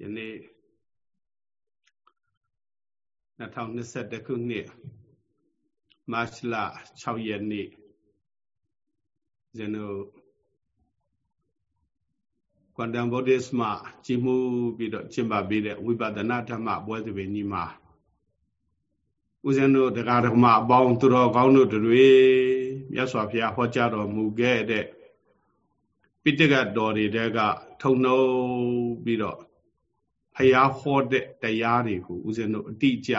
ယနေ့2021ခုနှစ်မတ်လ6ရက်နေ့ဇန်နဝါကွန်တမ်ဗုဒ္ဓစ်မကြီးမှုပြီးတော့ကျင့်ပပေးတဲ့ဝိပဿနာဓမ္မပွဲသဘင်ကြီးမှာဦးဇင်းတို့တရားဓမ္မအပေါင်းသူတော်ကောင်းတို့တွေမြတ်စွာဘုရားဟောကြားတော်မူခဲ့တဲ့ပိဋကတော်တွေတဲကထုံနှုံပြီးတော့ ဖျားဟောတဲ့တရားတွေကိုဦးဇင်းတို့အတိအကျ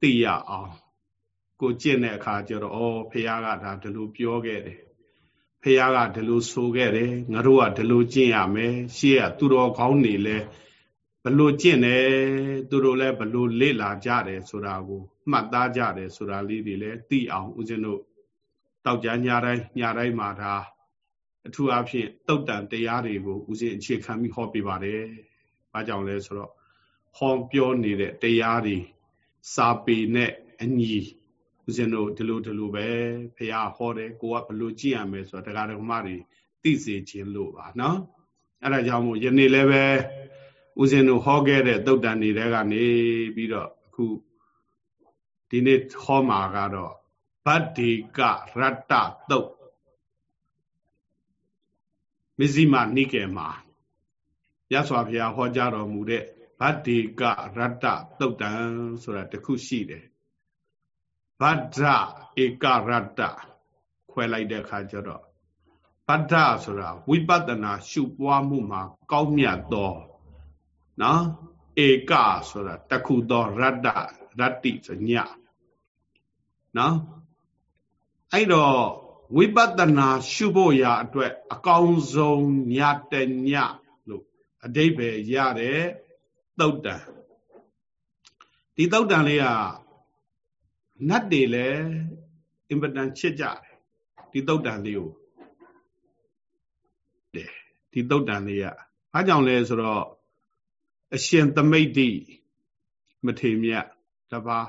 သိရအောင်ကိုကျင့်တဲ့အခါကျတော့ဩဖျားကဒါဒီလိုပြောခဲ့တယ်ဖះကဒီလိုဆိုခဲ့တယ်ငါတို့ကဒီလိုကျင့်ရမယ်ရှေ့ကသူတော်ကောင်းနေလဲဘလို့ကျင့်တယ်သူတို့လဲဘလို့လေ့လာကြတယ်ဆိုတာကိုမှတ်သားကြတယ်ဆိုတာလေးတွေလဲသိအောင်ဦးဇင်းတို့တောက်ကြညာတိုင်းညာတိုင်းမှာဒါအထူးအဖြင့်တုတ်တန်တရားတွေကိုဦးဇင်းအခြေခံပြီးဟောပြပါတယ်။ ဘာကြောင့်လဲဆိုတော့ဟောပြောနေတဲ့တရားတွေစာပေနဲ့အညီဦးဇင်းတို့ဒီလိုဒီလိုပဲဖះဟောတယ်ကိုကဘလို့ကြည့်ရမယ်ဆိုတော့တရားဓမ္မတွေသိစေခြင်းလို့ပါနော်အဲ့ဒါကြောင့်မို့ယနေ့လည်းပဲဦးဇင်းတို့ဟောခဲ့တဲ့တုတ်တန်တွေကနေပြီးတော့အခုဒီနေ့ဟောမှာကတော့ဗတ္တိကရတ္တတုတ်မဇ္ဈိမနိကေမှာ ရသော်ဘုရားဟောကြားတော်မူတဲ့ဗတ္တိကရတ္တတုတ်တံဆိုတာတခုရှိတယ်ဗဒ္ဒဧကရတ္တခွဲလိုက်တဲ့အခါကျတော့ဗဒ္ဒဆိုတာဝိပဿနာရှုပွားမှုမှာ ကောင်းမြတ်သောနော်ဧကဆိုတာတခုသောရတ္တရတ္တိဆိုညနော်အဲ့တော့ဝိပဿနာရှုဖို့ရာအတွက် အကောင်းဆုံးညတညလို့ အတိဘယ်ရတဲ့သုတ်တံဒီသုတ်တံလေးကနတ်တွေလည်းအင်ပတန်ချစ်ကြတယ်ဒီသုတ်တန်လေးကိုတဲ့ဒီသုတ်တန်လေးကအားကြောင့်လဲဆိုတော့အရှင်သမိတ်တိမထေမြတ်တပါ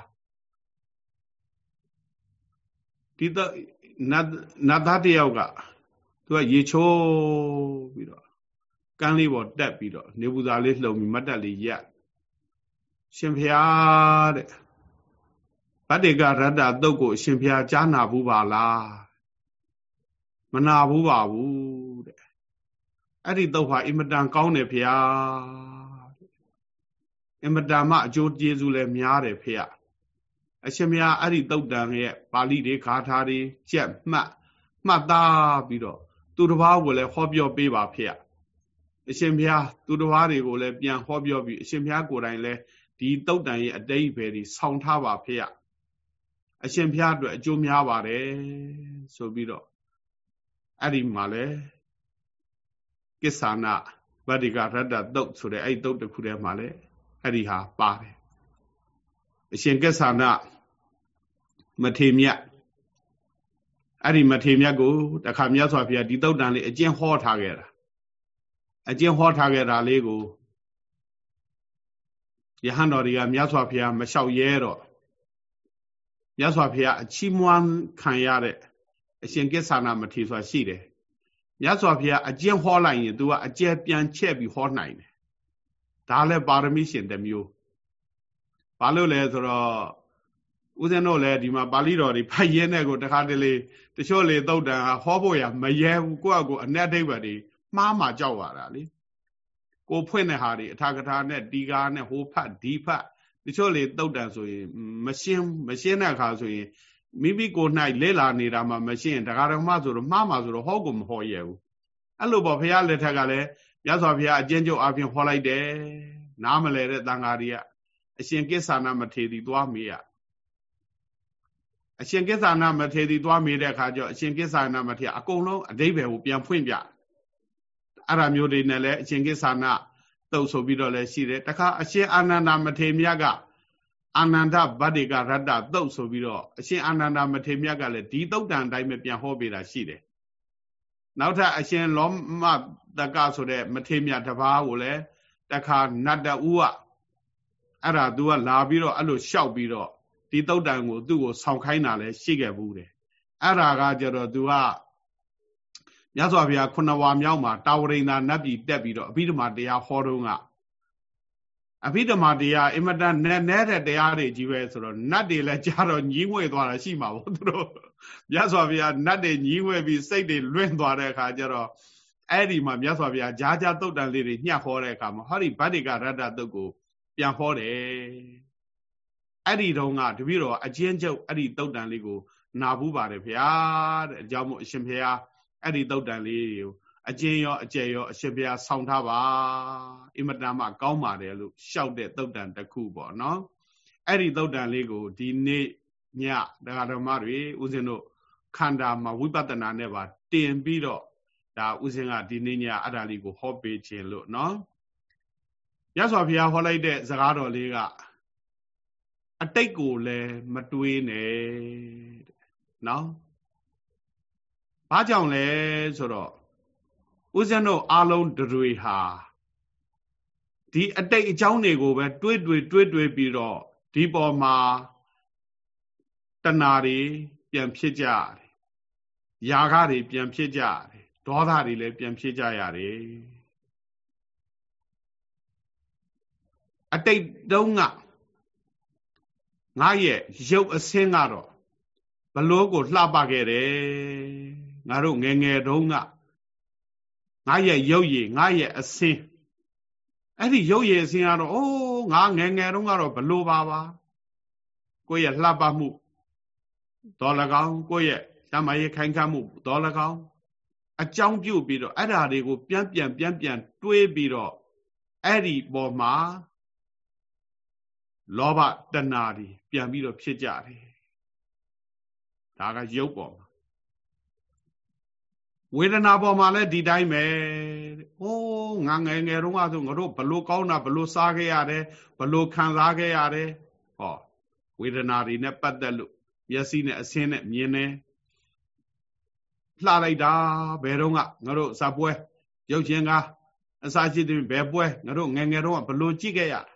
ဒီတော့နတ်နတ်သားတယောက်ကသူကရေချိုးပြီးတော့ ကန်းလေးပေါ်တက်ပြီးတော့နေပူဇာလေးလှုံပြီးမတ်တက်လေးရက်ရှင်ဖျားတဲ့ဗတ္တေကရတ္တသုတ်ကိုအရှင်ဘုရားကြားနာဘူးပါလားမနာဘူးပါဘူးတဲ့အဲ့ဒီသုတ်ဟာအင်မတန်ကောင်းတယ်ဘုရားအင်မတန်မှအကျိုးကျေးဇူးလည်းများတယ်ဖေရအရှင်ဘုရားအဲ့ဒီသုတ်တန်ရဲ့ပါဠိတွေဂါထာတွေကြက်မှတ်မှတ်သားပြီးတော့သူတစ်ပါးကိုလည်းဟောပြောပေးပါဖေရ အရှင်ဘုရားသူတစ်ပါးတွေကိုလည်းပြန်ဟောပြောပြီးအရှင်ဘုရားကိုယ်တိုင်လည်းဒီတုတ်တန်ရဲ့အတိတ်ပဲဒီဆောင်းထားပါဖေရအရှင်ဘုရားအတွက်အကျိုးများပါတယ်ဆိုပြီးတော့အဲ့ဒီမှာလဲကိစ္ဆာနဗတ္တိကရတ္တတုတ်ဆိုတဲ့အဲ့တုတ်တစ်ခုထဲမှာလဲအဲ့ဒီဟာပါတယ်အရှင်ကိစ္ဆာနမထေမြတ်အဲ့ဒီမထေမြတ်ကိုတခါမြတ်စွာဘုရားဒီတုတ်တန်လေးအကျင့်ဟောထားခဲ့တာ အကျင့်ဟောထားခဲ့တာလေးကိုယဟန်တော်တွေကမြတ်စွာဘုရားမလျှောက်ရဲတော့မြတ်စွာဘုရားအချီးမွမ်းခံရတဲ့အရှင်ကိစ္ဆာနာမထေဆိုတာရှိတယ်မြတ်စွာဘုရားအကျင့်ဟောလိုက်ရင် तू ကအကျယ်ပြန်ချက်ပြီးဟောနိုင်တယ်ဒါလည်းပါရမီရှင်တစ်မျိုးဘာလို့လဲဆိုတော့ဦးဇင်းတို့လည်းဒီမှာပါဠိတော်တွေဖတ်ရင်းတဲ့ကိုတခါတလေတချို့လေသုတ်တန်ဟောဖို့ရမရဲဘူးကိုယ့်အကိုအ내အဓိပ္ပာယ်တွေ မှားမှကြောက်ရတာလေကိုဖွင့်တဲ့ဟာတွေအထာကထာနဲ့တီကာနဲ့ဟိုဖတ်ဒီဖတ်တချို့လေတုတ်တန်ဆိုရင်မရှင်းမရှင်းတဲ့အခါဆိုရင်မိမိကိုယ်၌လဲလာနေတာမှမရှင်းတခါတော့မှဆိုတော့မှားမှဆိုတော့ဟောကိုမဟောရဘူးအဲ့လိုပေါ့ဘုရားလက်ထက်ကလည်းမြတ်စွာဘုရားအကျဉ်းချုပ်အပြင်ဟောလိုက်တယ်နားမလဲတဲ့တန်ဃာတွေကအရှင်ကိစ္ဆာနာမထေရီသွားမေးရအရှင်ကိစ္ဆာနာမထေရီသွားမေးတဲ့အခါကျအရှင်ကိစ္ဆာနာမထေရအကုန်လုံးအတိဘယ်ကိုပြန်ဖွင့်ပြ အဲ့ဒါမျိုးတွေနဲ့လည်းအရှင်ကိစ္ဆာနာတုတ်ဆိုပြီးတော့လည်းရှိတယ်တခါအရှင်အာနန္ဒမထေမြတ်ကအာနန္ဒဗတ္တိကရတ္တတုတ်ဆိုပြီးတော့အရှင်အာနန္ဒမထေမြတ်ကလည်းဒီတုတ်တန်အတိုင်းပဲပြန်ဟောပေးတာရှိတယ်နောက်ထပ်အရှင်လောမတကဆိုတဲ့မထေမြတ်တပါးကိုလည်းတခါနတ်တဦးကအဲ့ဒါ तू ကလာပြီးတော့အဲ့လိုလျှောက်ပြီးတော့ဒီတုတ်တန်ကိုသူ့ကိုဆောင်းခိုင်းတာလည်းရှိခဲ့ဘူးတယ်အဲ့ဒါကကြတော့ तू က မြတ်စွာဘုရားခုနဝါမြောက်မှာတာဝရိန္ဒာနတ်ပြည်တက်ပြီးတော့အဘိဓမ္မာတရားဟောတော့ကအဘိဓမ္မာတရားအင်မတန်နဲ့နဲ့တဲ့တရားတွေကြီးပဲဆိုတော့နတ်တွေလည်းကြာတော့ညီးငွေသွားတာရှိမှာပေါ့သူတို့မြတ်စွာဘုရားနတ်တွေညီးငွေပြီးစိတ်တွေလွင့်သွားတဲ့အခါကျတော့အဲ့ဒီမှာမြတ်စွာဘုရားဂျားဂျားတုတ်တန်လေးတွေညှက်ဟောတဲ့အခါမှာဟောဒီဗတ္တိကရတ္တတုတ်ကိုပြန်ဟောတယ်အဲ့ဒီတုန်းကတပည့်တော်အချင်းချုပ်အဲ့ဒီတုတ်တန်လေးကိုနာဘူးပါတယ်ဗျာတဲ့အကြောင်းမို့အရှင်ဘုရား အဲ့ဒီတုတ်တန်လေးကိုအကျဉ်ရောအကျယ်ရောအရှင်ဘုရားဆောင်းထားပါအင်မတန်မှကောင်းပါတယ်လို့ရှောက်တဲ့တုတ်တန်တစ်ခုပေါ့နော်အဲ့ဒီတုတ်တန်လေးကိုဒီနေ့ညတရားဓမ္မတွေဦးဇင်းတို့ခန္ဓာမှာဝိပဿနာနဲ့ပါတင်ပြီးတော့ဒါဦးဇင်းကဒီနေ့ညအဲ့ဒါလေးကိုဟောပေးခြင်းလို့နော်ရသော်ဘုရားဟောလိုက်တဲ့စကားတော်လေးကအတိတ်ကိုလည်းမတွေးနဲ့နော် ဘာကြောင့်လဲဆိုတော့ဦးဇင်းတို့အားလုံးတွေဟာဒီအတိတ်အကြောင်းတွေကိုပဲတွေးတွေးတွေးတွေးပြီးတော့ဒီပေါ်မှာတဏှာတွေပြန်ဖြစ်ကြတယ်။ຢာကတွေပြန်ဖြစ်ကြတယ်။ဒေါသတွေလည်းပြန်ဖြစ်ကြရတယ်။အတိတ်တုန်းကငါရဲ့ရုပ်အစင်းကတော့ဘလို့ကိုလှပခဲ့တယ်။ ငါတို့ငယ်ငယ်တုန်းကငါရဲ့ရုပ်ရည်ငါရဲ့အစင်းအဲ့ဒီရုပ်ရည်အစင်းကတော့အိုးငါငယ်ငယ်တုန်းကတော့ဘလို့ပါပါကိုယ့်ရဲ့လှပမှုတော်၎င်းကိုယ့်ရဲ့ဓမ္မရေးခိုင်ခန့်မှုတော်၎င်းအကြောင်းပြုပြီးတော့အဲ့ဓာတွေကိုပြန်ပြန်ပြန်ပြန်တွေးပြီးတော့အဲ့ဒီပေါ်မှာလောဘတဏှာတွေပြန်ပြီးတော့ဖြစ်ကြတယ်ဒါကရုပ်ပေါ်မှာ ဝေဒနာပေါ်မှာလည်းဒီတိုင်းပဲ။အိုးငါငယ်ငယ်တုန်းကဆိုငါတို့ဘလို့ကောင်းတာဘလို့စားခဲ့ရတယ်ဘလို့ခံစားခဲ့ရတယ်။ဟောဝေဒနာတွေနဲ့ပတ်သက်လို့မျက်စိနဲ့အဆင်းနဲ့မြင်တယ်။လှလိုက်တာဘယ်တော့ကငါတို့ဇပွဲရုပ်ရှင်ကအစာရှိတဲ့ဘယ်ပွဲငါတို့ငယ်ငယ်တုန်းကဘလို့ကြည့်ခဲ့ရတာ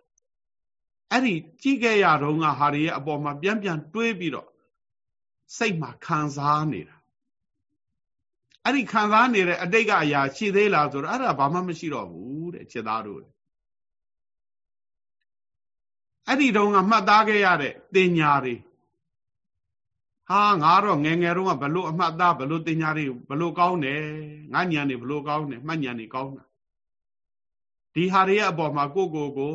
။အဲ့ဒီကြည့်ခဲ့ရတော့ကဟာတွေရဲ့အပေါ်မှာပြန်ပြန်တွေးပြီးတော့စိတ်မှာခံစားနေတာ အဲ့ဒီခံစားနေတဲ့အတိတ်ကအရာရှိသေးလားဆိုတော့အဲ့ဒါဘာမှမရှိတော့ဘူးတဲ့ခြေသားတို့အဲ့ဒီတုန်းကမှတ်သားခဲ့ရတဲ့တင်ညာတွေဟာငါတော့ငယ်ငယ်တုန်းကဘလို့အမှတ်သားဘလို့တင်ညာတွေဘလို့ကောင်းတယ်ငါညံနေဘလို့ကောင်းတယ်မှတ်ညံနေကောင်းတာဒီဟာတွေရဲ့အပေါ်မှာကိုကိုကို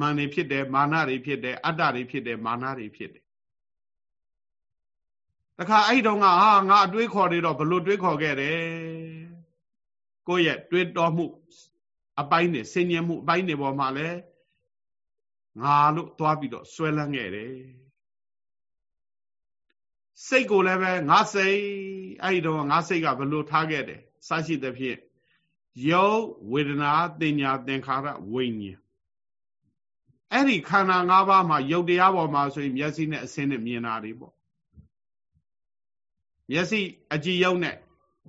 မာနေဖြစ်တယ်မာနတွေဖြစ်တယ်အတ္တတွေဖြစ်တယ်မာနတွေဖြစ်တယ် တခါအဲ့တုန်းကဟာငါအတွေးခေါ်နေတော့ဘလို့တွေးခေါ်ခဲ့တယ်ကိုယ့်ရဲ့တွေးတော်မှုအပိုင်းနဲ့ဆင်ញင်မှုအပိုင်းတွေပေါ်မှာလဲငါလို့သွားပြီးတော့ဆွဲလန်းခဲ့တယ်စိတ်ကိုလည်းပဲငါစိတ်အဲ့ဒီတော့ငါစိတ်ကဘလို့ထားခဲ့တယ်စရှိသဖြင့်ယုတ်ဝေဒနာတင်ညာသင်္ခါရဝိညာဉ်အဲ့ဒီခန္ဓာ၅ပါးမှာယုတ်တရားပေါ်မှာဆိုရင်မျက်စိနဲ့အစင်းနဲ့မြင်တာတွေပေါ့ မျက်စိအကြည်ယုံနဲ့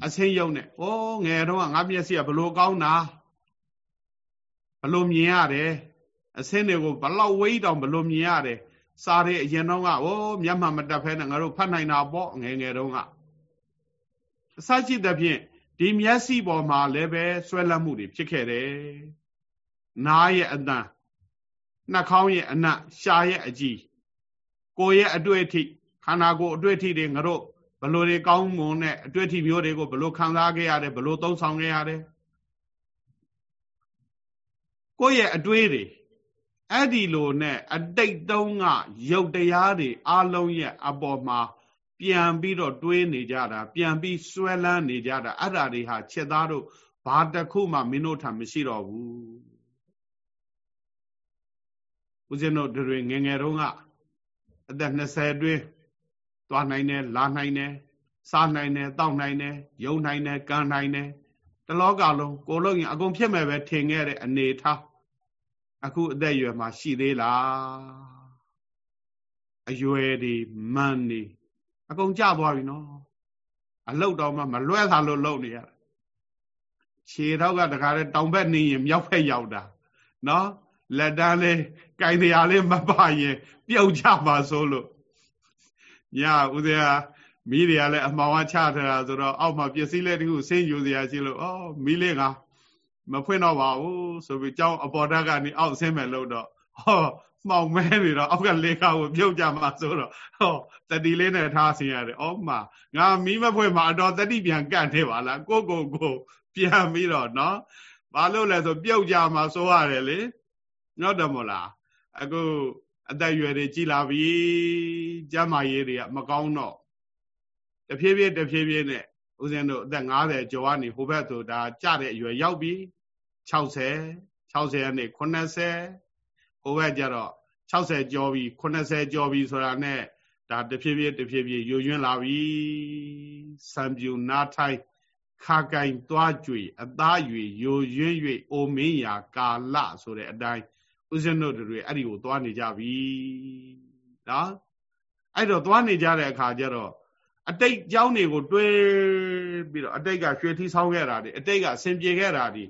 အဆင်းယုံနဲ့ဩငယ်တော့ငါမျက်စိကဘလို့ကောင်းတာဘလို့မြင်ရတယ်အဆင်းတွေကိုဘလောက်ဝိတောင်ဘလို့မြင်ရတယ်စားတဲ့အရင်တော့ကဩမျက်မှန်မတက်ဖဲနဲ့ငါတို့ဖတ်နိုင်တာပေါ့ငယ်ငယ်တုန်းကအစရှိတဲ့ဖြင့်ဒီမျက်စိပေါ်မှာလည်းပဲဆွဲလတ်မှုတွေဖြစ်ခဲ့တယ်နားရဲ့အတန်နှာခေါင်းရဲ့အနံ့ရှားရဲ့အကြည်ကိုယ်ရဲ့အတွေ့အထိခန္ဓာကိုယ်အတွေ့အထိတွေငါတို့ ဘလို့တွေကောင်းမွန်တဲ့အတွေ့အထိမျိုးတွေကိုဘလို့ခံစားခဲ့ရတယ်ဘလို့သုံးဆောင်ခဲ့ရတယ်ကိုယ့်ရဲ့အတွေ့တွေအဲ့ဒီလိုနဲ့အတိတ်တုန်းကရုပ်တရားတွေအလုံးရဲ့အပေါ်မှာပြန်ပြီးတော့တွေးနေကြတာပြန်ပြီးဆွဲလန်းနေကြတာအဲ့ဓာတွေဟာချက်သားတို့ဘာတစ်ခုမှမင်းတို့ထံမရှိတော့ဘူးဦးဇင်းတို့တွေငငယ်တုန်းကအသက်20အတွင်း သွားနိုင်တယ်လာနိုင်တယ်စားနိုင်တယ်တောက်နိုင်တယ်ယုံနိုင်တယ်ကံနိုင်တယ်တလောကလုံးကိုလို့ရင်အကုန်ဖြစ်မဲ့ပဲထင်ခဲ့တဲ့အနေထားအခုအသက်အရွယ်မှာရှိသေးလားအရွယ်ဒီမန်နေအကုန်ကြသွားပြီနော်အလုတ်တော်မှမလွဲတာလို့လုပ်နေရခြေတော့ကတခါတည်းတောင်ဘက်နေရင်မြောက်ဘက်ရောက်တာနော်လက်တန်းလေးကြိုင်တရားလေးမပါရင် ပြုတ်ကြပါဆိုလို့ ညဦးဇေယမီးတွေကလည်းအမှောင်ကချထားတာဆိုတော့အောက်မှာပစ္စည်းလေးတခုဆင်းယူစရာရှိလို့ဩမီးလေးကမဖွင့်တော့ပါဘူးဆိုပြီးကြောင်းအပေါ်ဓာတ်ကနေအောက်ဆင်းမယ်လို့တော့ဟောမှောင်မဲနေတော့အောက်ကလေကာကိုပြုတ်ကြမှာဆိုတော့ဟောတတိလေးနဲ့ထားဆင်းရတယ်။ဩမှာငါမီးမဖွင့်မှာအတော်တတိပြန်ကန့်နေပါလားကိုကိုကိုပြန်ပြီးတော့နော်ဘာလို့လဲဆိုပြုတ်ကြမှာဆိုရတယ်လေဟုတ်တယ်မို့လားအခု အသက်ရွယ်တွေကြီးလာပြီကျမ်းမာရေးတွေကမကောင်းတော့တဖြည်းဖြည်းတဖြည်းဖြည်းနဲ့ဦးဇင်းတို့အသက်50ကျော်ကနေဟိုဘက်ဆိုဒါကြတဲ့အရွယ်ရောက်ပြီ60 60ကနေ80ဟိုဘက်ကျတော့60ကျော်ပြီ80ကျော်ပြီဆိုတာနဲ့ဒါတဖြည်းဖြည်းတဖြည်းဖြည်းယိုယွင်းလာပြီစံပြူနားထိုင်ခါကင်သွားကြွေအသား၍ယိုယွင်း၍အိုမင်းရာကာလဆိုတဲ့အတိုင်း ဦးဇင်းတို့တွေအဲ့ဒီကိုသွားနေကြပြီနော်အဲ့တော့သွားနေကြတဲ့အခါကျတော့အတိတ်ကြောင်းတွေကိုတွေးပြီးတော့အတိတ်ကရွှေထီးဆောင်းခဲ့တာတွေအတိတ်ကဆင်ပြေခဲ့တာတွေ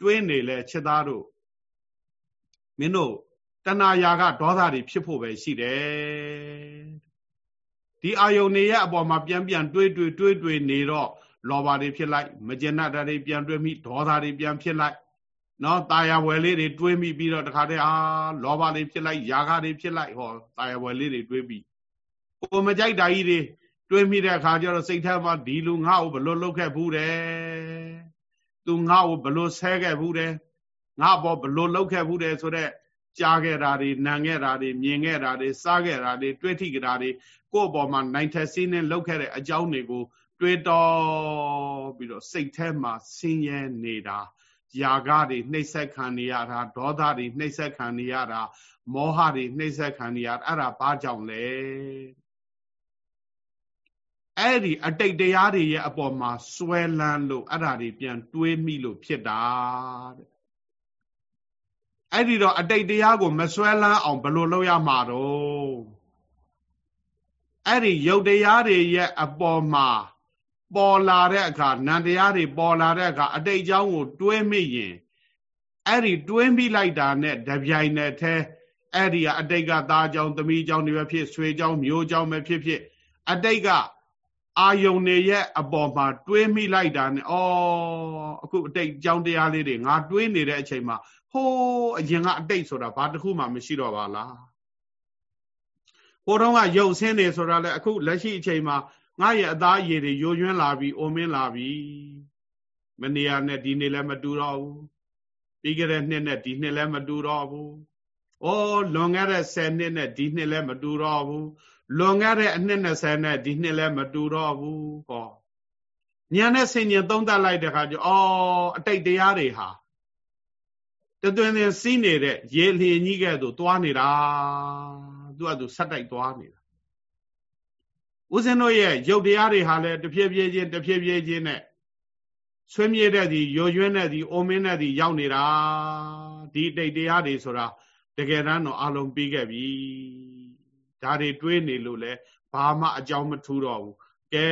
တွေးနေလဲချက်သားတို့မင်းတို့တဏှာရာကဒေါသတွေဖြစ်ဖို့ပဲရှိတယ်ဒီအာယုန်တွေရဲ့အပေါ်မှာပြန်ပြန်တွေးတွေးတွေးတွေးနေတော့လောဘတွေဖြစ်လိုက်မကျေနပ်တာတွေပြန်တွေးမိဒေါသတွေပြန်ဖြစ်လိုက် နော်တာယာဝယ်လေးတွေတွေးမိပြီးတော့တခါတည်းအာလောဘလေးဖြစ်လိုက်ယာကတွေဖြစ်လိုက်ဟောတာယာဝယ်လေးတွေတွေးပြီးကိုမကြိုက်တာကြီးတွေတွေးမိတဲ့အခါကျတော့စိတ်ထဲမှာဒီလူငါ့ကိုဘလို့လုတ်ခဲ့ဘူးတယ်သူငါ့ကိုဘလို့ဆဲခဲ့ဘူးတယ်ငါ့ဘောဘလို့လုတ်ခဲ့ဘူးတယ်ဆိုတော့ကြားခဲ့တာတွေနံခဲ့တာတွေမြင်ခဲ့တာတွေစားခဲ့တာတွေတွေးထိကြတာတွေကိုယ့်ဘောမှာနိုင်ထက်စင်းနဲ့လုတ်ခဲ့တဲ့အကြောင်းတွေကိုတွေးတော်ပြီးတော့စိတ်ထဲမှာဆင်းရဲနေတာ ຢာကတွေနှိမ့်ဆက်ခံနေရတာဒေါသတွေနှိမ့်ဆက်ခံနေရတာမောဟတွေနှိမ့်ဆက်ခံနေရတာအဲ့ဒါဘာကြောင့်လဲအဲ့ဒီအတိတ်တရားတွေရဲ့အပေါ်မှာစွဲလန်းလို့အဲ့ဒါတွေပြန်တွေးမိလို့ဖြစ်တာတဲ့အဲ့ဒီတော့အတိတ်တရားကိုမစွဲလန်းအောင်ဘယ်လိုလုပ်ရမှာတော့အဲ့ဒီယုတ်တရားတွေရဲ့အပေါ်မှာ ပေါ်လာတဲ့အခါနန္တရားတွေပေါ်လာတဲ့အခါအတိတ်ကြောင်းကို တွေးမိရင်အဲ့ဒီတွေးမိလိုက်တာနဲ့တပြိုင်နက်တည်းအဲ့ဒီကအတိတ်ကသားကြောင်းသမီးကြောင်းတွေပဲဖြစ်ဆွေကြောင်းမျိုးကြောင်းပဲဖြစ်ဖြစ်အတိတ်ကအာယုန်တွေရဲ့အပေါ်မှာတွေးမိလိုက်တာနဲ့ဩအခုအတိတ်ကြောင်းတရားလေးတွေငါတွေးနေတဲ့အချိန်မှာဟိုးအရင်ကအတိတ်ဆိုတာဘာတစ်ခုမှမရှိတော့ပါလားဟိုတုန်းကရုပ်ဆင်းနေဆိုတာလေအခုလက်ရှိအချိန်မှာ ငါရဲ့အသားရည်တွေယိုယွင်းလာပြီအိုမင်းလာပြီမနေရနဲ့ဒီနေ့လည်းမတူတော့ဘူးပြီးခဲ့တဲ့နှစ်နဲ့ဒီနှစ်လည်းမတူတော့ဘူးဩလွန်ခဲ့တဲ့10နှစ်နဲ့ဒီနှစ်လည်းမတူတော့ဘူးလွန်ခဲ့တဲ့အနှစ်20နဲ့ဒီနှစ်လည်းမတူတော့ဘူးဟောညာနဲ့ဆင်ញင်သုံးသပ်လိုက်တဲ့အခါကျအော်အတိတ်တရားတွေဟာတသွင်းသွင်းစီးနေတဲ့ရေလျင်ကြီးကဲ့သို့သွားနေတာသူကသူဆက်တိုက်သွားနေတာ ဦးဇင်းတို့ရဲ့ရုပ်တရားတွေဟာလည်းတဖြည်းဖြည်းချင်းတဖြည်းဖြည်းချင်းနဲ့ဆွေးမြေ့တဲ့ဒီရိုရွင်းတဲ့ဒီအိုမင်းတဲ့ဒီရောက်နေတာဒီတိတ်တရားတွေဆိုတာတကယ်တမ်းတော့အလုံးပြီးခဲ့ပြီဒါတွေတွေးနေလို့လဲဘာမှအကြောင်းမထူးတော့ဘူးကဲ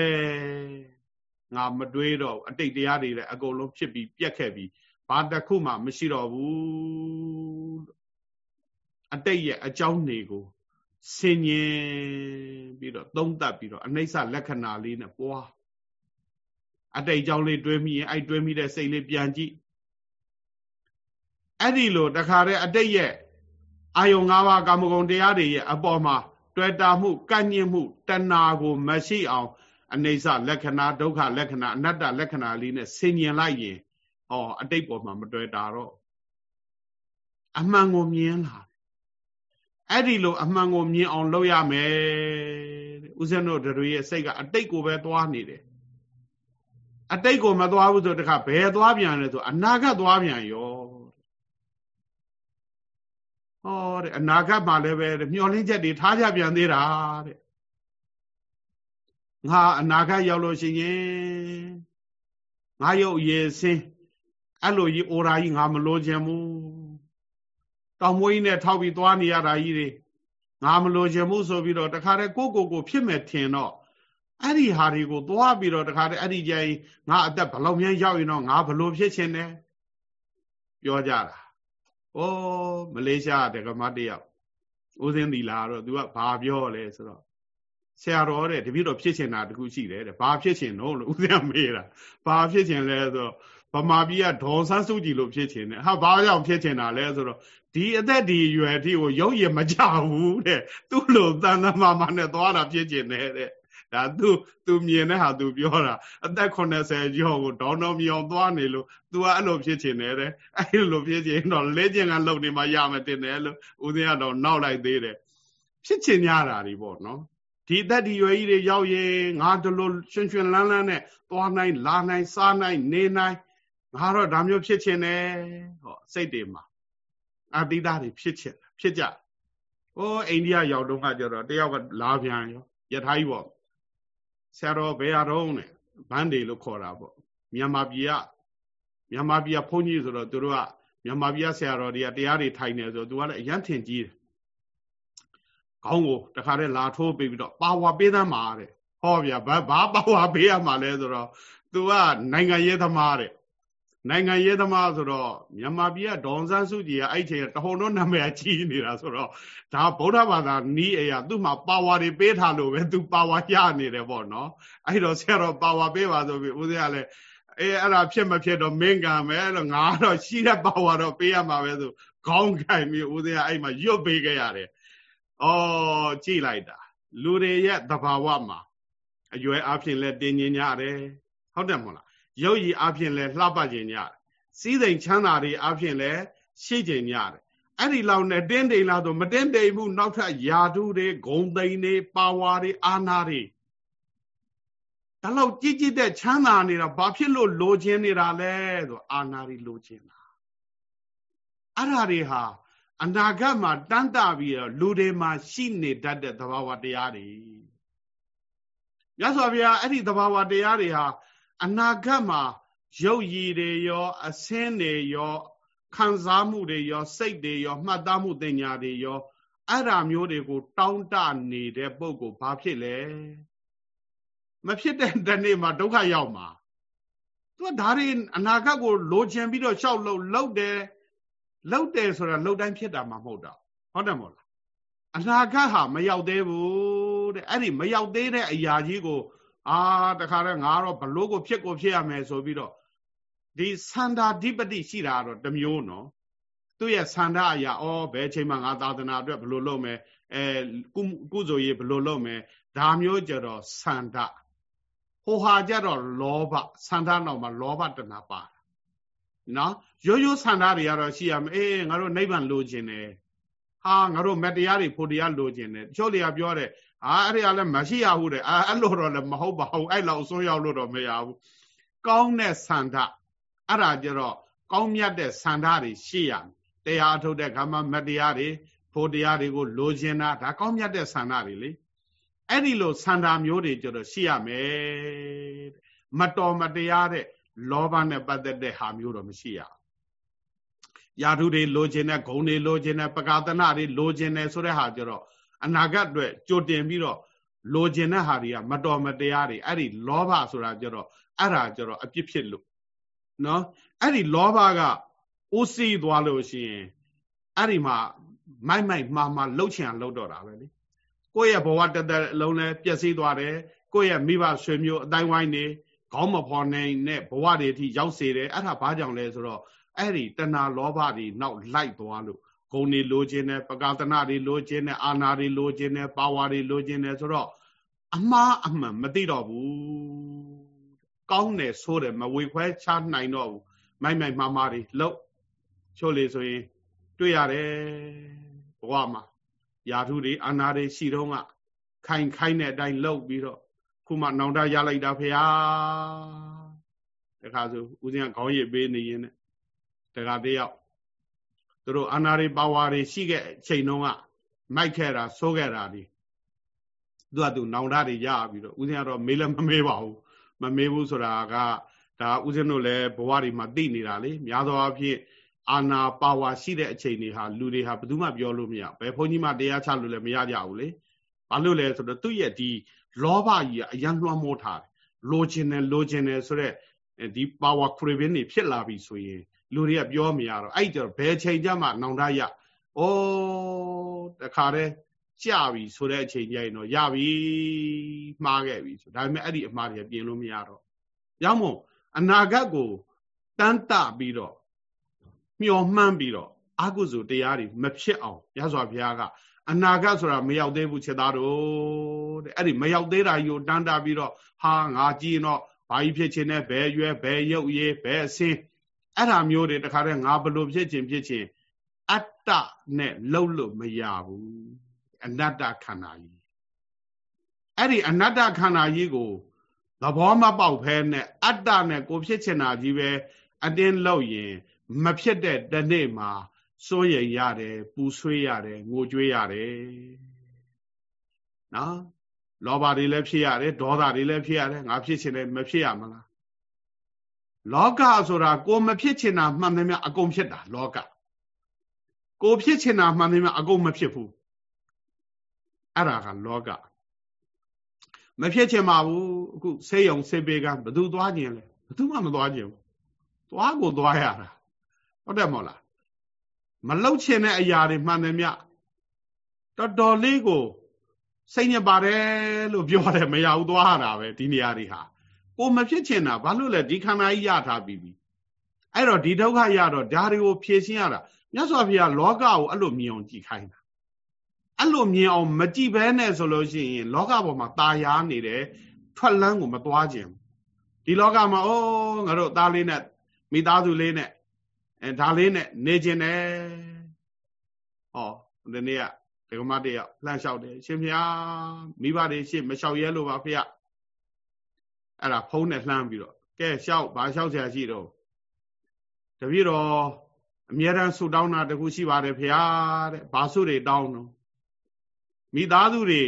ငါမတွေးတော့အတိတ်တရားတွေလည်းအကုန်လုံးဖြစ်ပြီးပြက်ခဲ့ပြီးဘာတစ်ခုမှမရှိတော့ဘူးအတိတ်ရဲ့အကြောင်းတွေကို ဆင်ញင်ပြီးတော့သုံးသပ်ပြီးတော့အနိစ္စလက္ခဏာလေးနဲ့ပွားအတိတ်အကြောင်းလေးတွေးမိရင်အဲ့တွေးမိတဲ့စိတ်လေးပြန်ကြည့်အဲ့ဒီလိုတခါတည်းအတိတ်ရဲ့အာယုံ၅ပါးကာမဂုဏ်တရားတွေရဲ့အပေါ်မှာတွေ့တာမှုကန့်ညှင့်မှုတဏှာကိုမရှိအောင်အနေဆလက္ခဏာဒုက္ခလက္ခဏာအနတ္တလက္ခဏာလေးနဲ့ဆင်ញင်လိုက်ရင်ဩအတိတ်ပေါ်မှာမတွေ့တာတော့အမှန်ကိုမြင်လာ အဲ့ဒီလိုအမှန်ကိုမြင်အောင်လုပ်ရမယ်တဲ့ဦးဇင်းတို့တို့ရဲ့စိတ်ကအတိတ်ကိုပဲသွားနေတယ်အတိတ်ကိုမသွားဘူးဆိုတခါဘယ်သွားပြန်လဲဆိုအနာဂတ်သွားပြန်ရောဟောတဲ့အနာဂတ်မှာလည်းပဲမျောလင်းချက်တွေထားကြပြန်သေးတာတဲ့ငါအနာဂတ်ရောက်လို့ရှိရင်ငါရုပ်ရည်စင်းအဲ့လိုကြီးအိုရာကြီးငါမလိုချင်ဘူး တောင်မွေးကြီးနဲ့ထောက်ပြီးသွားနေရတာကြီးတွေငါမလိုချင်ဘူးဆိုပြီးတော့တခါတည်းကိုကိုကိုဖြစ်မဲ့ထင်တော့အဲ့ဒီဟာတွေကိုသွားပြီးတော့တခါတည်းအဲ့ဒီကြိုင်ငါအသက်ဘလောက်များရောက်ရင်တော့ငါဘလို့ဖြစ်ချင်တယ်ပြောကြတာဩမလေးရှားတကမတယောက်ဦးစင်းသီလာတော့ तू ကဘာပြောလဲဆိုတော့ဆရာတော်တဲ့တပည့်တော်ဖြစ်ချင်တာတခုရှိတယ်တဲ့ဘာဖြစ်ချင်တော့လို့ဦးစင်းမေးတာဘာဖြစ်ချင်လဲဆိုတော့ဘ ဗမာပြည်ကဒေါ်ဆန်းစုကြည်လို့ဖြစ်ချင်တယ်ဟာဘာကြောင့်ဖြစ်ချင်တာလဲဆိုတော့ဒီအသက်ဒီရွယ်ထိကိုရုပ်ရည်မကြဘူးတဲ့သူ့လိုတန်တမာမာနဲ့သွားတာဖြစ်ချင်တယ်တဲ့ဒါသူသူမြင်တဲ့ဟာသူပြောတာအသက်80ကျော်ကိုဒေါင်းတော်မြောင်သွားနေလို့ तू ကအဲ့လိုဖြစ်ချင်တယ်တဲ့အဲ့လိုဖြစ်ချင်တော့လဲကျင်ကလုံနေမှရမယ်တင်တယ်လို့ဦးဇင်းကတော့နောက်လိုက်သေးတယ်ဖြစ်ချင်ကြတာတွေပေါ့နော်ဒီအသက်ဒီရွယ်ကြီးတွေရောက်ရင်ငါတို့လိုရှင်ရှင်လန်းလန်းနဲ့သွားနိုင်လာနိုင်စားနိုင်နေနိုင် ငါတော့ဒါမျိုးဖြစ်ချင်တယ်ဟောစိတ်တွေမှာအတိသားတွေဖြစ်ချင်ဖြစ်ကြ။အိုးအိန္ဒိယရောက်တော့ကကြတော့တယောက်ကလာပြန်ရောယထာကြီးပေါ့ဆရာတော်ဘယ်ရတော့နဲ့ဘန်းတွေလို့ခေါ်တာပေါ့မြန်မာပြည်ကမြန်မာပြည်ကဘုန်းကြီးဆိုတော့သူတို့ကမြန်မာပြည်ဆရာတော်တွေကတရားတွေထိုင်နေဆိုသူကလည်းအရန်ထင်ကြီးတယ်ခေါင်းကိုတခါတည်းလာထိုးပေးပြီးတော့ပါဝါပေးသမ်းမှာတဲ့ဟောဗျာဘာဘာပါဝါပေးရမှာလဲဆိုတော့သူကနိုင်ငံရေးသမားတဲ့ နိုင်ငံရေးသမားဆိုတော့မြန်မာပြည်ကဒေါန်ဆန်းစုကြည်ကအဲ့ချိန်တဟုန်တော့နာမည်ကြီးနေတာဆိုတော့ဒါဗုဒ္ဓဘာသာနီးအရာသူ့မှာပါဝါတွေပေးထားလို့ပဲသူပါဝါရနေတယ်ပေါ့နော်အဲ့တော့ဆရာတော်ပါဝါပေးပါဆိုပြီးဦးဇင်းကလည်းအေးအဲ့ဒါဖြစ်မဖြစ်တော့မင်းကံမယ်လို့ငါတော့ရှိတဲ့ပါဝါတော့ပေးရမှာပဲဆိုခေါင်းခိုင်ပြီးဦးဇင်းကအဲ့မှာရွတ်ပေးခဲ့ရတယ်။အော်ကြည့်လိုက်တာလူတွေရဲ့သဘာဝမှာအရွယ်အဖြစ်လဲတင်းငင်ကြတယ်ဟုတ်တယ်မဟုတ်လား ရုပ်ရည်အဖြစ်လဲလှပခြင်းကြတယ်စီးစိမ်ချမ်းသာတွေအဖြစ်လဲရှိခြင်းကြတယ်အဲ့ဒီလောက်နဲ့တင်းတိမ်လာတော့မတင်းတိမ်ဘူးနောက်ထပ်ယာတုတွေဂုံသိမ်တွေပါဝါတွေအာနာတွေဒါလောက်ကြည်ကြည်တဲ့ချမ်းသာနေတာဘာဖြစ်လို့လိုချင်နေတာလဲဆိုအာနာတွေလိုချင်တာအဲ့ဓာတွေဟာအနာဂတ်မှာတန်းတပြီးတော့လူတွေမှာရှိနေတတ်တဲ့သဘာဝတရားတွေမြတ်စွာဘုရားအဲ့ဒီသဘာဝတရားတွေဟာ အနာဂတ်မှာရုပ်ရည်တွေရောအစင်းတွေရောခံစားမှုတွေရောစိတ်တွေရောမှတ်သားမှုတင်ညာတွေရောအဲ့ဓာမျိုးတွေကို တောင်းတနေတဲ့ပုံကိုဘာဖြစ်လဲမဖြစ်တဲ့တနေ့မှာဒုက္ခရောက်မှာသူကဒါတွေအနာဂတ်ကိုလိုချင်ပြီးတော့ရှောက်လို့လှုပ်တယ်လှုပ်တယ်ဆိုတာလှုပ်တိုင်းဖြစ်တာမှမဟုတ်တော့ဟုတ်တယ်မို့လားအနာဂတ်ဟာမရောက်သေးဘူးတဲ့အဲ့ဒီမရောက်သေးတဲ့အရာကြီးကို အာတခါတည်းငါတော့ဘလို့ကိုဖြစ်ကိုဖြစ်ရမယ်ဆိုပြီးတော့ဒီစန္ဒာဓိပတိရှိတာတော့တမျိုးနော်သူ့ရဲ့စန္ဒာအရာဩဘယ်ချိန်မှငါသာသနာအတွက်ဘလို့လုပ်မယ်အဲကုကုသိုလ်ရေးဘလို့လုပ်မယ်ဒါမျိုးကြတော့စန္ဒဟိုဟာကြတော့လောဘစန္ဒာနောက်မှာလောဘတဏပါနော်ရိုးရိုးစန္ဒာတွေကတော့ရှိရမယ်အေးငါတို့နိဗ္ဗာန်လိုချင်တယ်ဟာငါတို့မတရားတွေဖို့တရားလိုချင်တယ်တချို့တွေကပြောတယ် အာအဲ့ဒီကလည်းမရှိရဘူးတဲ့အာအဲ့လိုတော့လည်းမဟုတ်ပါဘူးအဲ့လောက်အစွန်းရောက်လို့တော့မရဘူးကောင်းတဲ့ဆန္ဒအဲ့ဒါကြတော့ကောင်းမြတ်တဲ့ဆန္ဒတွေရှိရမယ်တရားထုတ်တဲ့ခါမှာမတရားတွေဖို့တရားတွေကိုလိုချင်တာဒါကောင်းမြတ်တဲ့ဆန္ဒတွေလေအဲ့ဒီလိုဆန္ဒမျိုးတွေကြတော့ရှိရမယ်မတော်မတရားတဲ့လောဘနဲ့ပတ်သက်တဲ့ဟာမျိုးတော့မရှိရယာထုတွေလိုချင်တဲ့ဂုံတွေလိုချင်တဲ့ပကာသနာတွေလိုချင်တယ်ဆိုတဲ့ဟာကြတော့ အနာဂတ်အတွက်ကြိုတင်ပြီးတော့လိုချင်တဲ့ဟာတွေကမတော်မတရားတွေအဲ့ဒီလောဘဆိုတာကြတော့အဲ့ဒါကြတော့အပြစ်ဖြစ်လို့နော်အဲ့ဒီလောဘကဥစီသွားလို့ရှိရင်အဲ့ဒီမှာမိုက်မိုက်မှားမှားလှုပ်ချင်အောင်လှုပ်တော့တာပဲလေကိုယ့်ရဲ့ဘဝတသက်အလုံးလဲပျက်စီးသွားတယ်ကိုယ့်ရဲ့မိဘဆွေမျိုးအတိုင်းဝိုင်းနေခေါင်းမဖော်နိုင်တဲ့ဘဝတွေအထိရောက်စေတယ်အဲ့ဒါဘာကြောင့်လဲဆိုတော့အဲ့ဒီတဏှာလောဘတွေနောက်လိုက်သွားလို့ ဂုဏ်တွေလိုချင်တယ်ပကာသနာတွေလိုချင်တယ်အာနာတွေလိုချင်တယ်ပါဝါတွေလိုချင်တယ်ဆိုတော့အမှားအမှန်မသိတော့ဘူးကောင်းတယ်ဆိုတယ်မဝေခွဲချနိုင်တော့ဘူးမိုက်မိုက်မှားမှားတွေလှုပ်ချို့လေဆိုရင် တွေ့ရတယ်ဘဝမှာယာထုတွေအာနာတွေရှိတော့ကခိုင်ခိုင်တဲ့အတိုင်းလှုပ်ပြီးတော့ခုမှနောင်တရလိုက်တာဖေဟာတခါဆိုဦးဇင်းကခေါင်းရည်ပေးနေရင်တခါတယောက် သူတို့အာနာတွေပါဝါတွေရှိခဲ့အချိန်တုန်းကမိုက်ခဲ့တာဆိုးခဲ့တာဒီသူကသူနောင်တတွေရပြီးတော့ဦးဇင်းကတော့မေးလည်းမမေးပါဘူးမမေးဘူးဆိုတာကဒါဦးဇင်းတို့လည်းဘဝတွေမှာသိနေတာလေများသောအားဖြင့်အာနာပါဝါရှိတဲ့အချိန်တွေဟာလူတွေဟာဘယ်သူမှပြောလို့မရဘယ်ဘုန်းကြီးမှတရားချလို့လည်းမရကြဘူးလေဘာလို့လဲဆိုတော့သူ့ရဲ့ဒီလောဘကြီးကအရန်လွှမ်းမိုးထားတယ်လိုချင်တယ်လိုချင်တယ်ဆိုတော့ဒီ power craving တွေဖြစ်လာပြီဆိုရင် လူတွေကပြောမရတော့အဲ့ကြတော့ဘယ်ချိန်ကြမှာနောင်တရဩတခါတည်းကြပြီဆိုတဲ့အချိန်ကျရင်တော့ရပြီမှားခဲ့ပြီဆိုဒါပေမဲ့အဲ့ဒီအမှားတွေပြင်လို့မရတော့ရောက်မို့အနာဂတ်ကိုတန်းတပြီးတော့မျောမှန်းပြီးတော့အကုသိုလ်တရားတွေမဖြစ်အောင်ရသော်ဘုရားကအနာဂတ်ဆိုတာမရောက်သေးဘူးချက်သားတို့တဲ့အဲ့ဒီမရောက်သေးတာယူတန်းတာပြီးတော့ဟာငါကြည်တော့ဘာကြီးဖြစ်ခြင်းနဲ့ဘယ်ရွယ်ဘယ်ရုပ်ရည်ဘယ်အစင်း အဲ့ဒါမျိုးတွေတခါတည်းငါဘလို့ဖြစ်ခြင်းဖြစ်ခြင်းအတ္တနဲ့လှုပ်လို့မရဘူးအနတ္တခန္ဓာကြီးအဲ့ဒီအနတ္တခန္ဓာကြီးကိုသဘောမပေါက်ဖဲနဲ့အတ္တနဲ့ကိုဖြစ်ချင်တာကြီးပဲအတင်းလှုပ်ရင်မဖြစ်တဲ့တနေ့မှာစိုးရိမ်ရတယ်ပူဆွေးရတယ်ငိုကြွေးရတယ်နော်လောဘတွေလည်းဖြစ်ရတယ်ဒေါသတွေလည်းဖြစ်ရတယ်ငါဖြစ်ချင်တယ်မဖြစ်ရမလား လောကဆိုတာကိုမဖြစ်ချင်တာမှန်တယ်မြအကုန်ဖြစ်တာလောကကိုဖြစ်ချင်တာမှန်တယ်မြအကုန်မဖြစ်ဘူးအဲ့ဒါကလောကမဖြစ်ချင်ပါဘူးအခုဆေးရုံဆေးပေးကဘယ်သူသွားခြင်းလဲဘယ်သူမှမသွားခြင်းဘူးသွားကိုသွားရတာဟုတ်တယ်မဟုတ်လားမလှုပ်ချင်တဲ့အရာတွေမှန်တယ်မြတော်တော်လေးကိုစိတ်ညစ်ပါတယ်လို့ပြောတယ်မရဘူးသွားရတာပဲဒီနေရာတွေဟာ ကိုမဖြစ်ချင်တာဘာလို့လဲဒီခန္ဓာကြီးရထားပြီးပြီအဲ့တော့ဒီဒုက္ခရတော့ဒါတွေကိုဖြေရှင်းရတာမြတ်စွာဘုရားလောကကိုအဲ့လိုမြင်အောင်ကြည်ခိုင်းတာအဲ့လိုမြင်အောင်မကြည်ဘဲနဲ့ဆိုလို့ရှိရင် လောကပေါ်မှာตาရားနေတယ်ထွက်လန်းကိုမသွားခြင်းဒီလောကမှာအိုးငါတို့သားလေးနဲ့မိသားစုလေးနဲ့အဲဒါလေးနဲ့နေခြင်းတယ်ဟောဒီနေ့ကဒကမတယောက်လှမ်းလျှောက်တယ်ရှင်ဖျားမိဘတွေရှေ့မလျှောက်ရဲလို့ပါဖေရ အဲ့ဒါဖုံးနဲ့လှမ်းပြီးတော့ကဲလျှောက်ဘာလျှောက်ဆရာရှိတော့တပည့်တော်အမြဲတမ်းဆူတောင်းတာတခုရှိပါတယ်ဖေရတဲ့ဘာဆုတွေတောင်းတော့မိသားစုတွေ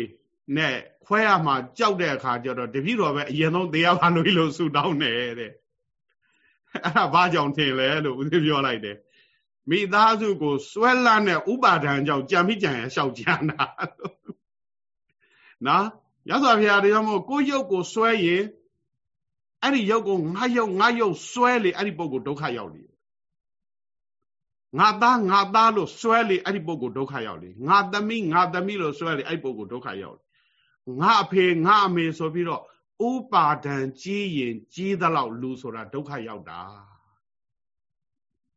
နဲ့ခွဲရမှာကြောက်တဲ့အခါကျတော့တပည့်တော်ပဲအရင်ဆုံးသေရပါလို့လို့ဆူတောင်းတယ်တဲ့အဲ့ဒါဘာကြောင့်ထင်လဲလို့ဦးဇင်းပြောလိုက်တယ်မိသားစုကိုစွဲလန်းတဲ့ဥပါဒံကြောင့်ကြံမိကြံရလျှောက်ကြံတာနော်ရသော်ဘုရားတရားမို့ကိုရုပ်ကိုစွဲရင် အဲ့ဒီရုပ်ကိုငါရုပ်ငါရုပ်စွဲလေအဲ့ဒီပုဂ္ဂိုလ်ဒုက္ခရောက်လေငါသားငါသားလို့စွဲလေအဲ့ဒီပုဂ္ဂိုလ်ဒုက္ခရောက်လေငါသမီးငါသမီးလို့စွဲလေအဲ့ဒီပုဂ္ဂိုလ်ဒုက္ခရောက်လေငါအဖေငါအမေဆိုပြီးတော့ဥပါဒံကြီးရင်ကြီးသလောက်လူဆိုတာဒုက္ခရောက်တာ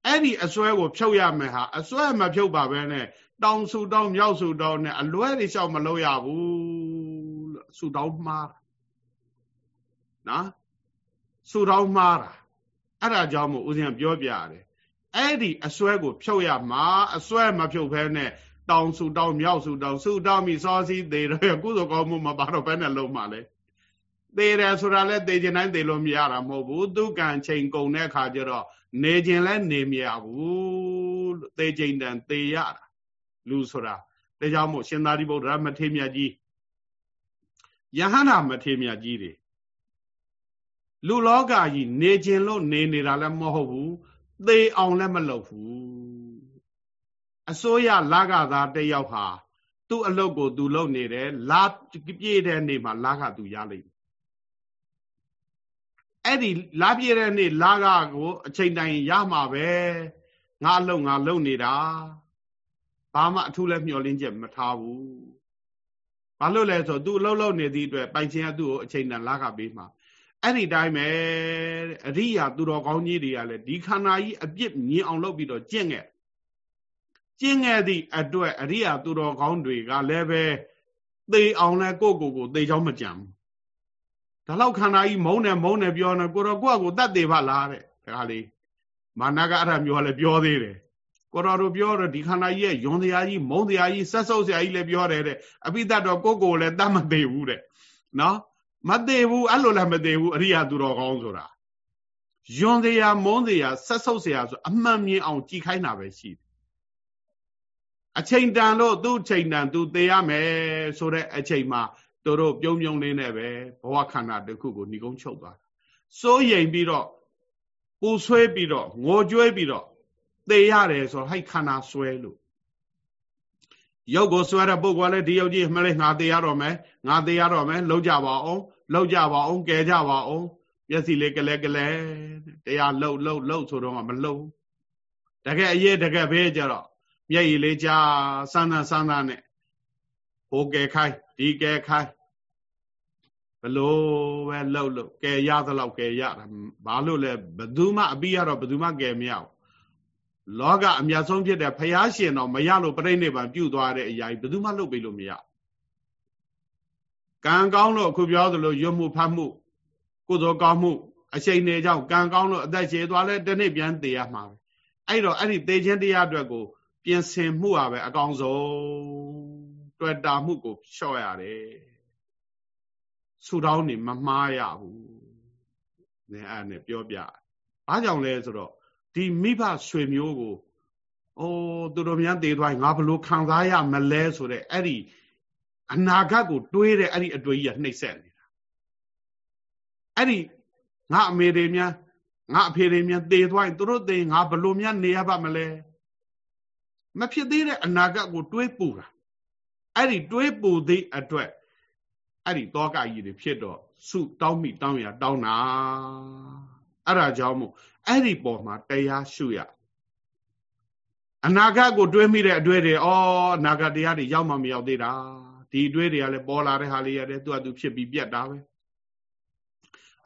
အဲ့ဒီအစွဲကိုဖြုတ်ရမယ်ဟာအစွဲမဖြုတ်ပါပဲနဲ့တောင်ဆူတောင်းမြောက်ဆူတောင်းနဲ့အလွဲတွေလျှောက်မလုပ်ရဘူးလို့ဆူတောင်းမှားနော် ဆူတောင်းမှားတာအဲ့ဒါကြောင့်မို့ဦးဇင်းပြောပြရတယ်အဲ့ဒီအစွဲကိုဖြုတ်ရမှာအစွဲမဖြုတ်ဘဲနဲ့တောင်ဆူတောင်းမြောက်ဆူတောင်းဆူတောင်းပြီးစောစီးသေးတယ်ကုသိုလ်ကောင်းမှုမပါတော့ဘဲနဲ့လုံးမှလဲသေးတယ်ဆိုတာလဲသေခြင်းတိုင်းသေလို့မရတာမဟုတ်ဘူးသူကံချိန်ကုန်တဲ့အခါကျတော့နေခြင်းလဲနေမရဘူးလို့သေခြင်းတန်သေရတာလူဆိုတာဒါကြောင့်မို့ရှင်သာရိပုတ္တရာမထေရမြတ်ကြီးယဟန္တာမထေရမြတ်ကြီးတွေ လူလောကကြီးနေခြင်းလို့နေနေတာလည်းမဟုတ်ဘူးသေအောင်လည်းမလုပ်ဘူးအစိုးရလာကသာတယောက်ဟာသူ့အလုပ်ကိုသူလုပ်နေတယ်လာပြည့်တဲ့နေ့မှာလာကသူရလိမ့်မယ်အဲ့ဒီလာပြည့်တဲ့နေ့လာကကို အချိန်တိုင်းရမှာပဲငါအလုပ်ငါလုပ်နေတာဘာမှအထူးလည်းမျှော်လင့်ချက်မထားဘူးဘာလို့လဲဆိုသူအလုပ်လုပ်နေသည့်အတွက်ပိုင်ချင်းကသူ့ကိုအချိန်တန်လာကပေးမှာ အဲ့ဒီတိုင်းပဲအရိယာသူတော်ကောင်းကြီးတွေကလည်းဒီခန္ဓာကြီးအပြစ်မြင်အောင်လုပ်ပြီးတော့ကျင့်ခဲ့ကျင့်ခဲ့သည့်အတွက်အရိယာသူတော်ကောင်းတွေကလည်းပဲသေအောင်လဲကိုယ့်ကိုယ်ကိုသေချောင်းမကြံဘူးဒါလောက်ခန္ဓာကြီးမုန်းတယ်မုန်းတယ်ပြောနေကိုတော့ကိုယ့်ကိုတတ်သေးပါလားတဲ့ဒါကလေးမာနကအဲ့ဒါမျိုးလည်းပြောသေးတယ်ကိုတော်တို့ပြောတော့ဒီခန္ဓာကြီးရဲ့ယွန်တရားကြီးမုန်းတရားကြီးဆက်ဆုပ်စရာကြီးလည်းပြောတယ်တဲ့အပိတတ်တော့ကိုယ့်ကိုယ်လည်းတတ်မသေးဘူးတဲ့နော် မသေးဘူးအဲ့လိုလည်းမသေးဘူးအရိယာသူတော်ကောင်းဆိုတာယွန်တရားမုန်းတရားဆက်ဆုပ်စရာဆိုအမှန်မြင်အောင်ကြည်ခိုင်းတာပဲရှိတယ်အချိန်တန်လို့သူ့ချိန်တန်သူသေရမယ်ဆိုတဲ့အချိန်မှာတို့တို့ပြုံးပြုံးလေးနဲ့ပဲဘဝခန္ဓာတစ်ခုကိုဏီကုန်းချုပ်သွားစိုးရိမ်ပြီးတော့ပူဆွဲပြီးတော့ငိုကြွေးပြီးတော့သေရတယ်ဆိုတော့ဟိုက်ခန္ဓာဆွဲလို့ ရုပ်ကိုဆွဲတဲ့ပုဂ္ဂိုလ်လည်းဒီရုပ်ကြီးမလဲငါသေရတော့မယ်ငါသေရတော့မယ်လှုပ်ကြပါအောင်လှုပ်ကြပါအောင်ကဲကြပါအောင်မျက်စိလေးကလဲကလဲတရားလှုပ်လှုပ်လှုပ်ဆိုတော့မလှုပ်တကယ်အရေးတကယ်ပဲကြတော့မျက်ရည်လေးကြာစမ်းစမ်းစမ်းစမ်းနဲ့ဟိုကဲခိုင်းဒီကဲခိုင်းဘလို့ပဲလှုပ်လှုပ်ကဲရသလောက်ကဲရတာဘာလို့လဲဘသူမှအပြီးရတော့ဘသူမှကဲမရဘူး လောကအမြတ်ဆုံးဖြစ်တဲ့ဖယားရှင်တော့မရလို့ပြိဋိဘံပြုတ်သွားတဲ့အရာကြီးဘယ်သူမှလုပ်ပေးလို့မရကံကောင်းလို့အခုပြောသလိုရွတ်မှုဖတ်မှုကုသိုလ်ကောင်းမှုအရှိန်နေကြောင့်ကံကောင်းလို့အသက်ရှည်သွားလဲတစ်နေ့ပြန်သေးရမှာပဲအဲ့တော့အဲ့ဒီသေခြင်းတရားအတွက်ကို ပြင်ဆင်မှုอ่ะပဲအကောင်းဆုံးတွေ့တာမှုကိုလျှော့ရတယ်ဆူတောင်းနေမမှားရဘူးနည်းအဲ့နဲ့ပြောပြဘာကြောင့်လဲဆိုတော့ ဒီမိဘဆွေမျိုးကိုအိုးသူတို့များတည်သွားငါဘလို့ခံစားရမလဲဆိုတဲ့အဲ့ဒီအနာဂတ်ကို တွေးတဲ့အဲ့ဒီအတွေ့အကြုံနှိမ့်ဆက်နေတာအဲ့ဒီငါအမေတွေများငါအဖေတွေများတည်သွားရင်သူတို့တည်ငါဘလို့များနေရပါမလဲမဖြစ်သေးတဲ့အနာဂတ်ကို တွေးပူတာအဲ့ဒီတွေးပူသည့်အတွက်အဲ့ဒီတောကကြီးတွေဖြစ်တော့စုတောင်းမိတောင်းရတောင်းတာ အဲ့ဒါကြောင့်မို့အဲ့ဒီပေါ်မှာတရားရှုရအနာဂတ်ကိုတွေးမိတဲ့အတွေ့တွေဩအနာဂတ်တရားတွေရောက်မှမရောက်သေးတာဒီအတွေ့တွေကလည်းပေါ်လာတဲ့ဟာလေးရတယ်သူကသူဖြစ်ပြီးပြတ်တာပဲ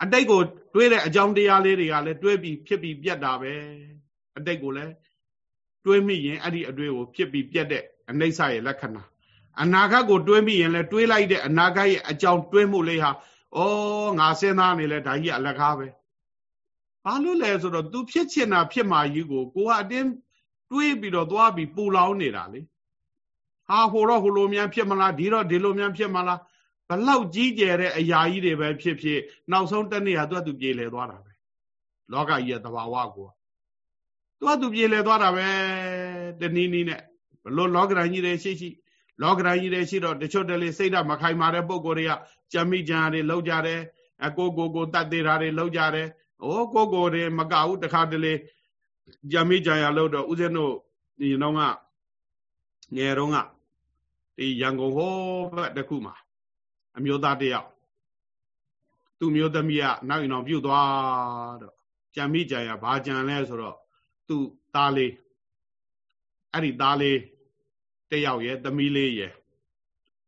အတိတ်ကိုတွေးတဲ့အကြောင်းတရားလေးတွေကလည်းတွေးပြီးဖြစ်ပြီးပြတ်တာပဲအတိတ်ကိုလည်းတွေးမိရင်အဲ့ဒီအတွေ့ကိုဖြစ်ပြီးပြတ်တဲ့အနိစ္စရဲ့လက္ခဏာအနာဂတ်ကိုတွေးမိရင်လည်းတွေးလိုက်တဲ့အနာဂတ်ရဲ့အကြောင်းတွေးမှုလေးဟာဩငါစဉ်းစားနေလဲဒါကြီးအလကားပဲ ဘာလို့လဲဆိုတော့ तू ဖြစ်ချင်တာဖြစ်မှာကြီးကိုကိုကအတင်းတွေးပြီးတော့သွားပြီးပူလောင်နေတာလေဟာဟိုတော့ဟိုလိုများဖြစ်မလားဒီတော့ဒီလိုများဖြစ်မလားဘလောက်ကြီးကျယ်တဲ့အရာကြီးတွေပဲဖြစ်ဖြစ်နောက်ဆုံးတစ်နေ့ဟာသူကသူပြေလည်သွားတာပဲလောကကြီးရဲ့သဘာဝကိုသူကသူပြေလည်သွားတာပဲတနည်းနည်းနဲ့ဘလို့လောကရန်ကြီးတွေရှိရှိလောကရန်ကြီးတွေရှိတော့တချို့တလေစိတ်ဓာတ်မခိုင်မာတဲ့ပုံကိုယ်တွေကကြမ်းမိကြံတွေလောက်ကြတယ်အကိုကိုကိုတတ်သေးတာတွေလောက်ကြတယ်။ အိုးကိုကိုတွေမကဘူးတခါတလေကြမ်းမိကြံရလို့တော့ဦးဇင်းတို့ဒီတော့ကငယ်တော့ကဒီရန်ကုန်ဟောဘက်တခုမှာအမျိုးသားတယောက်သူ့မျိုးသမီးကနောက်ရင်တော့ပြုတ်သွားတော့ကြံမိကြံရဘာကြံလဲဆိုတော့သူ့သားလေးအဲ့ဒီသားလေးတယောက်ရဲ့သမီးလေးရဲ့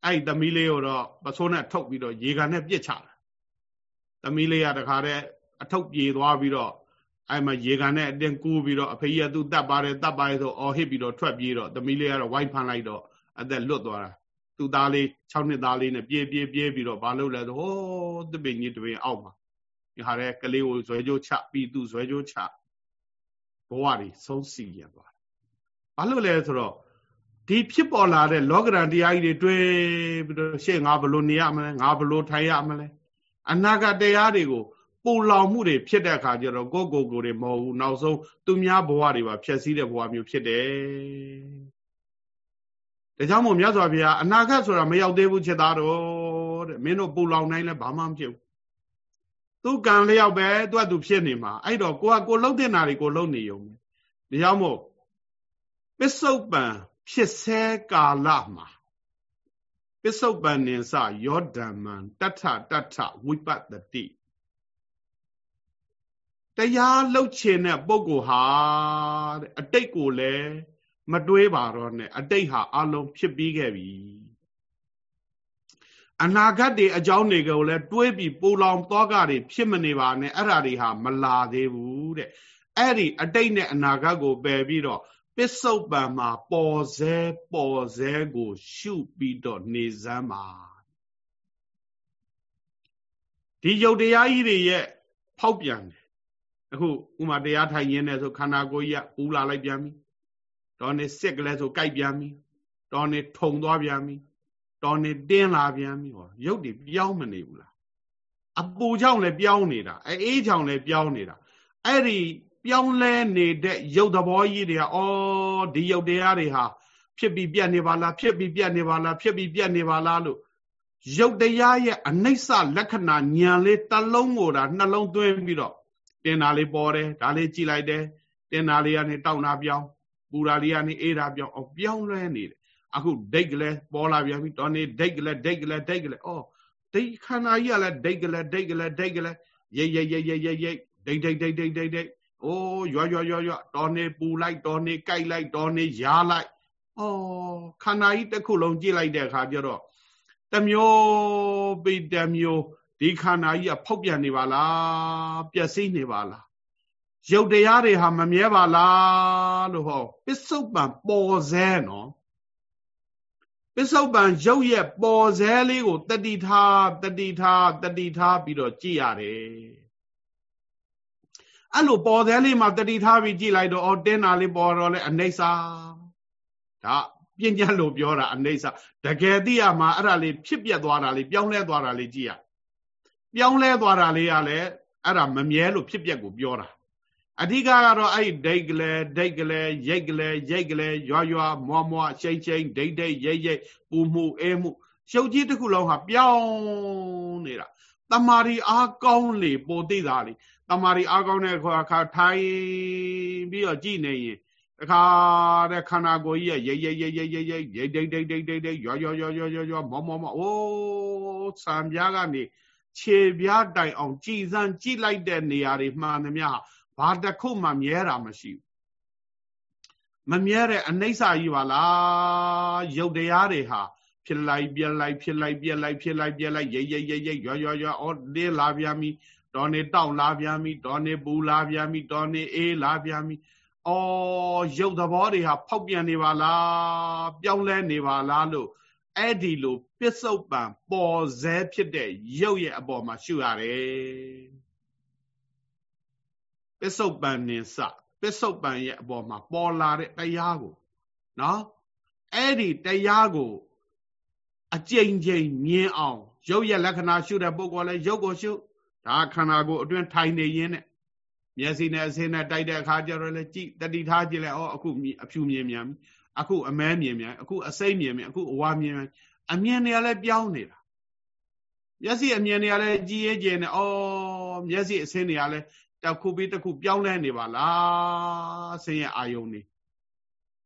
အဲ့ဒီသမီးလေးကိုတော့ပစိုးနဲ့ထုတ်ပြီးတော့ရေကန်နဲ့ပြစ်ချတာသမီးလေးကတခါတည်း အထုပ်ပြေသွားပြီးတော့အဲ့မှာရေကန်နဲ့အတင်းကူးပြီးတော့အဖေကြီးကသူ့တတ်ပါတယ်တတ်ပါတယ်ဆိုအော်ဟစ်ပြီးတော့ထွက်ပြေးတော့သမီးလေးကတော့ဝိုင်းဖန်လိုက်တော့အသက်လွတ်သွားတာသူ့သားလေး6နှစ်သားလေးနဲ့ပြေးပြေးပြေးပြီးတော့ဘာလုပ်လဲဆိုဟိုးတပင်ကြီးတပင်အောက်မှာဒီဟာတဲ့ကလေးကိုဇွဲကြိုးချပြီးသူ့ဇွဲကြိုးချဘဝတွေဆုံးစီရသွားဘာလို့လဲဆိုတော့ဒီဖြစ်ပေါ်လာတဲ့လောကရန်တရားကြီးတွေတွေ့ပြီးတော့ရှေ့ငါဘလို့နေရမလဲငါဘလို့ထိုင်ရမလဲအနာဂတ်တရားတွေကို ပူလောင်မှုတွေဖြစ်တဲ့အခါကျတော့ကိုယ့်ကိုယ်ကိုယ်တွေမဟုတ်ဘူးနောက်ဆုံးသူများဘဝတွေပါဖြည့်ဆည်းတဲ့ဘဝမျိုးဖြစ်တယ်ဒါကြောင့်မို့မြတ်စွာဘုရားအနာဂတ်ဆိုတာမရောက်သေးဘူးချက်သားတော်တဲ့မင်းတို့ပူလောင်နိုင်လဲဘာမှမဖြစ်ဘူးသူကံလျောက်ပဲသူကသူဖြစ်နေမှာအဲ့တော့ကိုကကိုလှုပ်တဲ့နာတွေကိုလှုပ်နေုံဒါကြောင့်မို့ပစ္စုပန်ဖြစ်ဆဲကာလမှာပစ္စုပန်နိစယောဓမ္မံတထတထဝိပတ္တိ တရားလှုပ်ခြင်းတဲ့ပုဂ္ဂိုလ်ဟာတဲ့အတိတ်ကိုလည်းမတွေးပါတော့နဲ့အတိတ်ဟာအလုံးဖြစ်ပြီးခဲ့ပြီအနာဂတ်တွေအကြောင်းတွေကိုလည်းတွေးပြီးပူလောင်တော့ကတွေဖြစ်မနေပါနဲ့အဲ့ဓာတွေဟာမလာသေးဘူးတဲ့အဲ့ဒီအတိတ်နဲ့အနာဂတ်ကိုပယ်ပြီးတော့ပစ္စုပန်မှာပေါ်စဲပေါ်စဲကိုရှုပြီးတော့နေစမ်းပါဒီယုတ်တရားကြီးတွေရဲ့ဖောက်ပြန်တယ် အခုဥမာတရားထိုင်ရင်းနဲ့ဆိုခန္ဓာကိုယ်ကြီးကပူလာလိုက်ပြန်ပြီတော်နေစစ်ကလေးဆိုကြိုက်ပြန်ပြီတော်နေထုံသွားပြန်ပြီတော်နေတင်းလာပြန်ပြီဟောရုပ်တွေပြောင်းမနေဘူးလားအပူကြောင့်လည်းပြောင်းနေတာအေးကြောင့်လည်းပြောင်းနေတာအဲ့ဒီပြောင်းလဲနေတဲ့ရုပ်သဘောကြီးတွေကဩဒီရုပ်တရားတွေဟာဖြစ်ပြီးပြတ်နေပါလားဖြစ်ပြီးပြတ်နေပါလားဖြစ်ပြီးပြတ်နေပါလားလို့ရုပ်တရားရဲ့အနိစ္စလက္ခဏာဉာဏ်လေးတစ်လုံးကိုဒါနှလုံးသွင်းပြီးတော့ တင်တာလေးပေါ်တယ်ဒါလေးကြည့်လိုက်တယ်တင်တာလေးကနေတောက်တာပြောင်းပူတာလေးကနေအေးတာပြောင်းအောင်ပြောင်းလဲနေတယ်အခုဒိတ်ကလေးပေါ်လာပြန်ပြီတော်နေဒိတ်ကလေးဒိတ်ကလေးဒိတ်ကလေးအော်ဒိတ်ခန္ဓာကြီးကလည်းဒိတ်ကလေးဒိတ်ကလေးဒိတ်ကလေးရိတ်ရိတ်ရိတ်ရိတ်ရိတ်ရိတ်ဒိတ်ဒိတ်ဒိတ်ဒိတ်ဒိတ်ဒိတ်အိုးရွရွရွရွတော်နေပူလိုက်တော်နေကြိုက်လိုက်တော်နေရားလိုက်အော်ခန္ဓာကြီးတစ်ခုလုံးကြည့်လိုက်တဲ့အခါကျတော့တမျိုးပိတမျိုး ဒီခန္ဓာကြီးကဖောက်ပြန်နေပါလားပျက်စီးနေပါလားရုပ်တရားတွေဟာမမြဲပါလားလို့ဟောပစ္စုပန်ပေါ်စဲနော်ပစ္စုပန်ရုပ်ရဲ့ပေါ်စဲလေးကိုတတိထားတတိထားတတိထားပြီးတော့ကြည့်ရတယ်အဲ့လိုပေါ်စဲလေးမှာတတိထားပြီးကြည့်လိုက်တော့အော်တင်းတာလေးပေါ်တော့လေအနိစ္စဒါပညာလို့ပြောတာအနိစ္စတကယ်သိရမှာအဲ့ဒါလေးဖြစ်ပြက်သွားတာလေးပြောင်းလဲသွားတာလေးကြည့်ရ ပြောင်းလဲသွားတာလေးကလည်းအဲ့ဒါမမြဲလို့ဖြစ်ပြက်ကိုပြောတာအဓိကကတော့အဲ့ဒိတ်ကလေးဒိတ်ကလေးရိတ်ကလေးရိတ်ကလေးရွာရွာမွားမွားရှိန်ရှိန်ဒိတ်ဒိတ်ရိတ်ရိတ်ပူမှုအဲမှုရှုပ်ကြီးတစ်ခုလုံးဟာပြောင်းနေတာတမာရီအားကောင်းလေပိုသိတာလေတမာရီအားကောင်းတဲ့ခါထိုင်ပြီးတော့ကြည်နေရင်တခါတဲ့ခန္ဓာကိုယ်ကြီးရဲ့ရိတ်ရိတ်ရိတ်ရိတ်ရိတ်ရိတ်ဒိတ်ဒိတ်ဒိတ်ဒိတ်ဒိတ်ရွာရွာရွာရွာရွာမောမောမောအိုးဆံပြားကနေ ခြေပြားတိုင်အောင်ကြည်စမ်းကြည့်လိုက်တဲ့နေရာတွေမှန်သမျှဘာတစ်ခုမှမြဲတာမရှိဘူးမမြဲတဲ့အနိစ္စကြီးပါလားရုပ်တရားတွေဟာဖြစ်လိုက်ပြက်လိုက်ဖြစ်လိုက်ပြက်လိုက်ဖြစ်လိုက်ပြက်လိုက်ရိတ်ရိတ်ရိတ်ရိတ်ရွရွရွအော်လေးလာပြန်ပြီဒေါ်နေတောက်လာပြန်ပြီဒေါ်နေပူလာပြန်ပြီဒေါ်နေအေးလာပြန်ပြီအော်ရုပ်သဘောတွေဟာဖောက်ပြန်နေပါလားပြောင်းလဲနေပါလားလို့ အဲ့ဒီလိုပစ္စုပန်ပေါ်စဲဖြစ်တဲ့ရုပ်ရဲ့အပေါ်မှာရှုရတယ်ပစ္စုပန်နေစပစ္စုပန်ရဲ့အပေါ်မှာပေါ်လာတဲ့တရားကိုနော်အဲ့ဒီတရားကိုအကြိမ်ကြိမ်မြင်အောင်ရုပ်ရဲ့လက္ခဏာရှုတဲ့ပုဂ္ဂိုလ်လည်းရုပ်ကိုရှုဒါခန္ဓာကိုယ်အတွင်းထိုင်နေရင်းနဲ့မျက်စိနဲ့အစင်းနဲ့တိုက်တဲ့အခါကျတော့လည်းကြည့်တတိထားကြည့်လိုက်ဩအခုအဖြူမြင်မြန် အခုအမဲမြင်မြန်အခုအစိမ့်မြင်မြန်အခုအဝါမြင်မြန်အမြင်တွေကလည်းပြောင်းနေတာမျက်စိအမြင်တွေကလည်းကြည်ရဲကျင်နေဩမျက်စိအစင်းတွေကလည်းတစ်ခုပြီးတစ်ခုပြောင်းလဲနေပါလားဆင်းရဲအာယုန်နေ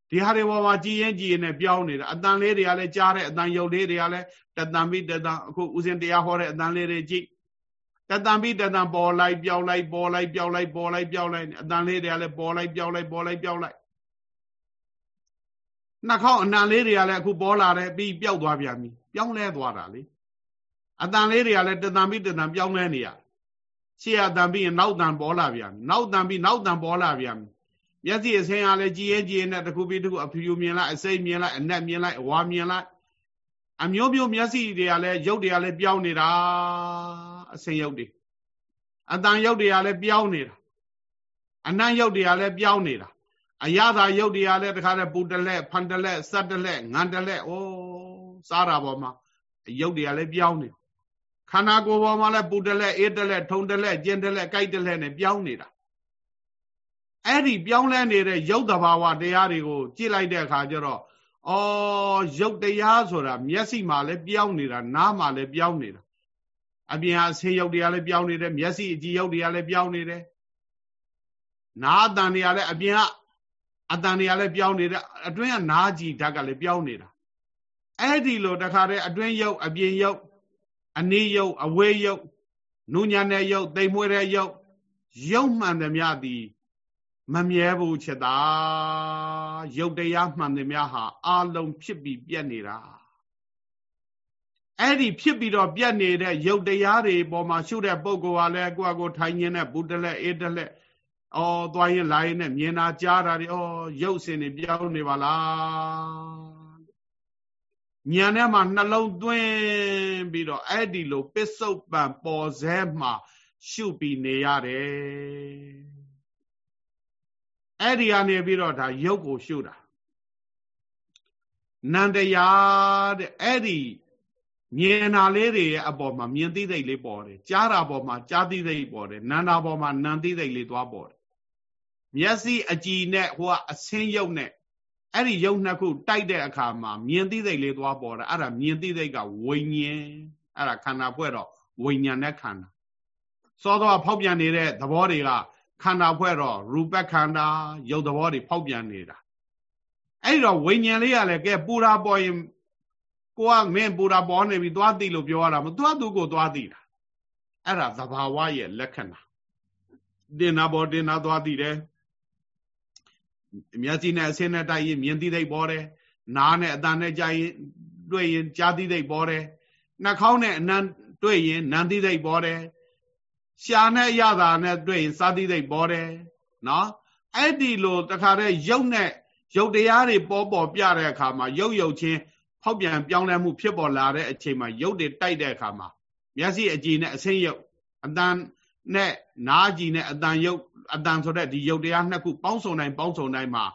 ဒီဟာတွေပေါ်မှာကြည်ရင်ကြည်ရင်နဲ့ပြောင်းနေတာအတန်လေးတွေကလည်းကြားတဲ့အတန်ရုပ်လေးတွေကလည်းတတန်ပြီးတတန်အခုဥစဉ်တရားဟောတဲ့အတန်လေးတွေကြည့်တတန်ပြီးတတန်ပေါ်လိုက်ပြောင်းလိုက်ပေါ်လိုက်ပြောင်းလိုက်ပေါ်လိုက်ပြောင်းလိုက်အတန်လေးတွေကလည်းပေါ်လိုက်ပြောင်းလိုက်ပေါ်လိုက်ပြောင်းလိုက် နှာခေါင်းအနံလေးတွေကလည်းအခုပေါ်လာတယ်ပြီးပျောက်သွားပြန်ပြီပြောင်းလဲသွားတာလေအတန်လေးတွေကလည်းတတန်ပြီးတတန်ပြောင်းလဲနေရရှေ့အတန်ပြီးရင်နောက်တန်ပေါ်လာပြန်ပြီနောက်တန်ပြီးနောက်တန်ပေါ်လာပြန်ပြီမျက်စိအဆင်းအားလည်းကြည်ရင်ကြည်ရင်နဲ့တစ်ခုပြီးတစ်ခုအဖြူမြင်လိုက်အစိမ့်မြင်လိုက်အနက်မြင်လိုက်အဝါမြင်လိုက်အမျိုးမျိုးမျက်စိတွေကလည်းရုပ်တွေကလည်းပြောင်းနေတာအဆင်းရုပ်တွေအတန်ရုပ်တွေကလည်းပြောင်းနေတာအနံ့ရုပ်တွေကလည်းပြောင်းနေတာ အရသာရုပ်တွေကလည်းတခါတည်းပူတလက်ဖန်တလက်စက်တလက်ငံတလက်ဩစားတာပေါ်မှာရုပ်တွေကလည်းပြောင်းနေခန္ဓာကိုယ်ပေါ်မှာလည်းပူတလက်အေးတလက်ထုံတလက်ကျင်တလက်ကြိုက်တလက်နဲ့ပြောင်းနေတာအဲ့ဒီပြောင်းလဲနေတဲ့ရုပ်တဘာဝတရားတွေကိုကြည့်လိုက်တဲ့အခါကျတော့အော်ရုပ်တရားဆိုတာမျက်စိမှာလည်းပြောင်းနေတာနားမှာလည်းပြောင်းနေတာအပြင်အဆေးရုပ်တွေကလည်းပြောင်းနေတယ်မျက်စိအကြည့်ရုပ်တွေကလည်းပြောင်းနေတယ်နားအတန်တွေကလည်းအပြင်က အတန်တွေကလည်းပြောင်းနေတယ်အတွင်းကနားကြည့်ဓာတ်ကလည်းပြောင်းနေတာအဲ့ဒီလိုတခါတည်းအတွင်းရုပ်အပြင်ရုပ်အနည်းရုပ်အဝေးရုပ်နုညာတဲ့ရုပ်တိမ်မွေးတဲ့ရုပ်ရုပ်မှန်သမျှသည်မမြဲဘူးချက်တာရုပ်တရားမှန်သမျှဟာအလုံးဖြစ်ပြီးပြက်နေတာအဲ့ဒီဖြစ်ပြီးတော့ပြက်နေတဲ့ရုပ်တရားတွေပေါ်မှာရှုတဲ့ပုံကောလည်းကိုယ့်အကိုထိုင်ញင်းတဲ့ဘူးတလက်အေးတလက် အော်သွားရင်လာရင်နဲ့မြင်တာကြားတာတွေအော်ရုပ်စင်တွေပြောင်းနေပါလားဉာဏ်ထဲမှာနှလုံးသွင်းပြီးတော့အဲ့ဒီလိုပစ္စုပန်ပေါ်စဲမှာရှုပြီးနေရတယ်အဲ့ဒီကနေပြီးတော့ဒါရုပ်ကိုရှုတာနန္တရားတဲ့အဲ့ဒီမြင်တာလေးတွေရဲ့အပေါ်မှာမြင်သိသိလေးပေါ်တယ်ကြားတာပေါ်မှာကြားသိသိပေါ်တယ်နန္တာပေါ်မှာနံသိသိလေးသွားပေါ်တယ် မျက်စိအကြည်နဲ့ဟိုကအဆင်းရုပ်နဲ့အဲ့ဒီရုပ်နှစ်ခုတိုက်တဲ့အခါမှာမြင်သိသိလေးသွားပေါ်တယ်အဲ့ဒါမြင်သိသိကဝိညာဉ်အဲ့ဒါခန္ဓာဖွဲ့တော့ဝိညာဉ်နဲ့ခန္ဓာစောတော့ဖောက်ပြန်နေတဲ့သဘောတွေကခန္ဓာဖွဲ့တော့ရူပခန္ဓာရုပ်သဘောတွေဖောက်ပြန်နေတာအဲ့တော့ဝိညာဉ်လေးကလည်းကဲပူရာပေါ်ရင်ကိုကမင်းပူရာပေါ်နေပြီသွားသိလို့ပြောရတာမသွားသူကိုသွားသိတာအဲ့ဒါသဘာဝရဲ့လက္ခဏာတင်နာပေါ်တင်နာသွားသိတယ် မျက်စိနဲ့အဆင်းနဲ့တိုက်ရင်မြင်သိသိပေါ်တယ်နားနဲ့အတန်နဲ့ကြားရင်တွေ့ရင်ကြားသိသိပေါ်တယ်နှာခေါင်းနဲ့အနံတွေ့ရင်နန္တိသိတ်ပေါ်တယ်ရှာနဲ့ရတာနဲ့တွေ့ရင်စာတိသိတ်ပေါ်တယ်နော်အဲ့ဒီလိုတခါတည်းရုပ်နဲ့ရုပ်တရားတွေပေါ်ပေါ်ပြတဲ့အခါမှာရုပ်ရုပ်ချင်းဖောက်ပြန်ပြောင်းလဲမှုဖြစ်ပေါ်လာတဲ့အချိန်မှာရုပ်တွေတိုက်တဲ့အခါမှာမျက်စိအကြည့်နဲ့အဆင်းရုပ်အတန်နဲ့နားကြည့်နဲ့အတန်ရုပ် အတန်ဆိုတဲ့ဒီရုပ်တရားနှစ်ခုပေါင်းစုံတိုင်းပေါင်းစုံတိုင်းမှာ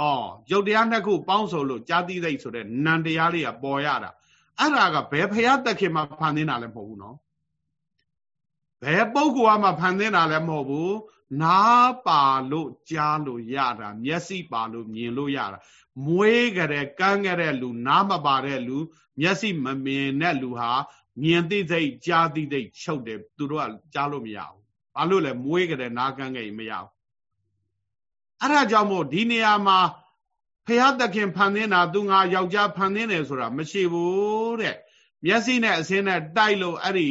အော်ရုပ်တရားနှစ်ခုပေါင်းစုံလို့ကြာတိသိဆိုတဲ့နံတရားလေးကပေါ်ရတာအဲ့ဒါကဘယ်ဖရာတက်ခင်မှာဖန်သင်းတာလည်းမဟုတ်ဘူးနော်ဘယ်ပုဂ္ဂိုလ်ကမှဖန်သင်းတာလည်းမဟုတ်ဘူးနားပါလို့ကြားလို့ရတာမျက်စိပါလို့မြင်လို့ရတာမွေးကြတဲ့ကန်းကြတဲ့လူနားမပါတဲ့လူမျက်စိမမြင်တဲ့လူဟာမြင်သိသိကြားသိသိချုပ်တယ်သူတို့ကကြားလို့မရဘူး ဘာလို့လဲမွေးကြတဲ့နားကန်းကြရင်မရဘူးအဲ့ဒါကြောင့်မို့ဒီနေရာမှာဖះသခင်ဖန်သင်းတာသူငါယောက်ျားဖန်သင်းတယ်ဆိုတာမရှိဘူးတဲ့မျက်စိနဲ့အစင်းနဲ့တိုက်လို့အဲ့ဒီ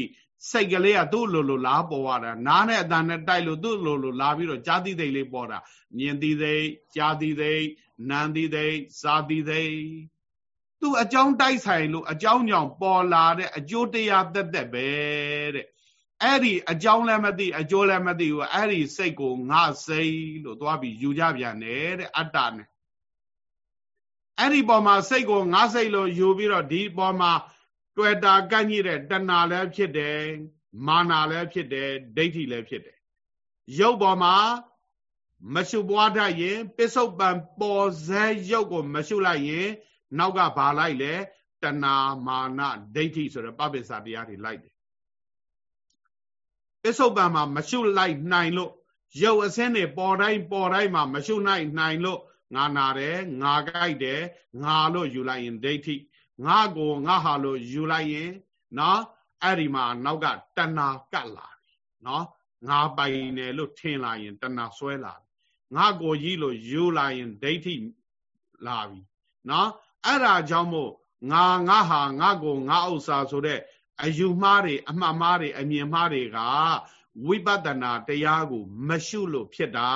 စိတ်ကလေးကသူ့လိုလိုလာပေါ်ရတာနားနဲ့အတန်နဲ့တိုက်လို့သူ့လိုလိုလာပြီးတော့ကြားသိသိလေးပေါ်တာမြင်သိသိကြားသိသိနားသိသိစားသိသိသူ့အကြောင်းတိုက်ဆိုင်လို့အကြောင်းကြောင့်ပေါ်လာတဲ့အကျိုးတရားသက်သက်ပဲတဲ့ အဲ့ဒီအကြောင်းလည်းမသိအကျိုးလည်းမသိဘူးအဲ့ဒီစိတ်ကိုငါစိတ်လို့သွားပြီးယူကြပြန်တယ်တဲ့အတ္တနဲ့အဲ့ဒီပေါ်မှာစိတ်ကိုငါစိတ်လို့ယူပြီးတော့ဒီပေါ်မှာတွေ့တာကန့်ညိတဲ့တဏှာလည်းဖြစ်တယ်မာနာလည်းဖြစ်တယ်ဒိဋ္ဌိလည်းဖြစ်တယ်ရုပ်ပေါ်မှာမရှုပွားတတ်ရင်ပစ္စုပန်ပေါ်ဇဲရုပ်ကိုမရှုလိုက်ရင် နောက်ကဘာလိုက်လဲတဏှာမာနဒိဋ္ဌိဆိုတဲ့ပပိစ္ဆာတရားတွေလိုက်တယ် ပစ္စုပန်မှာမရှုလိုက်နိုင်လို့ရုပ်အစင်းတွေပေါ်တိုင်းပေါ်တိုင်းမှာမရှုနိုင်နိုင်လို့ငါနာတယ်ငါကြိုက်တယ်ငါလို့ယူလိုက်ရင်ဒိဋ္ဌိငါကိုငါဟာလို့ယူလိုက်ရင်နော်အဲ့ဒီမှာနောက်ကတဏှာကတ်လာပြီနော်ငါပိုင်တယ်လို့ထင်လာရင်တဏှာဆွဲလာပြီငါကိုကြီးလို့ယူလာရင်ဒိဋ္ဌိလာပြီနော်အဲ့ဒါကြောင့်မို့ငါငါဟာငါကိုငါဥစ္စာဆိုတဲ့ အယူမှားတွေအမှတ်မှားတွေအမြင်မှားတွေကဝိပဿနာတရားကို မရှုလို့ဖြစ်တာ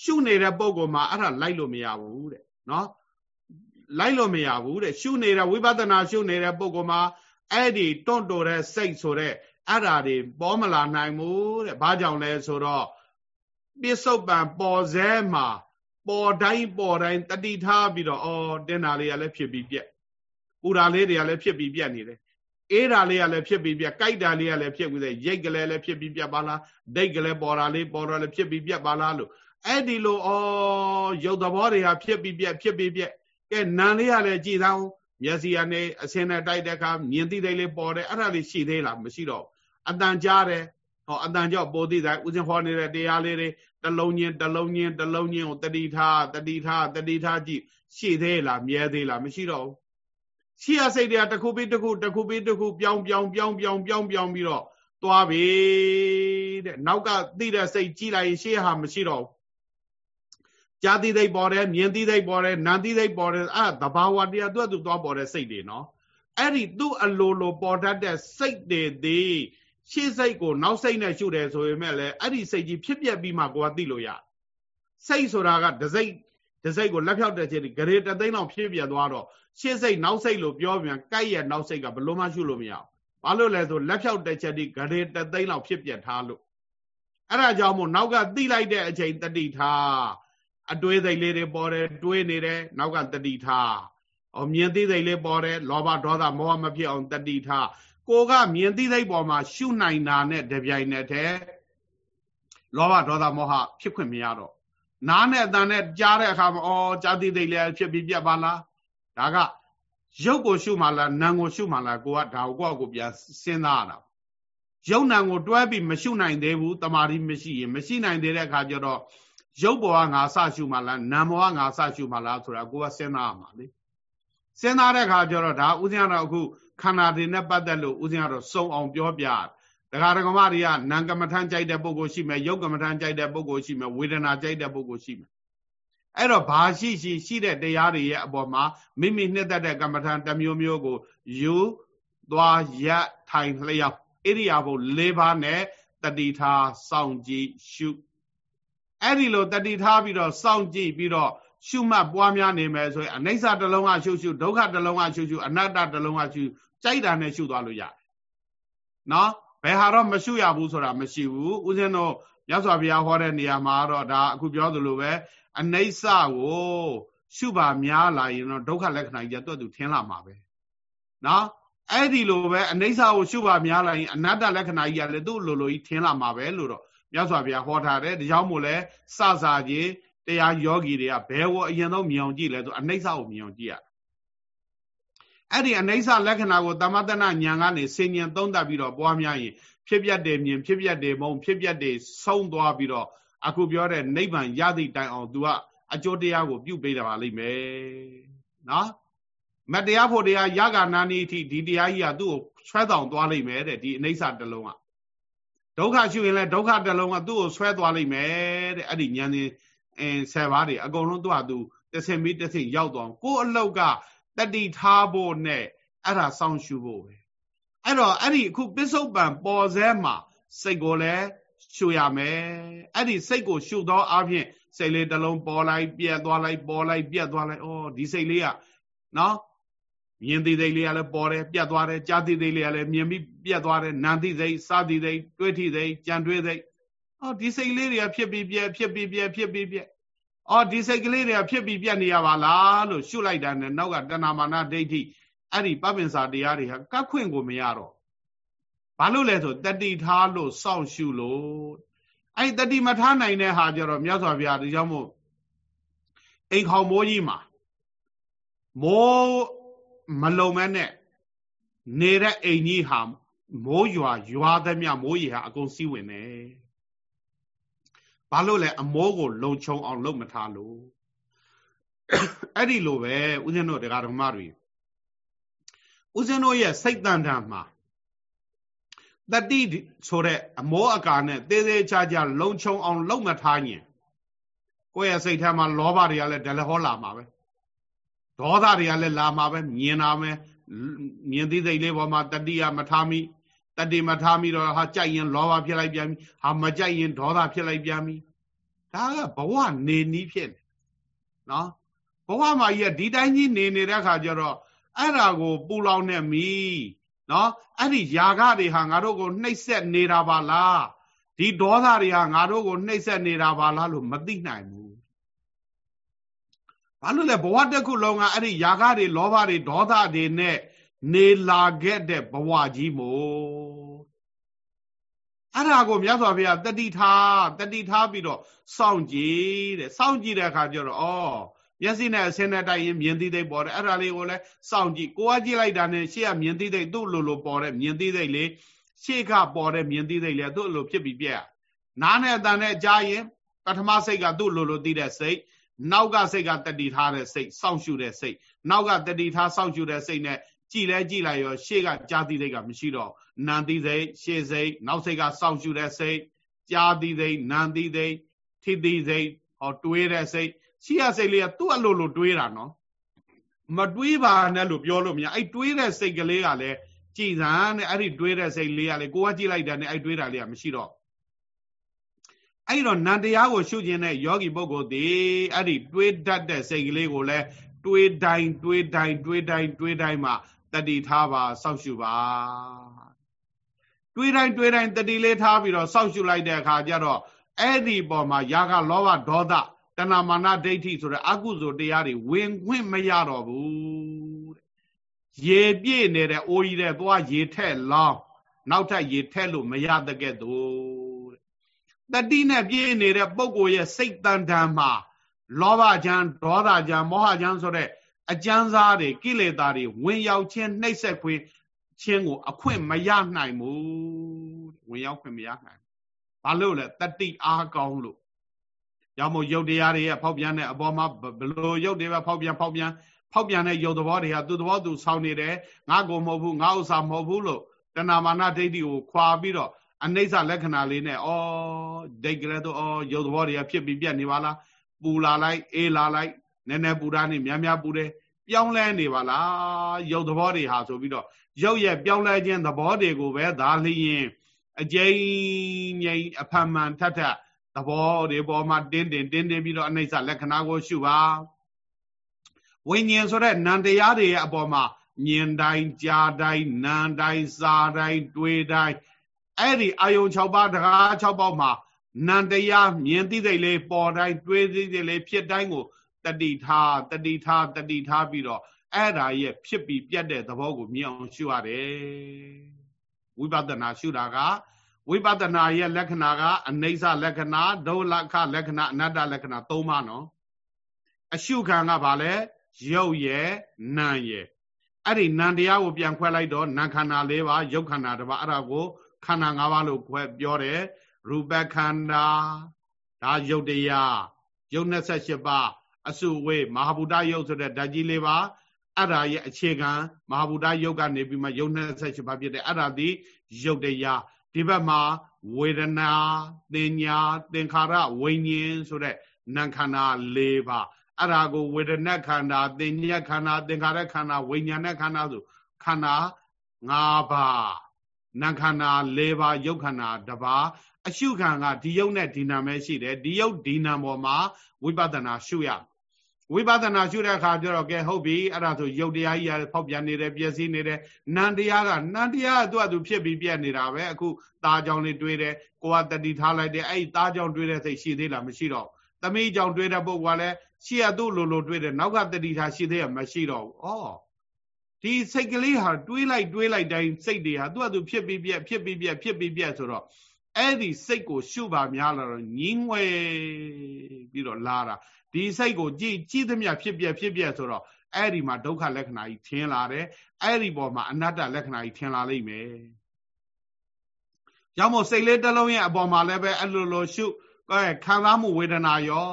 ရှုနေတဲ့ပုံကောမှာအဲ့ဒါလိုက်လို့မရဘူးတဲ့နော်လိုက်လို့မရဘူးတဲ့ရှုနေတဲ့ဝိပဿနာရှုနေတဲ့ပုံကောမှာအဲ့ဒီတွန့်တိုတဲ့စိတ်ဆိုတဲ့အဲ့ဓာတွေပေါ်မလာနိုင်ဘူးတဲ့ဘာကြောင့်လဲဆိုတော့ပစ္စုပန်ပေါ်စဲမှာပေါ်တိုင်းပေါ်တိုင်းတတိထားပြီးတော့အော်တင်တာလေးကလည်းဖြစ်ပြီးပြက် ပူတာလေးတွေကလည်းဖြစ်ပြီးပြက်နေတယ်အေးတာလေးကလည်းဖြစ်ပြီးပြက်ကြိုက်တာလေးကလည်းဖြစ်ပြီးတဲ့ရိတ်ကလေးလည်းဖြစ်ပြီးပြက်ပါလားဒိတ်ကလေးပေါ်တာလေးပေါ်တော့လည်းဖြစ်ပြီးပြက်ပါလားလို့အဲ့ဒီလိုဩရုပ်သဘောတွေဟာဖြစ်ပြီးပြက်ဖြစ်ပြီးပြက်ကဲနာလေးကလည်းကြည်သားမျက်စိကနေအစင်းနဲ့တိုက်တဲ့အခါမြင်သိသိလေးပေါ်တယ်အဲ့ဒါလေးရှိသေးလားမရှိတော့အတန်ကြားတယ်ဟောအတန်ကြောက်ပေါ်သိတယ်ဥစဉ်ဟောနေတဲ့တရားလေးတွေတလုံးချင်းတလုံးချင်းတလုံးချင်းကိုတတိထားတတိထားတတိထားကြည့်ရှိသေးလားမြဲသေးလားမရှိတော့ဘူး ရှိရစိတ်တွေကတစ်ခုပြီးတစ်ခုတစ်ခုပြီးတစ်ခုပြောင်းပြောင်းပြောင်းပြောင်းပြောင်းပြောင်းပြီးတော့သွားပြီတဲ့နောက်ကသိတဲ့စိတ်ကြည့်လိုက်ရင်ရှေ့ဟာမရှိတော့ဘူးကြာတိသိပ်ပေါ်တယ်မြင်တိသိပ်ပေါ်တယ်နာတိသိပ်ပေါ်တယ်အဲ့ဒါသဘာဝတရားသူ့အတူသွားပေါ်တဲ့စိတ်တွေနော်အဲ့ဒီသူ့အလိုလိုပေါ်တတ်တဲ့စိတ်တွေသည်ရှေ့စိတ်ကိုနောက်စိတ်နဲ့ရှုတယ်ဆိုရင်မဲ့လေအဲ့ဒီစိတ်ကြီးဖြစ်ပြက်ပြီးမှကိုယ်ကသိလို့ရစိတ်ဆိုတာကဒစိတ် ဒစိတ်ကိုလက်ဖြောက်တဲ့ချိန်ဂရေတသိန်းလောက်ဖြစ်ပြက်သွားတော့ရှေ့စိတ်နောက်စိတ်လို့ပြောပြန်ကြိုက်ရဲ့နောက်စိတ်ကဘလို့မှရှုလို့မရဘူးဘာလို့လဲဆိုလက်ဖြောက်တဲ့ချက်ဒီဂရေတသိန်းလောက်ဖြစ်ပြက်ထားလို့အဲ့ဒါကြောင့်မို့နောက်ကသိလိုက်တဲ့အချိန်တတိထားအတွေးစိတ်လေးတွေပေါ်တယ်တွေးနေတယ်နောက်ကတတိထား။အော်မြင်သိစိတ်လေးပေါ်တယ်လောဘဒေါသမောဟမဖြစ်အောင်တတိထား။ကိုကမြင်သိစိတ်ပေါ်မှာရှုနိုင်တာနဲ့တပြိုင်နက်တည်းလောဘဒေါသမောဟဖြစ်ခွင့်မရတော့ နားနဲ့အတန်နဲ့ကြားတဲ့အခါမှာအော်ကြားသိသိလေးဖြစ်ပြီးပြတ်ပါလား။ဒါကရုပ်ကိုရှုမှလားနာမ်ကိုရှုမှလားကိုကဒါကိုကိုယ့်ကိုပြန်စဉ်းစားရတာ။ရုပ်နာမ်ကိုတွဲပြီးမရှုနိုင်သေးဘူးတမာတိမရှိရင်မရှိနိုင်သေးတဲ့အခါကျတော့ရုပ်ဘောကငါစရှုမှလားနာမ်ဘောကငါစရှုမှလားဆိုတာကိုကစဉ်းစားရမှာလေစဉ်းစားတဲ့အခါကျတော့ဒါဥစဉ်ကတော့အခုခန္ဓာတွေနဲ့ပတ်သက်လို့ဥစဉ်ကတော့စုံအောင်ပြောပြ ဒကာဒကမတွေကနာမ်ကမ္မထမ်းကြိုက်တဲ့ပုဂ္ဂိုလ်ရှိမယ်ရုပ်ကမ္မထမ်းကြိုက်တဲ့ပုဂ္ဂိုလ်ရှိမယ်ဝေဒနာကြိုက်တဲ့ပုဂ္ဂိုလ်ရှိမယ်အဲ့တော့ဘာရှိရှိရှိတဲ့တရားတွေရဲ့အပေါ်မှာမိမိနှစ်သက်တဲ့ကမ္မထံတစ်မျိုးမျိုးကိုယူသွားရထိုင်လျောက်ဣရိယာပု၄ပါးနဲ့တတိထားစောင့်ကြည့်ရှုအဲ့ဒီလိုတတိထားပြီးတော့စောင့်ကြည့်ပြီးတော့ရှုမှတ်ပွားများနေမယ်ဆိုရင်အနိစ္စတစ်လုံးကရှုရှုဒုက္ခတစ်လုံးကရှုရှုအနတ္တတစ်လုံးကရှုကြိုက်တာနဲ့ရှုသွားလို့ရတယ်နော် ဘယ်ဟာတော့မရှုရဘူးဆိုတာမရှိဘူးဦးဇင်းတို့မြတ်စွာဘုရားဟောတဲ့နေရာမှာတော့ဒါအခုပြောသလိုပဲအနိစ္စကိုရှုပါများလာရင်တော့ဒုက္ခလက္ခဏာကြီးကသူ့သူထင်လာမှာပဲနော်အဲ့ဒီလိုပဲအနိစ္စကိုရှုပါများလာရင်အနတ္တလက္ခဏာကြီးကလည်းသူ့လိုလိုကြီးထင်လာမှာပဲလို့တော့မြတ်စွာဘုရားဟောထားတယ်ဒါကြောင့်မို့လဲစစာကြီးတရားယောဂီတွေကဘယ်ဝအရင်ဆုံးမြင်အောင်ကြည့်လဲဆိုအနိစ္စကိုမြင်အောင်ကြည့်ရ အဲ့ဒီအနိစ္စလက္ခဏာကိုတမတနာဉာဏ်ကနေဆင်ញံသုံးသပ်ပြီးတော့ပွားများရင်ဖြစ်ပြတ်တယ်မြင်ဖြစ်ပြတ်တယ်မုံဖြစ်ပြတ်တယ်ဆုံးသွားပြီးတော့အခုပြောတဲ့နိဗ္ဗာန်ရသည့်တိုင်အောင် तू ကအကျိုးတရားကိုပြုပေးတာပါလိမ့်မယ်နော်မတရားဖို့တရားရဂာနာနီအထိဒီတရားကြီးကသူ့ကိုဆွဲတောင်သွားလိမ့်မယ်တဲ့ဒီအနိစ္စတလုံးကဒုက္ခရှုရင်လည်းဒုက္ခတလုံးကသူ့ကိုဆွဲသွားလိမ့်မယ်တဲ့အဲ့ဒီဉာဏ်ရှင်အင်းဆယ်ပါးတွေအကုန်လုံးသူ့ဟာသူတဆင်ပြီးတဆင်ရောက်သွားကိုယ်အလောက်က တတိထားဖို့နဲ့အဲ့ဒါစောင့်ရှုဖို့ပဲအဲ့တော့အဲ့ဒီအခုပစ္စုပန်ပေါ်စဲမှာစိတ်ကိုလည်းရှုရမယ်အဲ့ဒီစိတ်ကိုရှုသောအပြင်စိတ်လေးတစ်လုံးပေါ်လိုက်ပြက်သွားလိုက်ပေါ်လိုက်ပြက်သွားလိုက်ဩဒီစိတ်လေးကနော်မြင်သိသိလေးကလည်းပေါ်တယ်ပြက်သွားတယ်ကြားသိသိလေးကလည်းမြင်ပြီးပြက်သွားတယ်နာသိသိစသိသိတွေးထိသိကြံတွေးသိဩဒီစိတ်လေးတွေကဖြစ်ပြီးပြက်ဖြစ်ပြီးပြက်ဖြစ်ပြီးပြက် ဩဒီစိတ်ကလေးတွေကဖြစ်ပြီးပြက်နေရပါလားလို့ရှုလိုက်တာနဲ့နောက်ကတဏမာနဒိဋ္ဌိအဲ့ဒီပပင်စာတရားတွေဟာကတ်ခွင့်ကိုမရတော့ဘာလို့လဲဆိုတတိထားလို့စောင့်ရှုလို့အဲ့တတိမထားနိုင်တဲ့ဟာကြတော့မြတ်စွာဘုရားဒီကြောင့်မို့အိမ်ခေါင်မိုးကြီးမှာမိုးမလုံမဲနဲ့နေတဲ့အိမ်ကြီးဟာမိုးရွာရွာသမျှမိုးရေဟာအကုန်စီးဝင်နေ ဘာလို့လဲအမိုးကိုလုံခြုံအောင်လုပ်မထားလို့အဲ့ဒီလိုပဲဦးဇင်းတို့တရားဓမ္မတွေဦးဇင်းတို့ရဲ့စိတ်တန်တန်မှာတတိဆိုတဲ့အမောအကာနဲ့သေးသေးချာချာလုံခြုံအောင်လုပ်မထားရင်ကိုယ့်ရဲ့စိတ်ထဲမှာလောဘတွေကလည်းဒလဟောလာမှာပဲဒေါသတွေကလည်းလာမှာပဲမြင်တာပဲမြင်သိစိတ်လေးပေါ်မှာတတိယမထားမိ တတိမထားမိတော့ဟာကြိုက်ရင်လောဘဖြစ်လိုက်ပြန်ပြီဟာမကြိုက်ရင်ဒေါသဖြစ်လိုက်ပြန်ပြီဒါကဘဝနေနည်းဖြစ်နေနော်ဘဝမှာကြီးကဒီတိုင်းကြီးနေနေတဲ့အခါကျတော့အဲ့ဒါကိုပူလောင်နေပြီနော်အဲ့ဒီຢာကတွေဟာငါတို့ကိုနှိပ်စက်နေတာပါလားဒီဒေါသတွေဟာငါတို့ကိုနှိပ်စက်နေတာပါလားလို့မသိနိုင်ဘူးဘာလို့လဲဘဝတစ်ခုလုံးကအဲ့ဒီຢာကတွေလောဘတွေဒေါသတွေနဲ့ နေလာခဲ့တဲ့ဘဝကြီးမို့အဲ့ဒါကိုမြတ်စွာဘုရားတတိထားတတိထားပြီးတော့စောင့်ကြည့်တဲ့စောင့်ကြည့်တဲ့အခါကျတော့ဩမျက်စိနဲ့အစင်းနဲ့တိုက်ရင်မြင်သိသိပေါ်တယ်အဲ့ဒါလေးကိုလည်းစောင့်ကြည့်ကိုကကြည့်လိုက်တာနဲ့ရှေ့ကမြင်သိသိသူ့လိုလိုပေါ်တယ်မြင်သိသိလေရှေ့ကပေါ်တယ်မြင်သိသိလေသူ့လိုဖြစ်ပြီးပြက်နားနဲ့အတန်နဲ့ကြားရင်ပထမစိတ်ကသူ့လိုလိုသိတဲ့စိတ်နောက်ကစိတ်ကတတိထားတဲ့စိတ်စောင့်ရှုတဲ့စိတ်နောက်ကတတိထားစောင့်ရှုတဲ့စိတ်နဲ့ ကြည်လဲကြည်လိုက်ရောရှေ့ကကြားသိသိကမရှိတော့နံသိသိရှေ့စိတ်နောက်စိတ်ကစောင့်ရှုတဲ့စိတ်ကြားသိသိနံသိသိထိသိသိဟောတွေးတဲ့စိတ်ရှိရစိတ်လေးကသူ့အလိုလိုတွေးတာနော်မတွေးပါနဲ့လို့ပြောလို့မရအဲ့တွေးတဲ့စိတ်ကလေးကလည်းကြည်စံနဲ့အဲ့ဒီတွေးတဲ့စိတ်လေးကလည်းကိုကကြည့်လိုက်တာနဲ့အဲ့တွေးတာလေးကမရှိတော့အဲ့တော့နန္တရားကိုရှုခြင်းနဲ့ယောဂီပုဂ္ဂိုလ်ဒီအဲ့ဒီတွေးတတ်တဲ့စိတ်ကလေးကိုလည်းတွေးတိုင်းတွေးတိုင်းတွေးတိုင်းတွေးတိုင်းမှာ တတိထားပါစောင့်ရှုပါတွေးတိုင်းတွေးတိုင်းတတိလေးထားပြီးတော့စောင့်ရှုလိုက်တဲ့အခါကျတော့အဲ့ဒီပေါ်မှာຢာကလောဘဒေါသတဏမာနဒိဋ္ဌိဆိုတဲ့အကုသိုလ်တရားတွေဝင်ခွင့်မရတော့ဘူးရေပြည့်နေတဲ့အိုးကြီးတဲ့သွားရေထက်လောင်းနောက်ထပ်ရေထက်လို့မရတဲ့ကဲ့သို့တတိနဲ့ပြည့်နေတဲ့ပုဂ္ဂိုလ်ရဲ့စိတ်တန်တန်မှာလောဘကြံဒေါသကြံမောဟကြံဆိုတဲ့ အကြမ်းစားတွေကိလေသာတွေဝင်ရောက်ခြင်းနှိပ်စက်ခွင့်ခြင်းကိုအခွင့်မရနိုင်ဘူးဝင်ရောက်ခွင့်မရနိုင်ဘာလို့လဲတတိအားကောင်းလို့ကြောင့်မို့ယုတ်တရားတွေရဲ့ဖောက်ပြန်တဲ့အပေါ်မှာဘလို့ယုတ်တွေပဲဖောက်ပြန်ဖောက်ပြန်ဖောက်ပြန်တဲ့ယုတ်သဘောတွေဟာသူ့သဘောသူဆောင်းနေတယ်ငါကိုမဟုတ်ဘူးငါဥစ္စာမဟုတ်ဘူးလို့တဏမာနဒိဋ္ဌိကိုခွာပြီးတော့အနိစ္စလက္ခဏာလေးနဲ့ဩဒိတ်ကလေးတော့ဩယုတ်သဘောတွေကဖြစ်ပြီးပြတ်နေပါလားပူလာလိုက်အေးလာလိုက်နည်းနည်းပူတာနေများများပူတယ် ပြောင်းလဲနေပါလားယုတ်သဘောတွေဟာဆိုပြီးတော့ယုတ်ရဲ့ပြောင်းလဲခြင်းသဘောတွေကိုပဲဒါလျင်အကျဉ်းငိမ့်အဖန်မှန်ထထသဘောတွေပေါ်မှာတင်းတင်းတင်းတင်းပြီးတော့အနိစ္စလက္ခဏာကိုရှုပါဝိညာဉ်ဆိုတဲ့နံတရားတွေရဲ့အပေါ်မှာမြင်တိုင်းကြားတိုင်းနားတိုင်းစားတိုင်းတွေးတိုင်းအဲ့ဒီအာယုံ6ပါးတကား6ပေါက်မှာနန္တရားမြင်သိသိလေးပေါ်တိုင်းတွေးသိသိလေးဖြစ်တိုင်းကို တတိထားတတိထားတတိထားပြီးတော့အဲ့ဒါရဲ့ဖြစ်ပြီးပြတ်တဲ့သဘောကိုမြင်အောင်ရှုရတယ်ဝိပဿနာရှုတာကဝိပဿနာရဲ့လက္ခဏာကအနိစ္စလက္ခဏာဒုလက္ခလက္ခဏာအနတ္တလက္ခဏာ၃ပါးနော်အရှုခံကဘာလဲရုပ်ရဲ့နာမ်ရဲ့အဲ့ဒီနာမ်တရားကိုပြန်ခွဲလိုက်တော့နာမ်ခန္ဓာ၄ပါးရုပ်ခန္ဓာတစ်ပါးအဲ့ဒါကိုခန္ဓာ၅ပါးလို့ခွဲပြောတယ်ရူပခန္ဓာဒါရုပ်တရားရုပ်28ပါး အစုဝေးမဟာဗုဒ္ဓယုတ်ဆိုတဲ့ဓာတ်ကြီး၄ပါးအဲ့ဒါရဲ့အခြေခံမဟာဗုဒ္ဓယုတ်ကနေပြီးမှယုတ်28ပါးဖြစ်တဲ့အဲ့ဒါဒီယုတ်တရားဒီဘက်မှာဝေဒနာသင်ညာသင်္ခါရဝိညာဉ်ဆိုတဲ့နာခန္ဓာ၄ပါးအဲ့ဒါကိုဝေဒနာခန္ဓာသင်ညာခန္ဓာသင်္ခါရခန္ဓာဝိညာဏခန္ဓာဆိုခန္ဓာ၅ပါးနာခန္ဓာ၄ပါးယုတ်ခန္ဓာတစ်ပါးအရှုခံကဒီယုတ်နဲ့ဒီနာမဲရှိတယ်ဒီယုတ်ဒီနာပေါ်မှာဝိပဿနာရှုရ ဝိပဿနာရှုတဲ့အခါကျတော့ကဲဟုတ်ပြီအဲ့ဒါဆိုယုတ်တရားကြီးဖောက်ပြန်နေတယ်ပြည့်စည်နေတယ်နန္တရားကနန္တရားကသူ့အတူဖြစ်ပြီးပြည့်နေတာပဲအခုသားကြောင်လေးတွေးတယ်ကိုကတတိထားလိုက်တယ်အဲ့ဒီသားကြောင်တွေးတဲ့စိတ်ရှိသေးလားမရှိတော့သမီးကြောင်တွေးတဲ့ပုဂ္ဂိုလ်ကလည်းရှေ့ကသူ့လိုလိုတွေးတယ်နောက်ကတတိထားရှိသေးရမရှိတော့ဘူးဩဒီစိတ်ကလေးဟာတွေးလိုက်တွေးလိုက်တိုင်းစိတ်တွေဟာသူ့အတူဖြစ်ပြီးပြည့်ဖြစ်ပြီးပြည့်ဖြစ်ပြီးပြည့်ဆိုတော့အဲ့ဒီစိတ်ကိုရှုပါများလာတော့ညင်းဝဲပြီးတော့လာတာ ဒီစိတ်ကိုကြည်ကြည်သမျှဖြစ်ပြဖြစ်ပြဆိုတော့အဲ့ဒီမှာဒုက္ခလက္ခဏာကြီးထင်လာတယ်အဲ့ဒီပေါ်မှာအနတ္တလက္ခဏာကြီးထင်လာလိမ့်မယ်ရောက်မို့စိတ်လေးတစ်လုံးရဲ့အပေါ်မှာလည်းပဲအဲ့လိုလိုရှုခံစားမှုဝေဒနာရော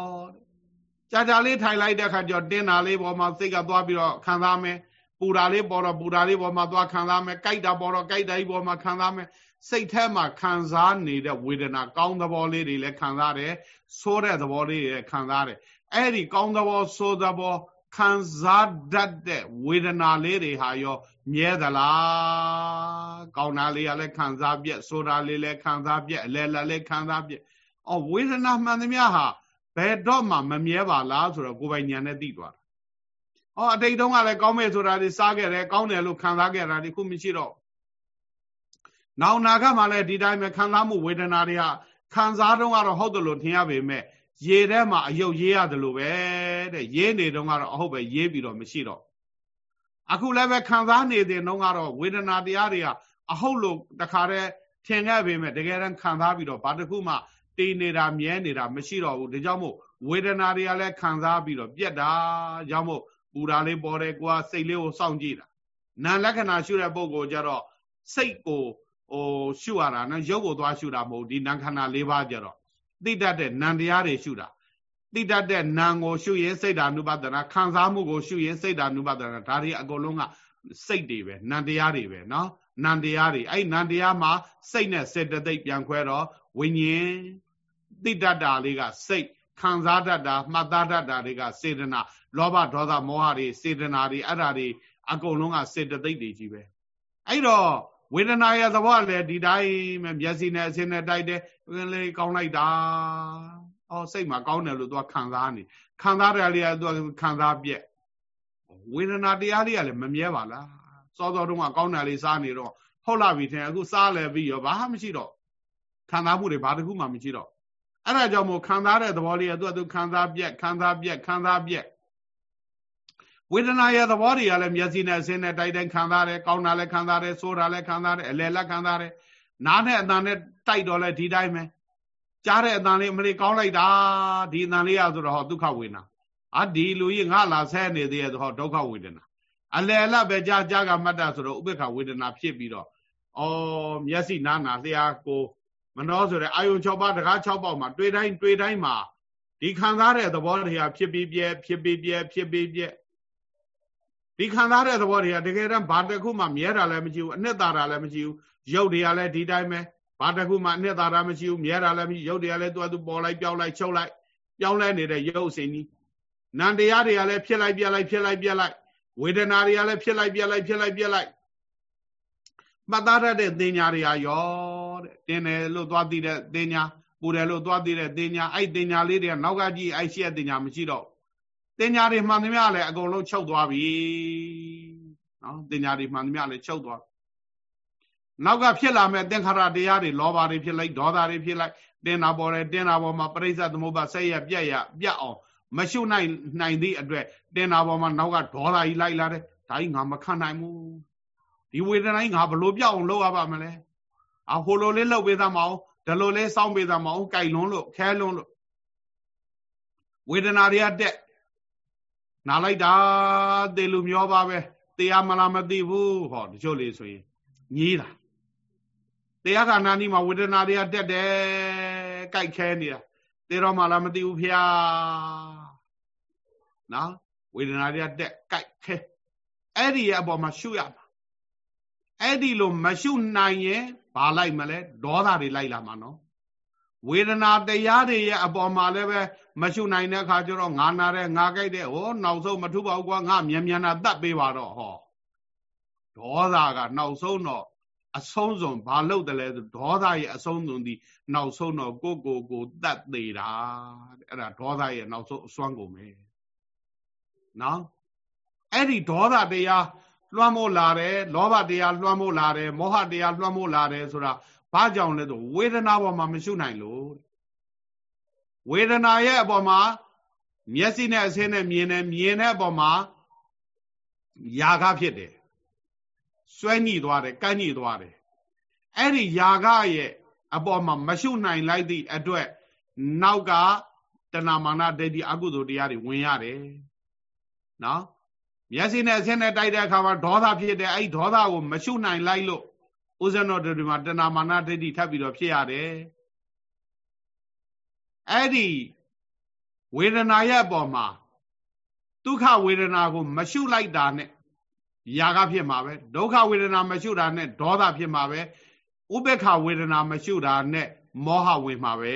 ကြာကြာလေးထိုင်လိုက်တဲ့အခါကျတော့တင်းတာလေးပေါ်မှာစိတ်ကသွားပြီးတော့ခံစားမယ်ပူတာလေးပေါ်တော့ပူတာလေးပေါ်မှာသွားခံစားမယ်ကြိုက်တာပေါ်တော့ကြိုက်တာကြီးပေါ်မှာခံစားမယ်စိတ်ထဲမှာခံစားနေတဲ့ဝေဒနာကောင်းသဘောလေးတွေလည်းခံစားတယ်ဆိုးတဲ့သဘောလေးတွေလည်းခံစားတယ် အဲ့ဒီကောင်းသဘောဆိုးသဘောခံစားတတ်တဲ့ဝေဒနာလေးတွေဟာရော မြဲသလားကောင်းတာလေးကလည်းခံစားပြက်ဆိုတာလေးလည်းခံစားပြက်အလဲလဲလည်းခံစားပြက်အော်ဝေဒနာမှန်သမျှဟာဘယ်တော့မှမမြဲပါလားဆိုတော့ကိုယ်ပိုင်ဉာဏ်နဲ့သိသွားတာအော်အတိတ်တုန်းကလည်းကောင်းမယ်ဆိုတာတွေစားခဲ့တယ်ကောင်းတယ်လို့ခံစားခဲ့တာဒီခုမရှိတော့နောင်နာကမှလည်းဒီတိုင်းပဲခံစားမှုဝေဒနာတွေကခံစားတော့ကတော့ဟုတ်တယ်လို့ထင်ရပေမဲ့ ရေထဲမှာအယုတ်ရေးရတယ်လို့ပဲတဲ့ရေးနေတော့ကတော့အဟုတ်ပဲရေးပြီးတော့မရှိတော့အခုလည်းပဲခံစားနေတဲ့နှုံးကတော့ဝေဒနာတရားတွေကအဟုတ်လို့တခါတည်းထင်ခဲ့ပေမဲ့တကယ်တမ်းခံစားပြီးတော့ဘာတစ်ခုမှတည်နေတာမြဲနေတာမရှိတော့ဘူးဒါကြောင့်မို့ဝေဒနာတွေကလည်းခံစားပြီးတော့ပြက်တာကြောင့်မို့ပူတာလေးပေါ်တယ်ကိုကစိတ်လေးကိုစောင့်ကြည့်တာနာလက္ခဏာရှုတဲ့ပုံကိုကြတော့စိတ်ကိုဟိုရှုရတာနော်ရုပ်ကိုသွားရှုတာမဟုတ်ဒီနာခန္ဓာ၄ပါးကြတော့ သိတတ်တဲ့နံတရားတွေရှုတာသိတတ်တဲ့နံကိုရှုရင်စိတ်ဓာနုပဒနာခံစားမှုကိုရှုရင်စိတ်ဓာနုပဒနာဒါတွေအကုန်လုံးကစိတ်တွေပဲနံတရားတွေပဲနော်နံတရားတွေအဲ့နံတရားမှာစိတ်နဲ့စေတသိက်ပြန်ခွဲတော့ဝိညာဉ်သိတတ်တာလေးကစိတ်ခံစားတတ်တာမှတ်သားတတ်တာတွေကစေတနာလောဘဒေါသမောဟတွေစေတနာတွေအဲ့ဒါတွေအကုန်လုံးကစေတသိက်တွေကြီးပဲအဲ့တော့ ဝေဒနာရဲ့သဘောလည်းဒီတိုင်းပဲမျက်စိနဲ့အစင်းနဲ့တိုက်တယ်လေးကောင်းလိုက်တာ။အော်စိတ်မှာကောင်းတယ်လို့သူကခံစားနေခံစားတယ်လေးကသူကခံစားပြက်ဝေဒနာတရားလေးကလည်းမမြဲပါလား။စောစောတုန်းကကောင်းတယ်လေးစားနေတော့ဟုတ်လာပြီထင်အခုစားလဲပြီးရောဘာမှမရှိတော့ခံစားမှုတွေဘာတစ်ခုမှမရှိတော့အဲ့ဒါကြောင့်မို့ခံစားတဲ့သဘောလေးကသူကသူခံစားပြက်ခံစားပြက်ခံစားပြက် ဝေဒနာရဲ့သဘောတွေကလည်းမျက်စိနဲ့အစင်းနဲ့တိုက်တိုင်းခံစားတယ်ကောင်းတာလည်းခံစားတယ်ဆိုးတာလည်းခံစားတယ်အလယ်လည်းခံစားတယ်နားနဲ့အတန်နဲ့တိုက်တော့လည်းဒီတိုင်းပဲကြားတဲ့အတန်လေးမလေးကောင်းလိုက်တာဒီအတန်လေးရဆိုတော့ဟောဒုက္ခဝေဒနာအာဒီလူကြီးငါလာဆဲနေသေးရဲ့ဆိုတော့ဒုက္ခဝေဒနာအလယ်လပဲကြားကြားကမှတ်တာဆိုတော့ဥပေက္ခဝေဒနာဖြစ်ပြီးတော့အော်မျက်စိနားနာလျာကိုမနှောဆိုတဲ့အာယုံ6ပါးတကား6ပေါက်မှာတွေ့တိုင်းတွေ့တိုင်းမှာဒီခံစားတဲ့သဘောတရားဖြစ်ပြီးပြဲဖြစ်ပြီးပြဲဖြစ်ပြီးပြဲ ဒီခံစားတဲ့သဘောတွေကတကယ်တမ်းဘာတစ်ခုမှမြဲတာလည်းမရှိဘူးအနှစ်သာရလည်းမရှိဘူးရုပ်တွေကလည်းဒီတိုင်းပဲဘာတစ်ခုမှအနှစ်သာရမရှိဘူးမြဲတာလည်းမရှိရုပ်တွေကလည်းသူ့အတူပေါ်လိုက်ပြောင်းလိုက်ချုပ်လိုက်ပြောင်းလဲနေတဲ့ရုပ်စင်ကြီးနံတရားတွေကလည်းဖြစ်လိုက်ပြက်လိုက်ဖြစ်လိုက်ပြက်လိုက်ဝေဒနာတွေကလည်းဖြစ်လိုက်ပြက်လိုက်ဖြစ်လိုက်ပြက်လိုက်မှတ်သားတတ်တဲ့သင်ညာတွေကရောတဲ့တင်းတယ်လို့သွားသိတဲ့သင်ညာပူတယ်လို့သွားသိတဲ့သင်ညာအဲ့သင်ညာလေးတွေကနောက်ကကြည့်အဲ့ရှိတဲ့သင်ညာမရှိတော့ တင်ညာတွေမှန်သမျှလည်းအကုန်လုံးချုပ်သွားပြီနော်နော်တင်ညာတွေမှန်သမျှလည်းချုပ်သွားနောက်ကဖြစ်လာမဲ့သင်္ခါရတရားတွေလောဘတွေဖြစ်လိုက်ဒေါသတွေဖြစ်လိုက်တင်းတာပေါ်တယ်တင်းတာပေါ်မှာပရိစ္ဆသမုပ္ပါဆက်ရပြက်ရပြက်အောင်မရှုနိုင်နိုင်သည့်အတွက်တင်းတာပေါ်မှာနောက်ကဒေါသကြီးလိုက်လာတယ်ဒါကြီးငါမခံနိုင်ဘူးဒီဝေဒနာကြီးငါဘလို့ပြောက်အောင်လုပ်ရပါမလဲအဟိုလိုလေးလှုပ်ပေးသမောင်းဒီလိုလေးစောင်းပေးသမောင်းကြိုက်လွန်းလို့ခဲလွန်းလို့ဝေဒနာတွေကတက် နာလိုက်တာသေလူမျောပါပဲတရားမလားမသိဘူးဟောတချို့လေးဆိုရင်ညီးတာတရားခန္ဓာနီးမှာဝေဒနာတွေကတက်တယ်ကြိုက်ခဲနေတာသေတော့မှလားမသိဘူးဖျားနော်ဝေဒနာတွေကတက်ကြိုက်ခဲအဲ့ဒီရဲ့အပေါ်မှာရှုရမှာအဲ့ဒီလိုမရှုနိုင်ရင်ဘာလိုက်မလဲဒေါသတွေလိုက်လာမှာနော် ဝေဒနာတရားတွေရဲ့အပေါ်မှာလည်းပဲမရှုနိုင်တဲ့အခါကျတော့ငါနာတယ်ငါကြိုက်တယ်ဟောနောက်ဆုံးမထုပါဘူးကွာငါမြန်မြန်နာတတ်ပေးပါတော့ဟောဒေါသကနောက်ဆုံးတော့အဆုံးစွန်ဘာလုပ်တယ်လဲဆိုဒေါသရဲ့အဆုံးစွန်ဒီနောက်ဆုံးတော့ကိုကိုကိုတတ်သေးတာအဲ့ဒါဒေါသရဲ့နောက်ဆုံးအစွမ်းကုန်ပဲနော်အဲ့ဒီဒေါသတရားလွှမ်းမိုးလာတယ်လောဘတရားလွှမ်းမိုးလာတယ်မောဟတရားလွှမ်းမိုးလာတယ်ဆိုတာ ဘာကြောင့်လဲဆိုဝေဒနာပေါ်မှာမရှုနိုင်လို့ဝေဒနာရဲ့အပေါ်မှာမျက်စိနဲ့အဆင်းနဲ့မြင်တယ်မြင်တဲ့အပေါ်မှာຢာကဖြစ်တယ်စွဲညှိသွားတယ်ကန့်ညှိသွားတယ်အဲ့ဒီຢာကရဲ့အပေါ်မှာမရှုနိုင်လိုက်သည့်အတွက်နောက်ကတဏမာနဒိဋ္ဌိအကုသိုလ်တရားတွေဝင်ရတယ်နော်မျက်စိနဲ့အဆင်းနဲ့တိုက်တဲ့အခါမှာဒေါသဖြစ်တယ်အဲ့ဒီဒေါသကိုမရှုနိုင်လိုက်လို့ ဥဇဏတော်တွေမှာတဏမာနဒိဋ္ဌိထပ်ပြီးတော့ဖြစ်ရတယ်အဲ့ဒီဝေဒနာရဲ့အပေါ်မှာဒုက္ခဝေဒနာကို မရှုလိုက်တာနဲ့ຢာကဖြစ်မှာပဲဒုက္ခဝေဒနာမရှုတာနဲ့ဒေါသဖြစ်မှာပဲဥပေက္ခဝေဒနာမရှုတာနဲ့မောဟဝင်မှာပဲ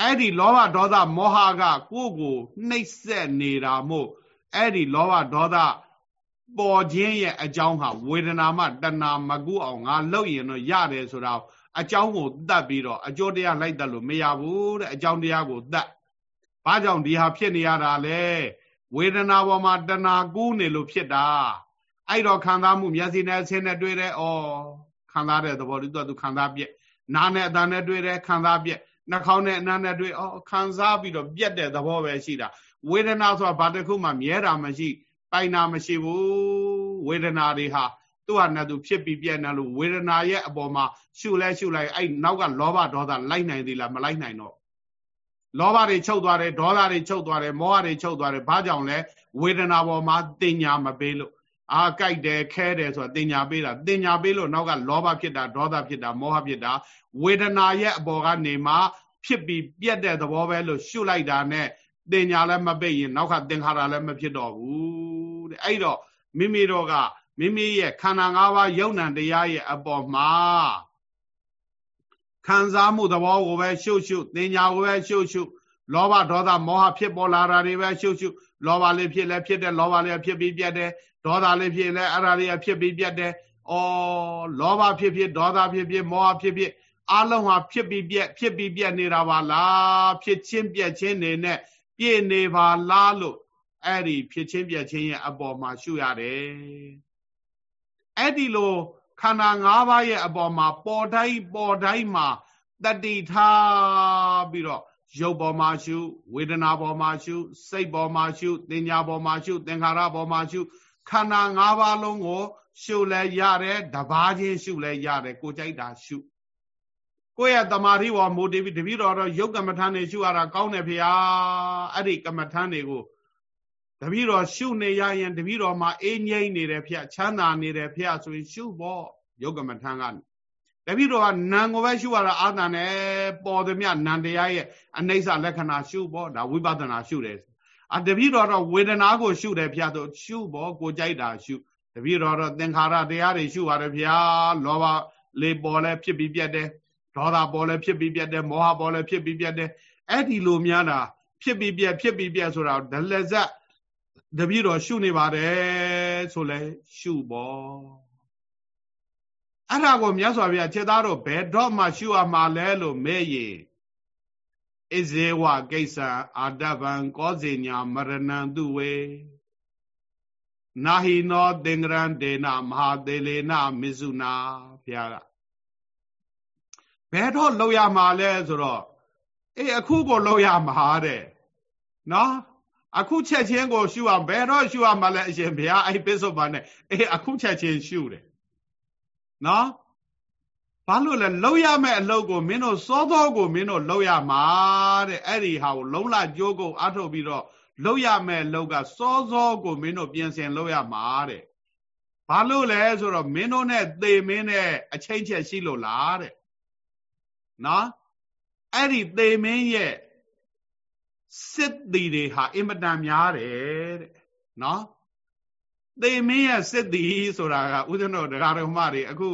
အဲ့ဒီလောဘဒေါသမောဟကကိုယ့်ကိုနှိပ်စက်နေတာမို့အဲ့ဒီလောဘဒေါသ ပေါ်ခြင်းရဲ့အကြောင်းဟာဝေဒနာမှတဏမကုအောင်ငါလုပ်ရင်တော့ရတယ်ဆိုတော့အကြောင်းကိုတတ်ပြီးတော့အကျိုးတရားလိုက်တတ်လို့မရဘူးတဲ့အကြောင်းတရားကိုတတ်ဘာကြောင့်ဒီဟာဖြစ်နေရတာလဲဝေဒနာပေါ်မှာတဏကူးနေလို့ဖြစ်တာအဲ့တော့ခံစားမှုမျက်စိနဲ့အဆင်းနဲ့တွေ့တယ်ဩခံစားတဲ့သဘောတူသူခံစားပြက်နားနဲ့အသံနဲ့တွေ့တယ်ခံစားပြက်နှာခေါင်းနဲ့အနံ့နဲ့တွေ့ဩခံစားပြီးတော့ပြက်တဲ့သဘောပဲရှိတာဝေဒနာဆိုတာဘာတစ်ခုမှမြဲတာမရှိ ပိုင်တာမရှိဘူးဝေဒနာတွေဟာသူ့ဟာနဲ့သူဖြစ်ပြီးပြက်နေလို့ဝေဒနာရဲ့အပေါ်မှာရှုလဲရှုလိုက်အဲ့နောက်ကလောဘဒေါသလိုက်နိုင်သေးလားမလိုက်နိုင်တော့လောဘတွေချုပ်သွားတယ်ဒေါသတွေချုပ်သွားတယ်မောဟတွေချုပ်သွားတယ်ဘာကြောင့်လဲဝေဒနာပေါ်မှာတင်ညာမပေးလို့အာကြိုက်တယ်ခဲတယ်ဆိုတာတင်ညာပေးတာတင်ညာပေးလို့နောက်ကလောဘဖြစ်တာဒေါသဖြစ်တာမောဟဖြစ်တာဝေဒနာရဲ့အပေါ်ကနေမှဖြစ်ပြီးပြက်တဲ့သဘောပဲလို့ရှုလိုက်တာနဲ့ တင်ညာလည်းမပိတ်ရင်နောက်ကသင်္ခါရလည်းမဖြစ်တော့ဘူးတဲ့အဲ့တော့မိမိတို့ကမိမိရဲ့ခန္ဓာ၅ပါးယုံ nant တရားရဲ့အပေါ်မှာခံစားမှုသဘောကိုပဲရှုပ်ရှုပ်တင်ညာကိုပဲရှုပ်ရှုပ်လောဘဒေါသမောဟဖြစ်ပေါ်လာတာတွေပဲရှုပ်ရှုပ်လောဘလေးဖြစ်လဲဖြစ်တယ်လောဘလေးဖြစ်ပြီးပြတ်တယ်ဒေါသလေးဖြစ်လဲအဲ့ဒါလေးဖြစ်ပြီးပြတ်တယ်ဩလောဘဖြစ်ဖြစ်ဒေါသဖြစ်ဖြစ်မောဟဖြစ်ဖြစ်အလုံးဟာဖြစ်ပြီးပြက်ဖြစ်ပြီးပြက်နေတာပါလားဖြစ်ချင်းပြက်ချင်းနေနဲ့ ပြည့်နေပါလားလို့အဲ့ဒီဖြစ်ချင်းပြက်ချင်းရဲ့အပေါ်မှာရှုရတယ်အဲ့ဒီလိုခန္ဓာ၅ပါးရဲ့အပေါ်မှာပေါ်တိုင်းပေါ်တိုင်းမှာတတိထားပြီးတော့ရုပ်ပေါ်မှာရှုဝေဒနာပေါ်မှာရှုစိတ်ပေါ်မှာရှုတင်ညာပေါ်မှာရှုသင်္ခါရပေါ်မှာရှုခန္ဓာ၅ပါးလုံးကို ရှုလဲရတယ်တပါးချင်းရှုလဲရတယ်ကိုကြိုက်တာရှု ကိုယ့်ရဲ့တမာတိဝါမိုတိပြီးတပည့်တော်တော့ယုတ်ကမ္မထန်တွေရှုရတာကောင်းတယ်ဖေဟာအဲ့ဒီကမ္မထန်တွေကိုတပည့်တော်ရှုနေရရင်တပည့်တော်မှာအေးငိမ့်နေတယ်ဖေချမ်းသာနေတယ်ဖေဆိုရင်ရှုဖို့ယုတ်ကမ္မထန်ကတပည့်တော်ကနံကိုပဲရှုရတာအာသန်နဲ့ပေါ်သည်မြနံတရားရဲ့အနိစ္စလက္ခဏာရှုဖို့ဒါဝိပဿနာရှုတယ်အတပည့်တော်တော့ဝေဒနာကိုရှုတယ်ဖေဆိုရှုဖို့ကိုကြိုက်တာရှုတပည့်တော်တော့သင်္ခါရတရားတွေရှုရတယ်ဖေလောဘလေးပေါ်လဲဖြစ်ပြီးပြတ်တယ် ဒေါသပေါ်လဲဖြစ်ပြီးပြတ်တယ်မောဟပေါ်လဲဖြစ်ပြီးပြတ်တယ်အဲ့ဒီလိုများတာဖြစ်ပြီးပြတ်ဖြစ်ပြီးပြတ်ဆိုတာဒလဇတ်တပည့်တော်ရှုနေပါတယ်ဆိုလဲရှုပေါ်အဲ့ဒါကိုမြတ်စွာဘုရားခြေသားတို့ဘယ်တော့မှရှုရမှာလဲလို့မဲရေဣဇေဝကိစ္စအာတဗံကောဇေညာမရဏံသူဝေနာဟိနောသင်္ကရံဒေနမဟာသေလေနမစ္ဆုနာဘုရားကဘ ယ်တော့လောက်ရမှာလဲဆိုတော့အေးအခုကိုလောက်ရမှာတဲ့နော်အခုချက်ချင်းကိုရှုအောင်ဘယ်တော့ရှုအောင်မလဲအရှင်ဘုရားအဲ့ပစ္စုပန်နဲ့အေးအခုချက်ချင်းရှုတယ်နော်ဘာလို့လဲလှုပ်ရမယ့်အလုပ်ကိုမင်းတို့စောသောကိုမင်းတို့လှုပ်ရမှာတဲ့အဲ့ဒီဟာကိုလုံးလကြိုးကုန်အထုတ်ပြီးတော့လှုပ်ရမယ့်အလုပ်ကစောစောကိုမင်းတို့ပြင်ဆင်လှုပ်ရမှာတဲ့ဘာလို့လဲဆိုတော့မင်းတို့နဲ့သေမင်းနဲ့အချိန်ချက်ရှိလို့လားတဲ့ နော်အဲ့ဒီသေမင်းရဲ့စစ်တီတွေဟာအင်မတန်များတယ်တဲ့နော်သေမင်းရဲ့စစ်တီဆိုတာကဥဒ္ဒနောဒကာတော်မတွေအခု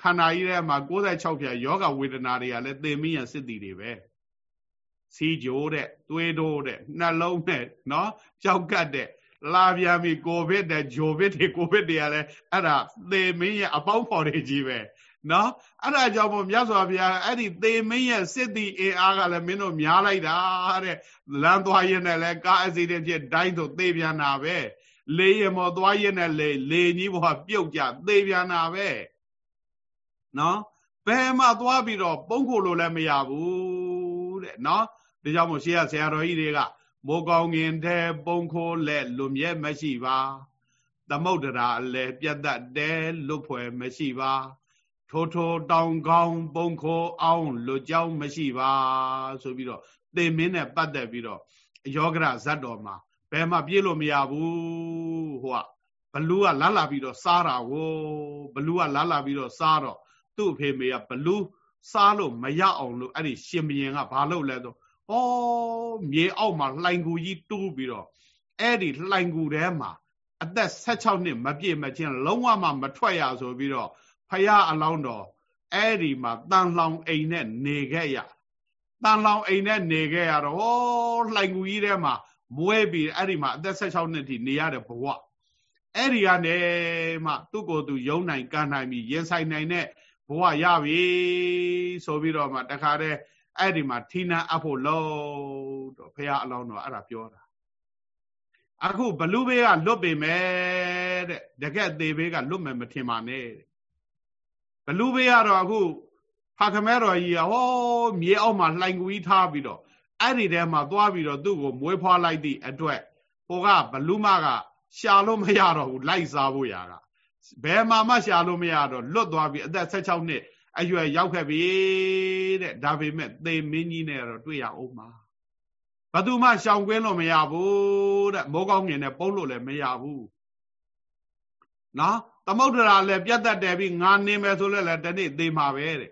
ခန္ဓာကြီးထဲမှာ66ဖြာယောဂဝေဒနာတွေကလည်းသေမင်းရဲ့စစ်တီတွေပဲစီးကြိုးတဲ့သွေးတိုးတဲ့နှလုံးနဲ့နော်ကြောက်ကတ်တဲ့လာပြန်ပြီကိုဗစ်တဲ့ဂျိုဗစ်တွေကိုဗစ်တွေကလည်းအဲ့ဒါသေမင်းရဲ့အပေါင်းဖော်တွေကြီးပဲ နော်အဲ့ဒါကြောင့်မို့မြတ်စွာဘုရားအဲ့ဒီသေမင်းရဲ့စစ်တီအင်အားကလည်းမင်းတို့များလိုက်တာတဲ့လမ်းသွားရင်လည်းကားအစီအစဉ်ဖြစ်ဒိုင်းဆိုသေပြန်တာပဲလေရမောသွားရင်လည်းလေလေကြီးဘဝပြုတ်ကြသေပြန်တာပဲနော်ဘယ်မှသွားပြီးတော့ပုံခုလို့လည်းမရဘူးတဲ့နော်ဒါကြောင့်မို့ရှေးကဆရာတော်ကြီးတွေကမိုးကောင်းငင်တဲ့ပုံခိုးလက်လွန်မြဲမရှိပါသမုဒ္ဒရာလည်းပြတ်တတ်တယ်လွတ်ဖွယ်မရှိပါ ထိုထိုတောင်ကောင်းပုံခိုးအောင်လွတ်ကြောင်းမရှိပါဆိုပြီးတော့သင်မင်းနဲ့ပတ်သက်ပြီးတော့ယောဂရဇတ်တော်မှာဘယ်မှပြေးလို့မရဘူးဟိုကဘလူးကလာလာပြီးတော့စားတာကိုဘလူးကလာလာပြီးတော့စားတော့သူ့အဖေမေကဘလူးစားလို့မရအောင်လို့အဲ့ဒီရှင်ဘရင်ကဘာလုပ်လဲဆိုဩမြေအောက်မှာလှိုင်ကူကြီးတူးပြီးတော့အဲ့ဒီလှိုင်ကူထဲမှာအသက်16နှစ်မပြည့်မချင်းလုံးဝမှမထွက်ရဆိုပြီးတော့ ဖယားအလောင်းတော်အဲ့ဒီမှာတန်လောင်အိမ်နဲ့နေခဲ့ရတန်လောင်အိမ်နဲ့နေခဲ့ရတော့ဟောလှိုင်ကူကြီးထဲမှာမွဲပြီးအဲ့ဒီမှာအသက်16နှစ်ထိနေရတဲ့ဘဝအဲ့ဒီကနေမှသူ့ကိုယ်သူယုံနိုင်ကမ်းနိုင်ပြီးရင်ဆိုင်နိုင်တဲ့ဘဝရပြီဆိုပြီးတော့မှတခါတည်းအဲ့ဒီမှာထီနန်းအပ်ဖို့လို့တော့ဖះအလောင်းတော်အဲ့ဒါပြောတာအခုဘလူဘေးကလွတ်ပေမဲ့တဲ့တကက်သေးဘေးကလွတ်မယ်မထင်ပါနဲ့ ဘလူဘေးကတော့အခုဖာခမဲတော်ကြီးကဟောမြေအောက်မှာလှိုင်ကူကြီးထားပြီးတော့အဲ့ဒီထဲမှာသွားပြီးတော့သူ့ကိုမွေးဖွားလိုက်သည့်အတွက်ဟိုကဘလူမကရှာလို့မရတော့ဘူးလိုက်စားဖို့ရာကဘယ်မှာမှရှာလို့မရတော့လွတ်သွားပြီးအသက်16နှစ်အရွယ်ရောက်ခဲ့ပြီတဲ့ဒါပေမဲ့သေမင်းကြီးနဲ့တော့တွေ့ရအောင်မှာဘသူမှရှောင်ကွင်းလို့မရဘူးတဲ့မိုးကောင်းငင်နဲ့ပုတ်လို့လည်းမရဘူးနော် သမုဒ္ဒရာလည်းပြတ်တတ်တယ်ပြီးငါနေမယ်ဆိုလည်းတနေ့သေမှာပဲတဲ့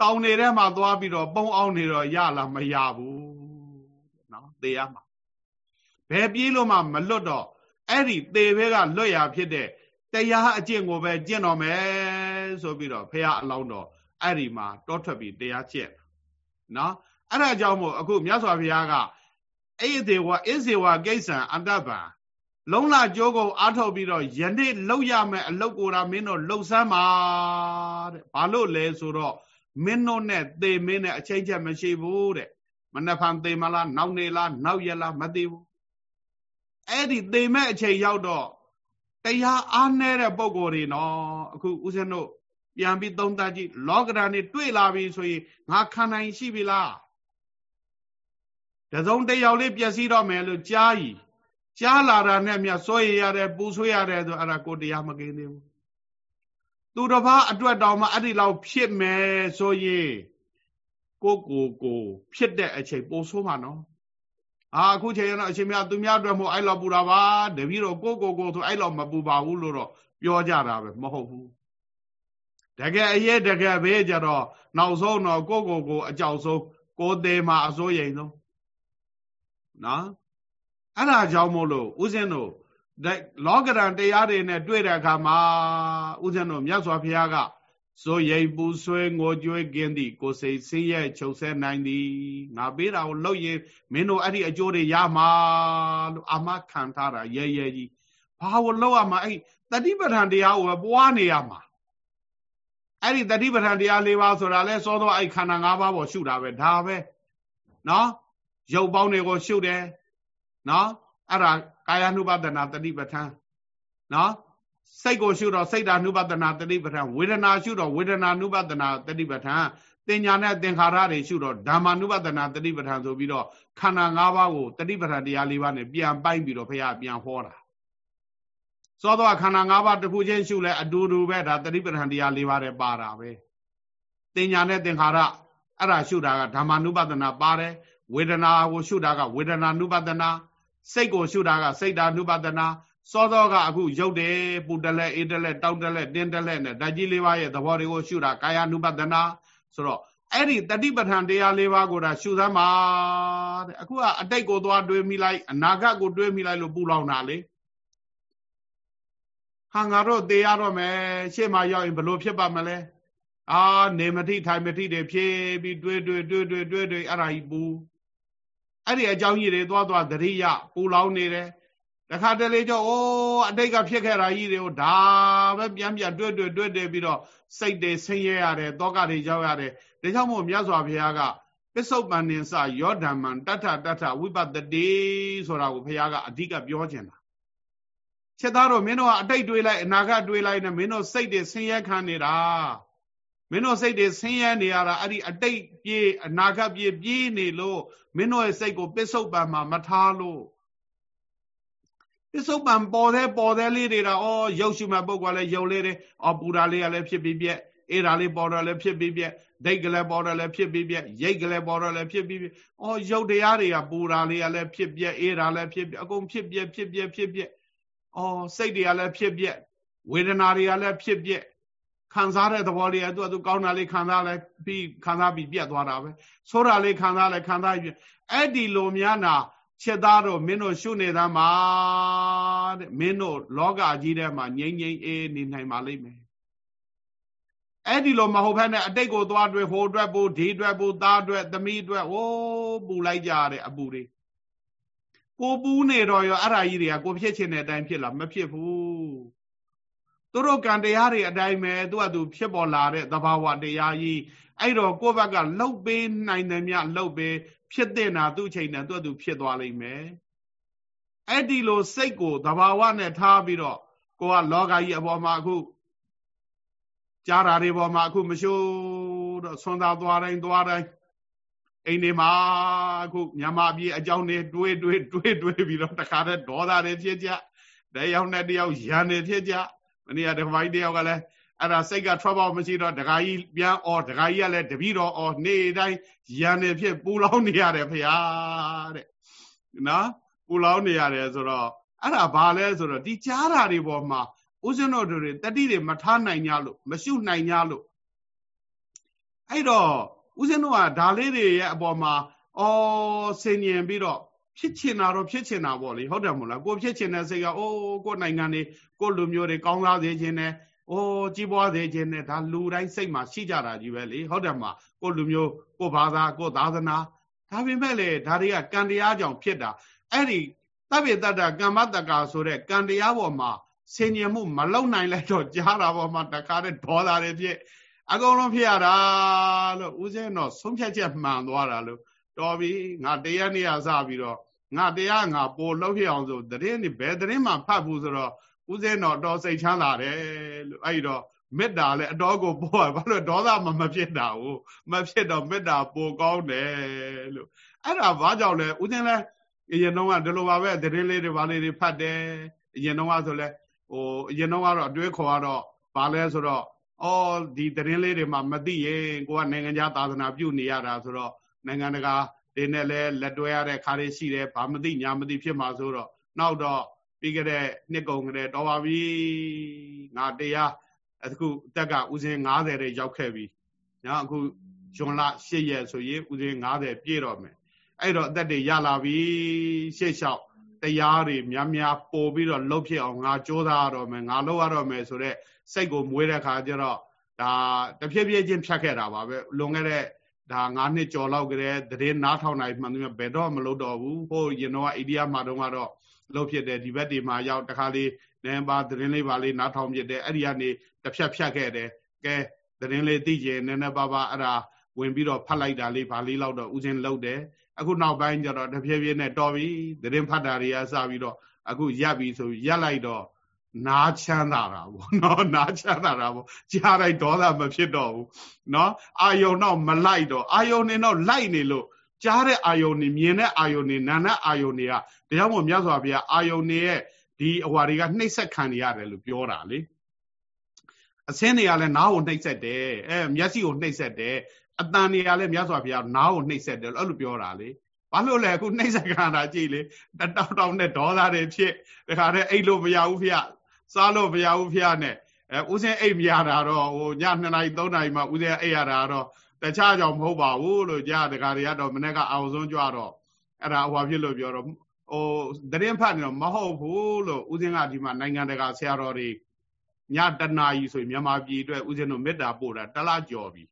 တောင်နေထဲမှာသွားပြီးတော့ပုံအောင်နေတော့ရလားမရဘူးနော်သေရမှာဘယ်ပြေးလို့မှမလွတ်တော့အဲ့ဒီသေဘဲကလွတ်ရဖြစ်တဲ့တရားအကျင့်ကိုပဲကျင့်တော်မယ်ဆိုပြီးတော့ဖះအလောင်းတော်အဲ့ဒီမှာတောထွက်ပြီးတရားကျင့်နော်အဲ့ဒါကြောင့်မို့အခုမြတ်စွာဘုရားကအိသေဝဣဇေဝကိစ္စံအတ္တပံ လုံးလာကြိုးကုန်အားထုတ်ပြီးတော့ယနေ့လောက်ရမယ်အလုတ်ကိုယ်တာမင်းတို့လှုပ်ဆမ်းပါတဲ့ဘာလို့လဲဆိုတော့မင်းတို့နဲ့သေမင်းနဲ့အချိန်ချက်မရှိဘူးတဲ့မနှဖန်သေမလားနောက်နေလားနောက်ရလားမသိဘူးအဲ့ဒီသေမဲ့အချိန်ရောက်တော့တရားအားနေတဲ့ပုံကိုယ်တွေနော်အခုဦးဇင်းတို့ပြန်ပြီးသုံးသပ်ကြည့်လောကဓာတ်နေတွေ့လာပြီဆိုရင်ငါခံနိုင်ရှိပြီလားတစုံတယောက်လေးပျက်စီးတော့မယ်လို့ကြားကြီး ကြားလာတာနဲ့မြတ်စိုးရရတယ်ပူဆွေးရတယ်ဆိုအဲ့ဒါကိုတရားမကင်းသေးဘူးသူတစ်ပါးအတွက်တောင်မှအဲ့ဒီလောက်ဖြစ်မယ်ဆိုရင်ကိုကိုကိုဖြစ်တဲ့အချိန်ပိုဆိုးမှာနော်အာအခုချိန်ရတော့အရှင်မြတ်သူများအတွက်မို့အဲ့လောက်ပူတာပါတပည့်တော်ကိုကိုကိုဆိုအဲ့လောက်မပူပါဘူးလို့တော့ပြောကြတာပဲမဟုတ်ဘူးတကယ်အရေးတကယ်ပဲကြတော့နောက်ဆုံးတော့ကိုကိုကိုအကြောက်ဆုံးကိုသေးမှာအစိုးရိမ်ဆုံးနော် အဲ့ဒါကြောင့်မို့လို့ဦးဇင်းတို့လောကရန်တရားတွေနဲ့တွေ့တဲ့အခါမှာဦးဇင်းတို့မြတ်စွာဘုရားကစိုးရိမ်ပူဆွဲငိုကြွေးကင်းသည်ကိုစိတ်ဆင်းရဲချုပ်ဆဲနိုင်သည်ငါပေးတာကိုလှုပ်ရင်မင်းတို့အဲ့ဒီအကျိုးတွေရမှာလို့အာမခံထားတာရဲရဲကြီးဘာကိုလှုပ်ရမှာအဲ့တတိပဋ္ဌာန်တရားကိုပဲပွားနေရမှာအဲ့ဒီတတိပဋ္ဌာန်တရား၄ပါးဆိုတာလဲစောသောအဲ့ခန္ဓာ၅ပါးပေါ်ရှုတာပဲဒါပဲနော်ရုပ်ပေါင်းတွေကိုရှုတယ် နော်အဲ့ဒါကာယ ानु ပဒနာတတိပဋ္ဌာန်နော်စိတ်ကိုရှုတော့စိတ်ဓာနုပဒနာတတိပဋ္ဌာန်ဝေဒနာရှုတော့ဝေဒနာနုပဒနာတတိပဋ္ဌာန်တင်ညာနဲ့သင်္ခါရတွေရှုတော့ဓမ္မနုပဒနာတတိပဋ္ဌာန်ဆိုပြီးတော့ခန္ဓာ၅ပါးကိုတတိပဋ္ဌာန်တရား၄ပါးနဲ့ပြန်ပိုက်ပြီးတော့ဘုရားပြန်ဟောတာစောတော့ခန္ဓာ၅ပါးတစ်ခုချင်းရှုလဲအတူတူပဲဒါတတိပဋ္ဌာန်တရား၄ပါးနဲ့ပါတာပဲတင်ညာနဲ့သင်္ခါရအဲ့ဒါရှုတာကဓမ္မနုပဒနာပါတယ်ဝေဒနာကိုရှုတာကဝေဒနာနုပဒနာ စိတ်ကိုရှုတာကစိတ်ဓာနုပဒနာစောစောကအခုရုပ်တယ်ပူတလဲအေးတလဲတောက်တလဲတင်းတလဲနဲ့ဓာတ်ကြီးလေးပါးရဲ့သဘောတွေကိုရှုတာကာယ ानु ပဒနာဆိုတော့အဲ့ဒီတတိပဋ္ဌာန်တရားလေးပါးကိုဒါရှုသမ်းပါတဲ့အခုကအတိတ်ကိုသွားတွေးမိလိုက်အနာဂတ်ကိုတွေးမိလိုက်လို့ပူလောင်တာလေဟာငါတို့သေရတော့မယ်ရှေ့မှာရောက်ရင်ဘလို့ဖြစ်ပါမလဲအာနေမတိထိုင်မတိတွေဖြည့်ပြီးတွေးတွေးတွေးတွေးတွေးတွေးအဲ့ဒါကြီးပူ အဲ့ဒီအကြောင်းကြီးတွေသွားသွားသတိရပူလောင်နေတယ်တခါတလေကြောအိုးအတိတ်ကဖြစ်ခဲ့တာကြီးတွေကိုဒါပဲပြန်ပြန်တွေ့တွေ့တွေ့တွေ့ပြီးတော့စိတ်တွေဆင်းရဲရတယ်တောကတွေကြောက်ရတယ်ဒါကြောင့်မို့မြတ်စွာဘုရားကပစ္စုပန်နင်္စယောဓမ္မံတထတထဝိပတ္တိဆိုတာကိုဘုရားကအဓိကပြောချင်တာချက်သားတော့မင်းတို့ကအတိတ်တွေးလိုက်အနာဂတ်တွေးလိုက်နဲ့မင်းတို့စိတ်တွေဆင်းရဲခံနေတာ မင်းတို့စိတ်တွေဆင်းရဲနေရတာအဲ့ဒီအတိတ်ပြေးအနာဂတ်ပြေးပြေးနေလို့မင်းတို့ရဲ့စိတ်ကိုပစ္စုပန်မှာမထားလို့ပစ္စုပန်ပေါ်တဲ့ပေါ်တဲ့လေးတွေတော့ဩရုပ်ရှိမှပုဂ္ဂိုလ်လည်းရုပ်လေးတွေဩပူတာလေးကလည်းဖြစ်ပြီးပြက်အေးတာလေးပေါ်တော့လည်းဖြစ်ပြီးပြက်ဒိတ်ကလေးပေါ်တော့လည်းဖြစ်ပြီးပြက်ရိတ်ကလေးပေါ်တော့လည်းဖြစ်ပြီးပြက်ဩရုပ်တရားတွေကပူတာလေးကလည်းဖြစ်ပြက်အေးတာလည်းဖြစ်ပြက်အကုန်ဖြစ်ပြက်ဖြစ်ပြက်ဖြစ်ပြက်ဩစိတ်တွေကလည်းဖြစ်ပြက်ဝေဒနာတွေကလည်းဖြစ်ပြက် ခံစားတဲ့သဘောလေးကသူကသူကောင်းတာလေးခံစားလဲပြီးခံစားပြီးပြက်သွားတာပဲဆိုးတာလေးခံစားလဲခံစားပြီးအဲ့ဒီလိုများနာချက်သားတို့မင်းတို့ရှုနေသားမှာတဲ့မင်းတို့လောကကြီးထဲမှာငြိမ့်ငြိမ့်အေးနေနိုင်ပါလိမ့်မယ်အဲ့ဒီလိုမဟုတ်ဘဲနဲ့အတိတ်ကိုသွားတွေ့ဟိုအတွက်ပို့ဒီအတွက်ပို့သားအတွက်သမီးအတွက်ဟိုးပူလိုက်ကြတဲ့အပူတွေကိုပူးနေတော့ရောအဲ့ဒါကြီးတွေကကိုဖြစ်ချင်တဲ့အတိုင်းဖြစ်လာမဖြစ်ဘူး သူတို့ကံတရားတွေအတိုင်းပဲသူကသူဖြစ်ပေါ်လာတဲ့သဘာဝတရားကြီးအဲ့တော့ကိုယ့်ဘက်ကလှုပ်ပေးနိုင်တယ်မြလှုပ်ပေးဖြစ်တဲ့နာသူ့ချိန်နဲ့သူ့သူဖြစ်သွားလိမ့်မယ်အဲ့ဒီလိုစိတ်ကိုသဘာဝနဲ့ထားပြီးတော့ကိုကလောကကြီးအပေါ်မှာအခုကြားတာတွေပေါ်မှာအခုမရှိုးတော့ဆွမ်းသာသွားတိုင်းသွားတိုင်းအိမ်တွေမှာအခုမြန်မာပြည်အကြောင်းတွေတွေးတွေးတွေးတွေးပြီးတော့တခါတည်းဒေါသတွေဖြစ်ကြတယောက်နဲ့တယောက်ရန်တွေဖြစ်ကြ မနေ့ကတခါကြီးတယောက်ကလည်းအဲ့ဒါစိတ်က trouble မရှိတော့ဒကာကြီးပြန်អော်ဒကာကြီးကလည်းတပည့်တော်អော်နေ့တိုင်းရန်နေဖြစ်ပူလောင်နေရတယ်ဖရာတဲ့နော်ပူလောင်နေရတယ်ဆိုတော့အဲ့ဒါဘာလဲဆိုတော့ဒီကြားတာတွေပေါ်မှာဦးဇင်းတော်တွေတတိတွေမထားနိုင်ကြလို့မရှုနိုင်ကြလို့အဲ့တော့ဦးဇင်းတို့ကဒါလေးတွေရဲ့အပေါ်မှာအော်ဆင်ញင်ပြီးတော့ ဖြစ်ချင်တာတော့ဖြစ်ချင်တာပေါ့လေဟုတ်တယ်မို့လားကိုဖြစ်ချင်တဲ့စိတ်ကအိုးကိုနိုင်ငံတွေကိုလူမျိုးတွေကောင်းစားစေခြင်းနဲ့အိုးကြီးပွားစေခြင်းနဲ့ဒါလူတိုင်းစိတ်မှာရှိကြတာကြီးပဲလေဟုတ်တယ်မှာကိုလူမျိုးကိုဘာသာကိုသာသနာဒါပေမဲ့လေဒါတွေကကံတရားကြောင့်ဖြစ်တာအဲ့ဒီတပိတ္တကမ္မတက္ကာဆိုတဲ့ကံတရားပေါ်မှာဆင်ញင်မှုမလုံနိုင်လိုက်တော့ကြားတာပေါ်မှာတခါတည်းဒေါသတွေဖြစ်အကုန်လုံးဖြစ်ရတာလို့ဦးဇင်းတော့ဆုံးဖြတ်ချက်မှန်သွားတာလို့တော်ပြီငါတရားနေရစပြီးတော့ ငါတရားငါပို့လောက်ဖြစ်အောင်ဆိုတရင်နေဘယ်တရင်မှဖတ်ဘူးဆိုတော့ဦးဇင်းတော်တော်စိတ်ချမ်းသာတယ်လို့အဲ့တော့မေတ္တာလည်းအတော်ကိုပို့ရဘာလို့ဒေါသမမဖြစ်တာဘူးမဖြစ်တော့မေတ္တာပိုကောင်းတယ်လို့အဲ့ဒါဘာကြောင့်လဲဦးဇင်းလည်းအရင်တော့ကဒီလိုပါပဲတရင်လေးတွေဘာလေးတွေဖတ်တယ်အရင်တော့ကဆိုလဲဟိုအရင်တော့ကတော့အတွေးခေါ်ကတော့ဘာလဲဆိုတော့အော်ဒီတရင်လေးတွေမှမသိရင်ကိုကနိုင်ငံခြားသာသနာပြုနေရတာဆိုတော့နိုင်ငံတကာ တွေနဲ့လည်းလက်တွဲရတဲ့ခါလေးရှိတယ်ဘာမသိညာမသိဖြစ်မှာဆိုတော့နောက်တော့ပြီးကြတဲ့နှစ်ကုန်ကြတဲ့တော်ပါပြီငါတရားအခုတက်ကဥစဉ်90တဲ့ရောက်ခဲ့ပြီနော်အခုဇွန်လ8ရက်ဆိုရင်ဥစဉ်90ပြည့်တော့မယ်အဲ့တော့အသက်တွေရလာပြီရှေ့လျှောက်တရားတွေများများပို့ပြီးတော့လှုပ်ဖြစ်အောင်ငါကြိုးစားရတော့မယ်ငါလှုပ်ရတော့မယ်ဆိုတော့စိတ်ကိုမွေးတဲ့ခါကျတော့ဒါတဖြည်းဖြည်းချင်းဖြတ်ခဲ့တာပါပဲလွန်ခဲ့တဲ့ ဒါ9နှစ်ကျော်လောက်ကလေးသတင်းနားထောင်နိုင်မှန်တယ်ဘယ်တော့မလုပ်တော့ဘူးဟိုရင်တော့အိန္ဒိယမှာတော့ကတော့လှုပ်ဖြစ်တယ်ဒီဘက်တွေမှာရောက်တခါလေးနည်းပါသတင်းလေးပါလေးနားထောင်ဖြစ်တယ်အဲ့ဒီကနေတစ်ဖြတ်ဖြတ်ခဲ့တယ်ကဲသတင်းလေးသိကျင်နည်းနည်းပါးပါးအဲ့ဒါဝင်ပြီးတော့ဖတ်လိုက်တာလေးဗာလေးလောက်တော့ဥစဉ်လှုပ်တယ်အခုနောက်ပိုင်းကျတော့တဖြည်းဖြည်းနဲ့တော်ပြီသတင်းဖတ်တာတွေကစပြီးတော့အခုရပ်ပြီဆိုရပ်လိုက်တော့ နာချမ်းသာတာပေါ့နော်နာချမ်းသာတာပေါ့ကြားလိုက်ဒေါသမဖြစ်တော့ဘူးနော်အာယုံတော့မလိုက်တော့အာယုံနေတော့လိုက်နေလို့ကြားတဲ့အာယုံနေမြင်တဲ့အာယုံနေနာတဲ့အာယုံတွေကတရားမို့မြတ်စွာဘုရားအာယုံနေရဲ့ဒီအဝါတွေကနှိမ့်ဆက်ခံရတယ်လို့ပြောတာလေအစင်းတွေကလည်းနားကိုနှိမ့်ဆက်တယ်အဲမျက်စိကိုနှိမ့်ဆက်တယ်အတန်တွေကလည်းမြတ်စွာဘုရားနားကိုနှိမ့်ဆက်တယ်အဲ့လိုပြောတာလေဘာလို့လဲအခုနှိမ့်ဆက်ခံတာကြည့်လေတောက်တောက်နဲ့ဒေါသတွေဖြစ်တခါတည်းအိတ်လို့မရဘူးဖေ စားလို့မရဘူးဖေနဲ့အဲဦးစင်းအိတ်မရတာတော့ဟိုည2နာရီ3နာရီမှဦးစင်းအိတ်ရတာတော့တခြားကြောင့်မဟုတ်ပါဘူးလို့ကြားတခါတွေကတော့မနေ့ကအောင်ဆုံးကြွတော့အဲ့ဒါဟိုဖြစ်လို့ပြောတော့ဟိုတရင်ဖတ်နေတော့မဟုတ်ဘူးလို့ဦးစင်းကဒီမှာနိုင်ငံတကာဆရာတော်တွေညတနာကြီးဆိုရင်မြန်မာပြည်အတွက်ဦးဇင်းတို့မေတ္တာပို့တာတလားကြော်ပြီ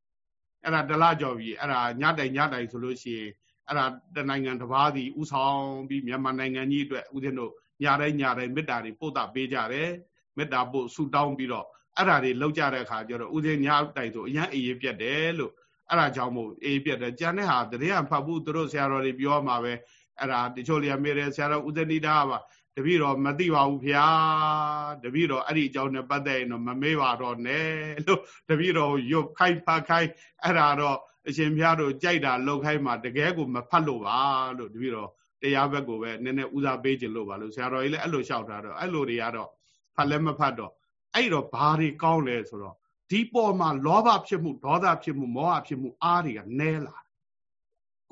အဲ့ဒါတလားကြော်ပြီအဲ့ဒါညတိုင်ညတိုင်ဆိုလို့ရှိရင်အဲ့ဒါတနိုင်ငံတစ်ပါးစီဥဆောင်ပြီးမြန်မာနိုင်ငံကြီးအတွက်ဦးဇင်းတို့ညတိုင်းညတိုင်းမေတ္တာတွေပို့တာပေးကြတယ် မေတ္တာပို့ဆူတောင်းပြီးတော့အဲ့ဒါတွေလောက်ကြတဲ့အခါကျတော့ဦးဇင်းညတိုင်ဆိုအရန်အေးရပြတ်တယ်လို့အဲ့ဒါကြောင့်မို့အေးပြတ်တယ်ကြံတဲ့ဟာတရေကဖတ်ဘူးသူတို့ဆရာတော်တွေပြောမှာပဲအဲ့ဒါတချို့လျာမေးတယ်ဆရာတော်ဦးဇနိတာပါတပည့်တော်မသိပါဘူးဗျာတပည့်တော်အဲ့ဒီအကြောင်းနဲ့ပတ်သက်ရင်တော့မမေးပါတော့နဲ့လို့တပည့်တော်ရွတ်ခိုက်ဖတ်ခိုက်အဲ့ဒါတော့အရှင်ဘုရားတို့ကြိုက်တာလောက်ခိုင်းမှာတကယ်ကိုမဖတ်လို့ပါလို့တပည့်တော်တရားဘက်ကိုပဲနည်းနည်းဦးစားပေးခြင်းလို့ပါလို့ဆရာတော်ကြီးလည်းအဲ့လိုလျှောက်ထားတော့အဲ့လိုတွေကတော့ ဖတ်လည်းမဖတ်တော့အဲ့တော့ဘာတွေကောင်းလဲဆိုတော့ဒီပေါ်မှာလောဘဖြစ်မှုဒေါသဖြစ်မှုမောဟဖြစ်မှုအားတွေကနဲလာ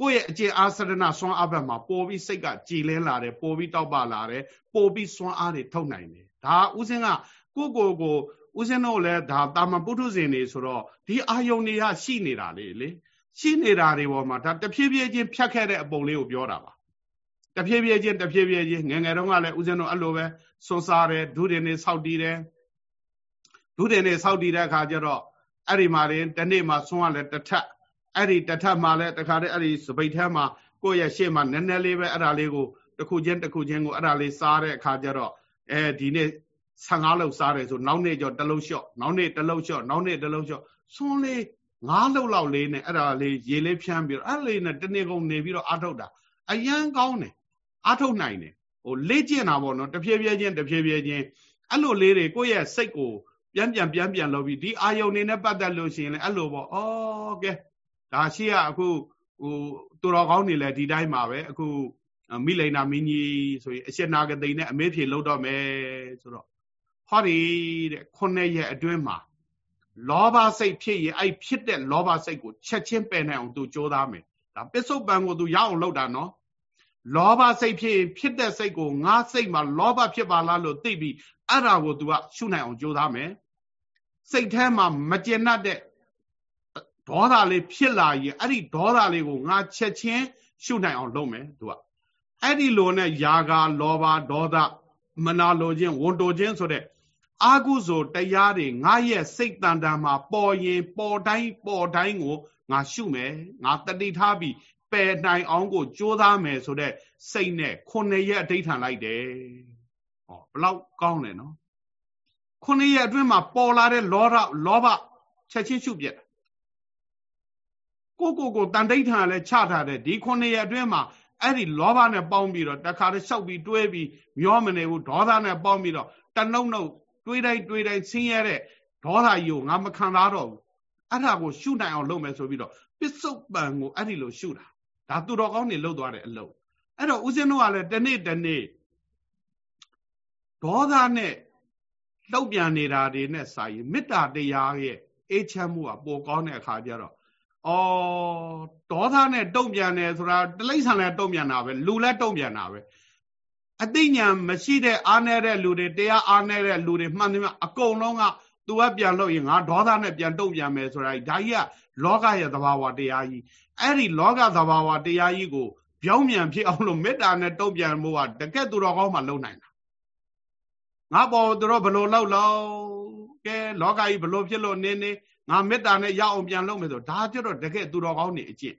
ကိုယ့်ရဲ့အကျင့်အာစရဏစွမ်းအားဘက်မှာပိုပြီးစိတ်ကကြည်လင်းလာတယ်ပိုပြီးတောက်ပလာတယ်ပိုပြီးစွမ်းအားတွေထုတ်နိုင်တယ်ဒါဥစဉ်ကကိုကိုကိုဥစဉ်တို့လည်းဒါတာမပုထုဇဉ်တွေဆိုတော့ဒီအာယုန်တွေကရှိနေတာလေလေရှိနေတာတွေပေါ်မှာဒါတဖြည်းဖြည်းချင်းဖြတ်ခဲ့တဲ့အပုံလေးကိုပြောတာပါ တဖြည်းဖြည်းချင်းတဖြည်းဖြည်းချင်းငငယ်တုန်းကလည်းဥစဉ်တို့အဲ့လိုပဲစွန်းစားတယ်ဒုတင်နေဆောက်တည်တယ်ဒုတင်နေဆောက်တည်တဲ့အခါကျတော့အဲ့ဒီမှာရင်တနေ့မှစွန်းရလဲတစ်ထပ်အဲ့ဒီတထပ်မှာလဲတခါတည်းအဲ့ဒီစပိတ်ထဲမှာကိုယ့်ရဲ့ရှေ့မှာနည်းနည်းလေးပဲအဲ့ဒါလေးကိုတစ်ခုချင်းတစ်ခုချင်းကိုအဲ့ဒါလေးစားတဲ့အခါကျတော့အဲဒီနေ့15လောက်စားတယ်ဆိုနောက်နေ့ကျတော့တစ်လုံးလျှော့နောက်နေ့တစ်လုံးလျှော့နောက်နေ့တစ်လုံးလျှော့စွန်းလေး9လောက်လောက်လေးနဲ့အဲ့ဒါလေးရေလေးဖြန်းပြီးတော့အဲ့လေးနဲ့တနေ့ကုန်နေပြီးတော့အာထုတ်တာအယံကောင်းတယ် အာထုတ်နိုင်တယ်ဟိုလေ့ကျင့်တာပေါ့နော်တဖြည်းဖြည်းချင်းတဖြည်းဖြည်းချင်းအဲ့လိုလေးတွေကိုယ့်ရဲ့စိတ်ကိုပြန်ပြန်ပြန်ပြန်လုပ်ပြီးဒီအာယုန်နေနဲ့ပတ်သက်လို့ရှိရင်လည်းအဲ့လိုပေါ့ဩကဲဒါရှိရအခုဟိုသူတော်ကောင်းနေလဲဒီတိုင်းမှာပဲအခုမိလိန်နာမင်းကြီးဆိုရင်အရှင်နာဂသိနဲ့အမေဖြေလောက်တော့မယ်ဆိုတော့ဟောဒီတဲ့ခုနှစ်ရက်အတွင်းမှာလောဘစိတ်ဖြစ်ရင်အဲ့ဖြစ်တဲ့လောဘစိတ်ကိုချက်ချင်းပယ်နိုင်အောင်သူကြိုးစားမယ်ဒါပစ္စုပန်ကိုသူရအောင်လုပ်တာနော် လောဘစိတ်ဖြစ်ဖြစ်တဲ့စိတ်ကိုငါစိတ်မှာလောဘဖြစ်ပါလားလို့သိပြီးအဲ့ဒါကို तू ကရှုနိုင်အောင်ကြိုးစားမယ်စိတ်ထဲမှာမကျေနပ်တဲ့ဒေါသလေးဖြစ်လာရင်အဲ့ဒီဒေါသလေးကိုငါချက်ချင်းရှုနိုင်အောင်လုပ်မယ် तू ကအဲ့ဒီလိုနဲ့ယာဂလောဘဒေါသမနာလိုခြင်းဝန်တိုခြင်းဆိုတဲ့အာကုသိုလ်တရားတွေငါရဲ့စိတ်တန်တန်မှာပေါ်ရင် ပေါ်တိုင်းပေါ်တိုင်းကိုငါရှုမယ်ငါတတိထားပြီးပ ယ်နိုင်အောင်ကိုကြိုးစားမယ်ဆိုတဲ့စိတ်နဲ့ခုနှစ်ရက်အဋိဌာန်လိုက်တယ်ဟောဘလောက်ကောင်းလဲနော်ခုနှစ်ရက်အတွင်းမှာပေါ်လာတဲ့လောဘလောဘချက်ချင်းရှုပြက်ကိုကိုကိုတန်တိဋ္ဌာန်လည်းချထားတဲ့ဒီခုနှစ်ရက်အတွင်းမှာအဲ့ဒီလောဘနဲ့ပေါင်းပြီးတော့တခါတည်းလျှောက်ပြီးတွဲပြီးမျောမနေဘူးဒေါသနဲ့ပေါင်းပြီးတော့တနှုတ်နှုတ်တွေးတိုင်းတွေးတိုင်းဆင်းရဲတဲ့ဒေါသကြီးကိုငါမခံစားတော့ဘူးအဲ့ဒါကိုရှုနိုင်အောင်လုပ်မယ်ဆိုပြီးတော့ပစ္စုပန်ကိုအဲ့ဒီလိုရှုတာ ဒါသူတော်ကောင်းနေလှုပ်သွားတဲ့အလုပ်အဲ့တော့ဦးဇင်းတို့ကလည်းတနေ့တနေ့ဒေါသနဲ့လှုပ်ပြန်နေတာတွေနဲ့စာရင်မေတ္တာတရားရဲ့အေးချမ်းမှုကပိုကောင်းတဲ့အခါကျတော့အော်ဒေါသနဲ့တုံ့ပြန်တယ်ဆိုတာတလိမ့်ဆန်လည်းတုံ့ပြန်တာပဲလူလည်းတုံ့ပြန်တာပဲအသိဉာဏ်မရှိတဲ့အားနေတဲ့လူတွေတရားအားနေတဲ့လူတွေမှန်တယ်မအကုန်လုံးက သူကပြန်လို့ရင်ငါဒေါသနဲ့ပြန်တုံ့ပြန်မယ်ဆိုတာဒါကြီးကလောကရဲ့သဘာဝတရားကြီးအဲ့ဒီလောကသဘာဝတရားကြီးကိုပြောင်းပြန်ဖြစ်အောင်လို့မေတ္တာနဲ့တုံ့ပြန်ဖို့ကတကက်သူတော်ကောင်းမှလုံနိုင်တာငါပေါ်သူတို့ဘလို့လောက်လောက်ကဲလောကကြီးဘလို့ဖြစ်လို့နေနေငါမေတ္တာနဲ့ရအောင်ပြန်လုပ်မယ်ဆိုဒါကြတော့တကယ်သူတော်ကောင်းနေအကျင့်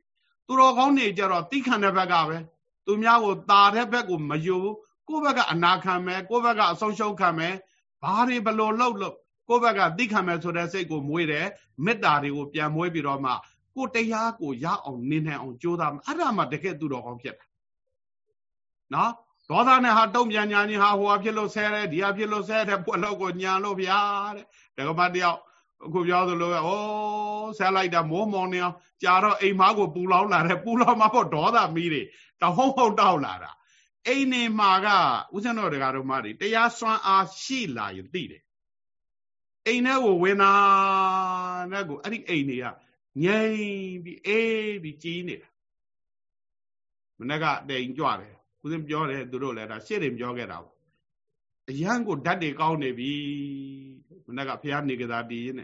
သူတော်ကောင်းနေကြတော့တိခံတဲ့ဘက်ကပဲသူများကိုตาတဲ့ဘက်ကိုမယူကိုယ့်ဘက်ကအနာခံမယ်ကိုယ့်ဘက်ကအဆုံးရှုံးခံမယ်ဘာတွေဘလို့လောက်လို့ ကိုယ့်ဘက်ကသိခံမယ်ဆိုတဲ့စိတ်ကိုမွေးတယ်မေတ္တာတွေကိုပြန်မွေးပြီးတော့မှကိုတရားကိုရအောင်နေနိုင်အောင်ကြိုးစားအဲ့ဒါမှတကယ်သူတော်ကောင်းဖြစ်တာနော်ဒေါသနဲ့ဟာတုံ့ပြန်ညာကြီးဟာဟိုဟာဖြစ်လို့ဆဲတယ်ဒီဟာဖြစ်လို့ဆဲတယ်ပွက်လို့ကိုညာလို့ဗျာတဲ့ဒကမတယောက်အခုပြောသလိုပဲဩဆဲလိုက်တာမိုးမောင်နေအောင်ကြာတော့အိမ်မားကိုပူလောင်းလာတယ်ပူလောင်းမှာပေါ့ဒေါသမီးတွေတဟုံးဟုံတောက်လာတာအိမ်နေမှာကဦးဇင်းတော်တရားတော်မတွေတရားစွမ်းအားရှိလာရင်သိတယ် အိမ်ထဲကိုဝင်လာတဲ့ကိုအဲ့ဒီအိမ်တွေကငြိမ်ပြီးအေးပြီးကြီးနေတာမနေ့ကတိမ်ကြွတယ်ဦးဇင်းပြောတယ်သူတို့လည်းဒါရှေ့တင်ပြောခဲ့တာပေါ့အရန်ကိုဓာတ်တွေကောင်းနေပြီမနေ့ကဖះနေကြတာတည်ရင်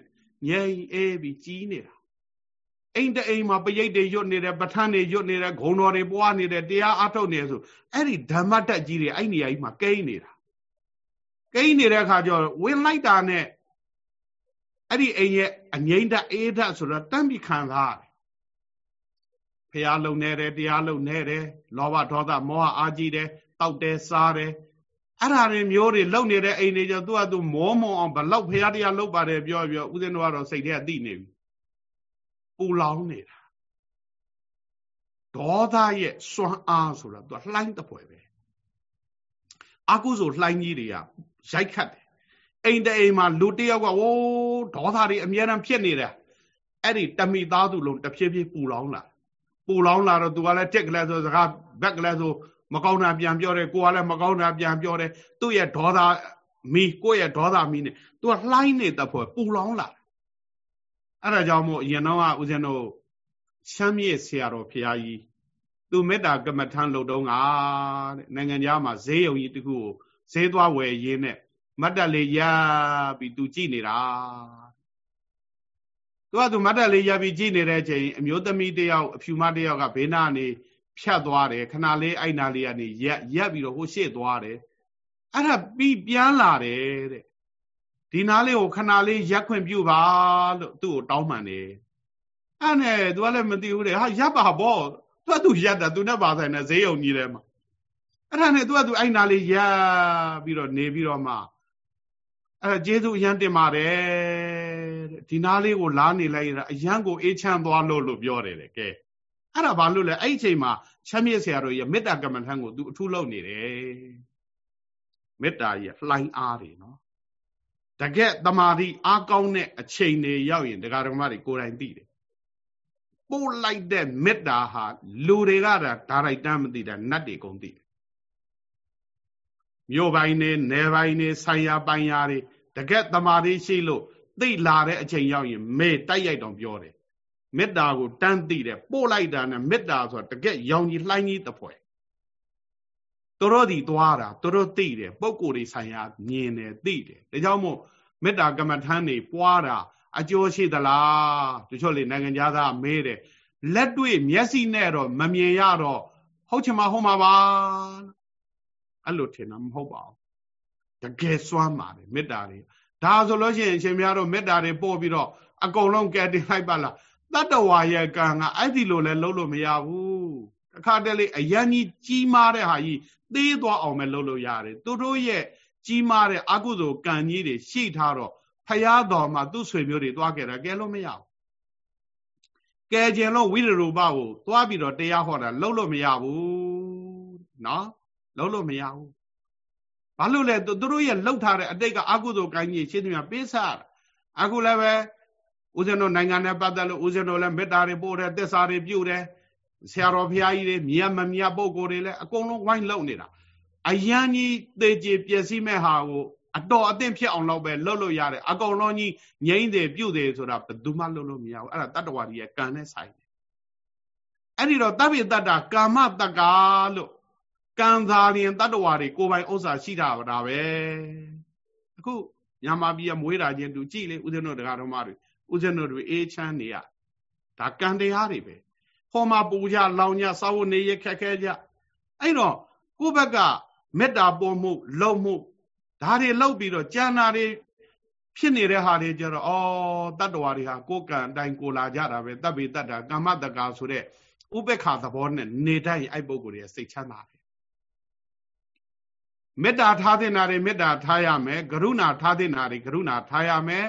ငြိမ်အေးပြီးကြီးနေတာအိမ်တအိမ်မှာပရိတ်တွေရွတ်နေတယ်ပဋ္ဌာန်းတွေရွတ်နေတယ်ဂုံတော်တွေပွားနေတယ်တရားအထုတ်နေဆိုအဲ့ဒီဓမ္မတက်ကြီးတွေအဲ့နေရာကြီးမှာကိန်းနေတာကိန်းနေတဲ့အခါကျတော့ဝင်လိုက်တာနဲ့ အဲ့ဒီအိမ်ရဲ့အငိမ့်ဓာတ်အေးဓာတ်ဆိုတော့တန့်ပြီးခံစားရတယ်ဖះလုံနေတယ်တရားလုံနေတယ်လောဘဒေါသမောဟအာကြီးတယ်တောက်တယ်စားတယ်အဲ့ဓာတွေမျိုးတွေလုံနေတဲ့အိမ်တွေကျသူကသူမောမုံအောင်ဘလောက်ဖះတရားလုံပါတယ်ပြောပြောဦးဇင်းတို့ကတော့စိတ်ထဲအသိနေပြီပူလောင်နေတာဒေါသရဲ့စွမ်းအားဆိုတာသူကလှိုင်းတပွဲပဲအကုသိုလ်လှိုင်းကြီးတွေကရိုက်ခတ်တယ်အိမ်တအိမ်မှာလူတယောက်ကဝိုး ဒေါသတွေအများအားဖြစ်နေတယ်အဲ့ဒီတမိသားစုလုံးတဖြည်းဖြည်းပူလောင်လာပူလောင်လာတော့သူကလည်းတက်ကလေးဆိုစကားဘက်ကလေးဆိုမကောင်းတာပြန်ပြောတယ်ကိုကလည်းမကောင်းတာပြန်ပြောတယ်သူ့ရဲ့ဒေါသမီကိုယ့်ရဲ့ဒေါသမီနဲ့သူကလှိုင်းနေတဲ့ဖွဲ့ပူလောင်လာအဲ့ဒါကြောင့်မို့အရင်တော့ကဦးဇင်းတို့ချမ်းမြေ့ဆရာတော်ဖရာကြီးသူမေတ္တာကမ္မထံလုပ်တော့ကတဲ့နိုင်ငံသားမှာဈေးရုံကြီးတခုကိုဈေးသွားဝယ်ရင်းနဲ့ မတ်တက်လေးရပြီးသူကြည်နေတာသူကသူမတ်တက်လေးရပြီးကြည်နေတဲ့အချိန်အမျိုးသမီးတယောက်အဖြူမတယောက်ကဘေးနားနေဖြတ်သွားတယ်ခဏလေးအိုက်နာလေးကနေရက်ရက်ပြီးတော့ဟိုရှေ့သွားတယ်အဲ့ဒါပြီးပြန်လာတယ်တဲ့ဒီနားလေးကိုခဏလေးရက်ခွင့်ပြုပါလို့သူ့ကိုတောင်းပန်တယ်အဲ့နဲ့သူကလည်းမသိဘူးတဲ့ဟာရပ်ပါဘောသူကသူရက်တာသူနဲ့ပါဆိုင်နဲ့ဈေးုံကြီးထဲမှာအဲ့ဒါနဲ့သူကသူအဲ့နားလေးရက်ပြီးတော့နေပြီးတော့မှ အဲ့ကျေးဇူးအရန်တင်ပါတယ်တဲ့ဒီနားလေးကိုလားနေလိုက်ရတာအရန်ကိုအေးချမ်းသွားလို့လို့ပြောတယ်တဲ့ကဲအဲ့ဒါဘာလို့လဲအဲ့ဒီအချိန်မှာချမ်းမြေ့ဆရာတို့ရဲ့မေတ္တာကမ္မထံကိုသူအထူးလုပ်နေတယ်မေတ္တာရဲ့လှိုင်းအားတွေနော်တကက်တမာတိအားကောင်းတဲ့အချိန်တွေရောက်ရင်ဒကာဒကမတွေကိုယ်တိုင်သိတယ်ပို့လိုက်တဲ့မေတ္တာဟာလူတွေကဒါဒါရိုက်တမ်းမသိတာနတ်တွေကုန်သိတယ်မြို့ပိုင်းနေနယ်ပိုင်းနေဆိုင်ရာပိုင်းရာတွေ တကက်တမာတိရှိလို့သိလာတဲ့အချိန်ရောက်ရင်မေတိုက်ရိုက်တော့ပြောတယ်မေတ္တာကိုတန်းသိတယ်ပို့လိုက်တာနဲ့မေတ္တာဆိုတာတကက်ရောင်ကြီးလှိုင်းကြီးတပွဲသူတို့ဒီသွားတာသူတို့သိတယ်ပုံကိုယ်တွေဆိုင်ရာမြင်တယ်သိတယ်ဒါကြောင့်မို့မေတ္တာကမ္မထမ်းတွေပွားတာအကျိုးရှိသလားတချို့လေနိုင်ငံသားမေးတယ်လက်တွေ့မျက်စိနဲ့တော့မမြင်ရတော့ဟုတ်ချင်မှဟုတ်မှာပါအဲ့လိုထင်တာမဟုတ်ပါဘူး တကယ်စွမ်းပါတယ်မေတ္တာတွေဒါဆိုလို့ရှိရင်အရှင်များတို့မေတ္တာတွေပို့ပြီးတော့အကုန်လုံးကဲတင်လိုက်ပါလားတတ္တဝါရဲ့ကံကအဲ့ဒီလိုလဲလုံးလို့မရဘူးတခါတလေအရန်ကြီးကြီးမားတဲ့ဟာကြီးသေးသွားအောင်ပဲလုံးလို့ရတယ်သူတို့ရဲ့ကြီးမားတဲ့အကုသိုလ်ကံကြီးတွေရှိထားတော့ဖရာတော်မှာသူ့ဆွေမျိုးတွေသွားခဲ့တာကဲလို့မရဘူးကဲခြင်းလို့ဝိရူပကိုသွားပြီးတော့တရားဟောတာလုံးလို့မရဘူးနော်လုံးလို့မရဘူး ဘာလို့လဲသူတို့ရဲ့လှုပ်ထားတဲ့အတိတ်ကအကုသိုလ်ကံကြီးရှင်းပြပေးစားအခုလည်းပဲဦးဇင်းတို့နိုင်ငံနဲ့ပတ်သက်လို့ဦးဇင်းတို့လည်းမေတ္တာတွေပို့တယ်သစ္စာတွေပြုတယ်ဆရာတော်ဘုရားကြီးတွေမြတ်မမြတ်ပုဂ္ဂိုလ်တွေလည်းအကုန်လုံးဝိုင်းလုပ်နေတာအယံကြီးသေကြပျက်စီးမဲ့ဟာကိုအတော်အသင့်ဖြစ်အောင်လုပ်ပဲလုပ်လို့ရတယ်အကုန်လုံးကြီးငြိမ့်တယ်ပြုတ်တယ်ဆိုတာဘယ်သူမှလုပ်လို့မရဘူးအဲ့ဒါတတ္တဝါကြီးရဲ့ကံနဲ့ဆိုင်တယ်အဲ့ဒီတော့တပိတ္တကာမတက္ကာလို့ ကံသာရင်တတ္တဝါတွေကိုယ်ပိုင်ဥစ္စာရှိတာပါဒါပဲအခုညမာပြည်ကမွေးတာချင်းတူကြည့်လေဦးဇင်းတို့တရားတော်မတွေဦးဇင်းတို့တွေအေးချမ်းနေရဒါကံတရားတွေပဲဟောမှာပူကြလောင်ကြစာဝတ်နေရခက်ခဲကြအဲ့တော့ကိုယ့်ဘက်ကမေတ္တာပေါ်မှုလုံမှုဒါတွေလောက်ပြီးတော့ကြံနာတွေဖြစ်နေတဲ့ဟာတွေကြတော့ဩတတ္တဝါတွေဟာကိုယ်ကံအတိုင်းကိုလာကြတာပဲတပ်ပေတတ္တာကာမတက္ကာဆိုတဲ့ဥပ္ပခါသဘောနဲ့နေတိုင်းအဲ့ပုဂ္ဂိုလ်တွေစိတ်ချမ်းသာတယ် မေတ္တာထားတဲ့နာတွေမေတ္တာထားရမယ်ကရုဏာထားတဲ့နာတွေကရုဏာထားရမယ်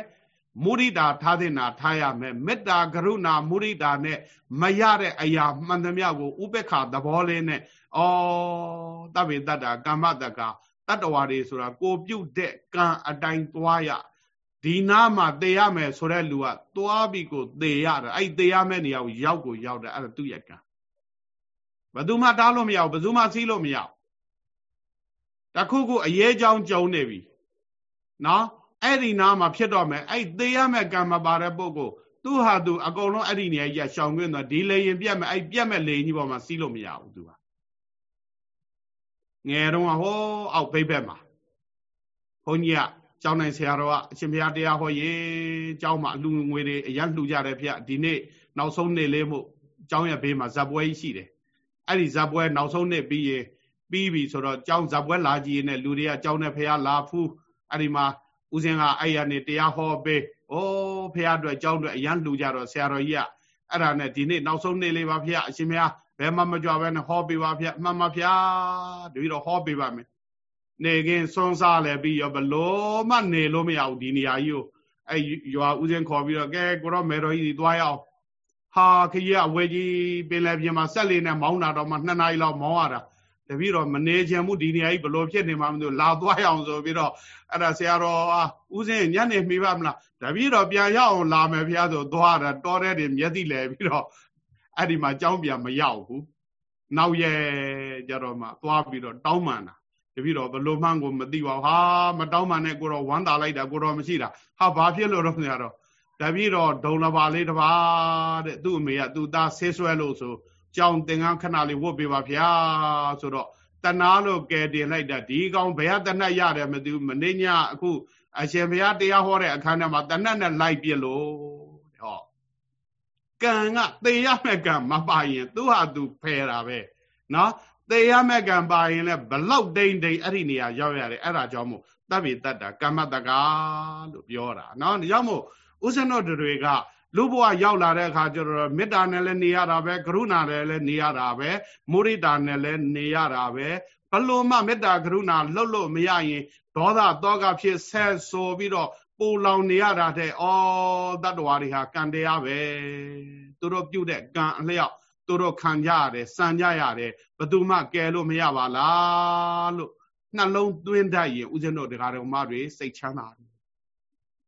မုရိဒာထားတဲ့နာထားရမယ်မေတ္တာကရုဏာမုရိဒာနဲ့မရတဲ့အရာမှန်သမျှကိုဥပ္ပခါသဘောလေးနဲ့ဩတဗ္ဗေတ္တာကမ္မတက္ကတတ္တဝါတွေဆိုတာကိုပြုတ်တဲ့ကံအတိုင်းသွားရဒီနာမှာသေရမယ်ဆိုတဲ့လူကသွားပြီးကိုသေရတာအဲ့သေရမယ့်နေရာကိုရောက်ကိုရောက်တယ်အဲ့ဒါသူ့ရဲ့ကံဘယ်သူမှတားလို့မရဘူးဘယ်သူမှစီးလို့မရဘူး တခုခုအရေးကြောင်းကြုံနေပြီနော်အဲ့ဒီနာမှာဖြစ်တော့မယ်အဲ့သေရမယ့်ကံမပါတဲ့ပုဂ္ဂိုလ်သူဟာသူအကုန်လုံးအဲ့ဒီနေရာကြီးရှောင်ခွင့်တော့ဒီလေရင်ပြက်မယ်အဲ့ပြက်မဲ့လေကြီးပေါ်မှာစီးလို့မရဘူးသူကငယ်တော့ဟောအောက်ဘိဘက်မှာဘုန်းကြီးကကျောင်းနိုင်ဆရာတော်ကအရှင်ဘုရားတရားဟောရေးကျောင်းမှာအလူငွေတွေအရန်လှူကြတယ်ဖေဒီနေ့နောက်ဆုံးနေ့လေးမို့ကျောင်းရဲ့ဘေးမှာဇက်ပွဲကြီးရှိတယ်အဲ့ဒီဇက်ပွဲနောက်ဆုံးနေ့ပြီးရင် ပြီးပြီဆိုတော့ကျောင်းဇက်ပွဲလာကြည့်နေလူတွေကကျောင်းနဲ့ဖះလာဖူးအဲ့ဒီမှာဦးဇင်းကအဲ့ရနေတရားဟောပေးဩဖះအတွက်ကျောင်းအတွက်အရန်လှူကြတော့ဆရာတော်ကြီးကအဲ့ဒါနဲ့ဒီနေ့နောက်ဆုံးနေ့လေးပါဖះအရှင်ဘုရားဘယ်မှမကြွဘဲနဲ့ဟောပေးပါဖះမှန်ပါဖះတပည့်တော်ဟောပေးပါမယ်နေကင်းစွန်းစားလဲပြီးရောဘလို့မှနေလို့မရဘူးဒီနေရာကြီးကိုအဲရွာဦးစင်းခေါ်ပြီးတော့ကဲကိုတော့မေတော်ကြီးသွားရအောင်ဟာခကြီးအဝဲကြီးပင်လယ်ပြင်မှာဆက်လေးနဲ့မောင်းတာတော့မှ2နာရီလောက်မောင်းရတာ တပည့်တော်မနေချင်ဘူးဒီနေရာကြီးဘလို့ဖြစ်နေမှမသိဘူးလာသွားရအောင်ဆိုပြီးတော့အဲ့ဒါဆရာတော်ဦးစင်းညနေမိပါမလားတပည့်တော်ပြန်ရအောင်လာမယ်ဖះဆိုသွားတာတော်တဲ့တွေမျက်စိလဲပြီးတော့အဲ့ဒီမှာကြောင်းပြန်မရောက်ဘူးနောက်ရဲ့ကြတော့မှသွားပြီးတော့တောင်းပန်တာတပည့်တော်ဘလို့မှန်းကိုမသိပါဘူးဟာမတောင်းပန်နဲ့ကိုတော့ဝမ်းသာလိုက်တာကိုတော့မရှိတာဟာဘာဖြစ်လို့တော့ဆရာတော်တပည့်တော်ဒုံလပါလေးတပါတဲ့သူ့အမေကသူ့သားဆေးဆွဲလို့ဆို ကြောင်သင်္ကန်းခဏလေးဝတ်ပေးပါဗျာဆိုတော့တနာလို့ကဲတင်လိုက်တာဒီကောင်ဘယ်ကတနတ်ရတယ်မသိဘူးမနေညအခုအရှင်ဘုရားတရားဟောတဲ့အခန်းထဲမှာတနတ်နဲ့လိုက်ပြလို့ဟောကံကသေရမဲ့ကံမပါရင်သူဟာသူဖယ်တာပဲနော်သေရမဲ့ကံပါရင်လည်းဘလောက်တိန်တိန်အဲ့ဒီနေရာရောက်ရတယ်အဲ့ဒါကြောင့်မို့တပ်ပိတ္တကမ္မတကာလို့ပြောတာနော်ဒါကြောင့်မို့ဥစ္စနောတွေက လူဘဝရောက်လာတဲ့အခါကျတော့မေတ္တာနဲ့လည်းနေရတာပဲကရုဏာနဲ့လည်းနေရတာပဲမုရိတာနဲ့လည်းနေရတာပဲဘလို့မှမေတ္တာကရုဏာလှုပ်လို့မရရင်ဒေါသတောကဖြစ်ဆက်ဆိုပြီးတော့ပူလောင်နေရတာတဲ့ဩတတ္တဝါတွေဟာကံတရားပဲသူတို့ပြုတ်တဲ့ကံအလျောက်သူတို့ခံကြရတယ်စံကြရတယ်ဘသူမှကယ်လို့မရပါလားလို့နှလုံးသွင်းတတ်ရင်ဦးဇင်းတို့တရားတော်မတွေစိတ်ချမ်းသာတယ်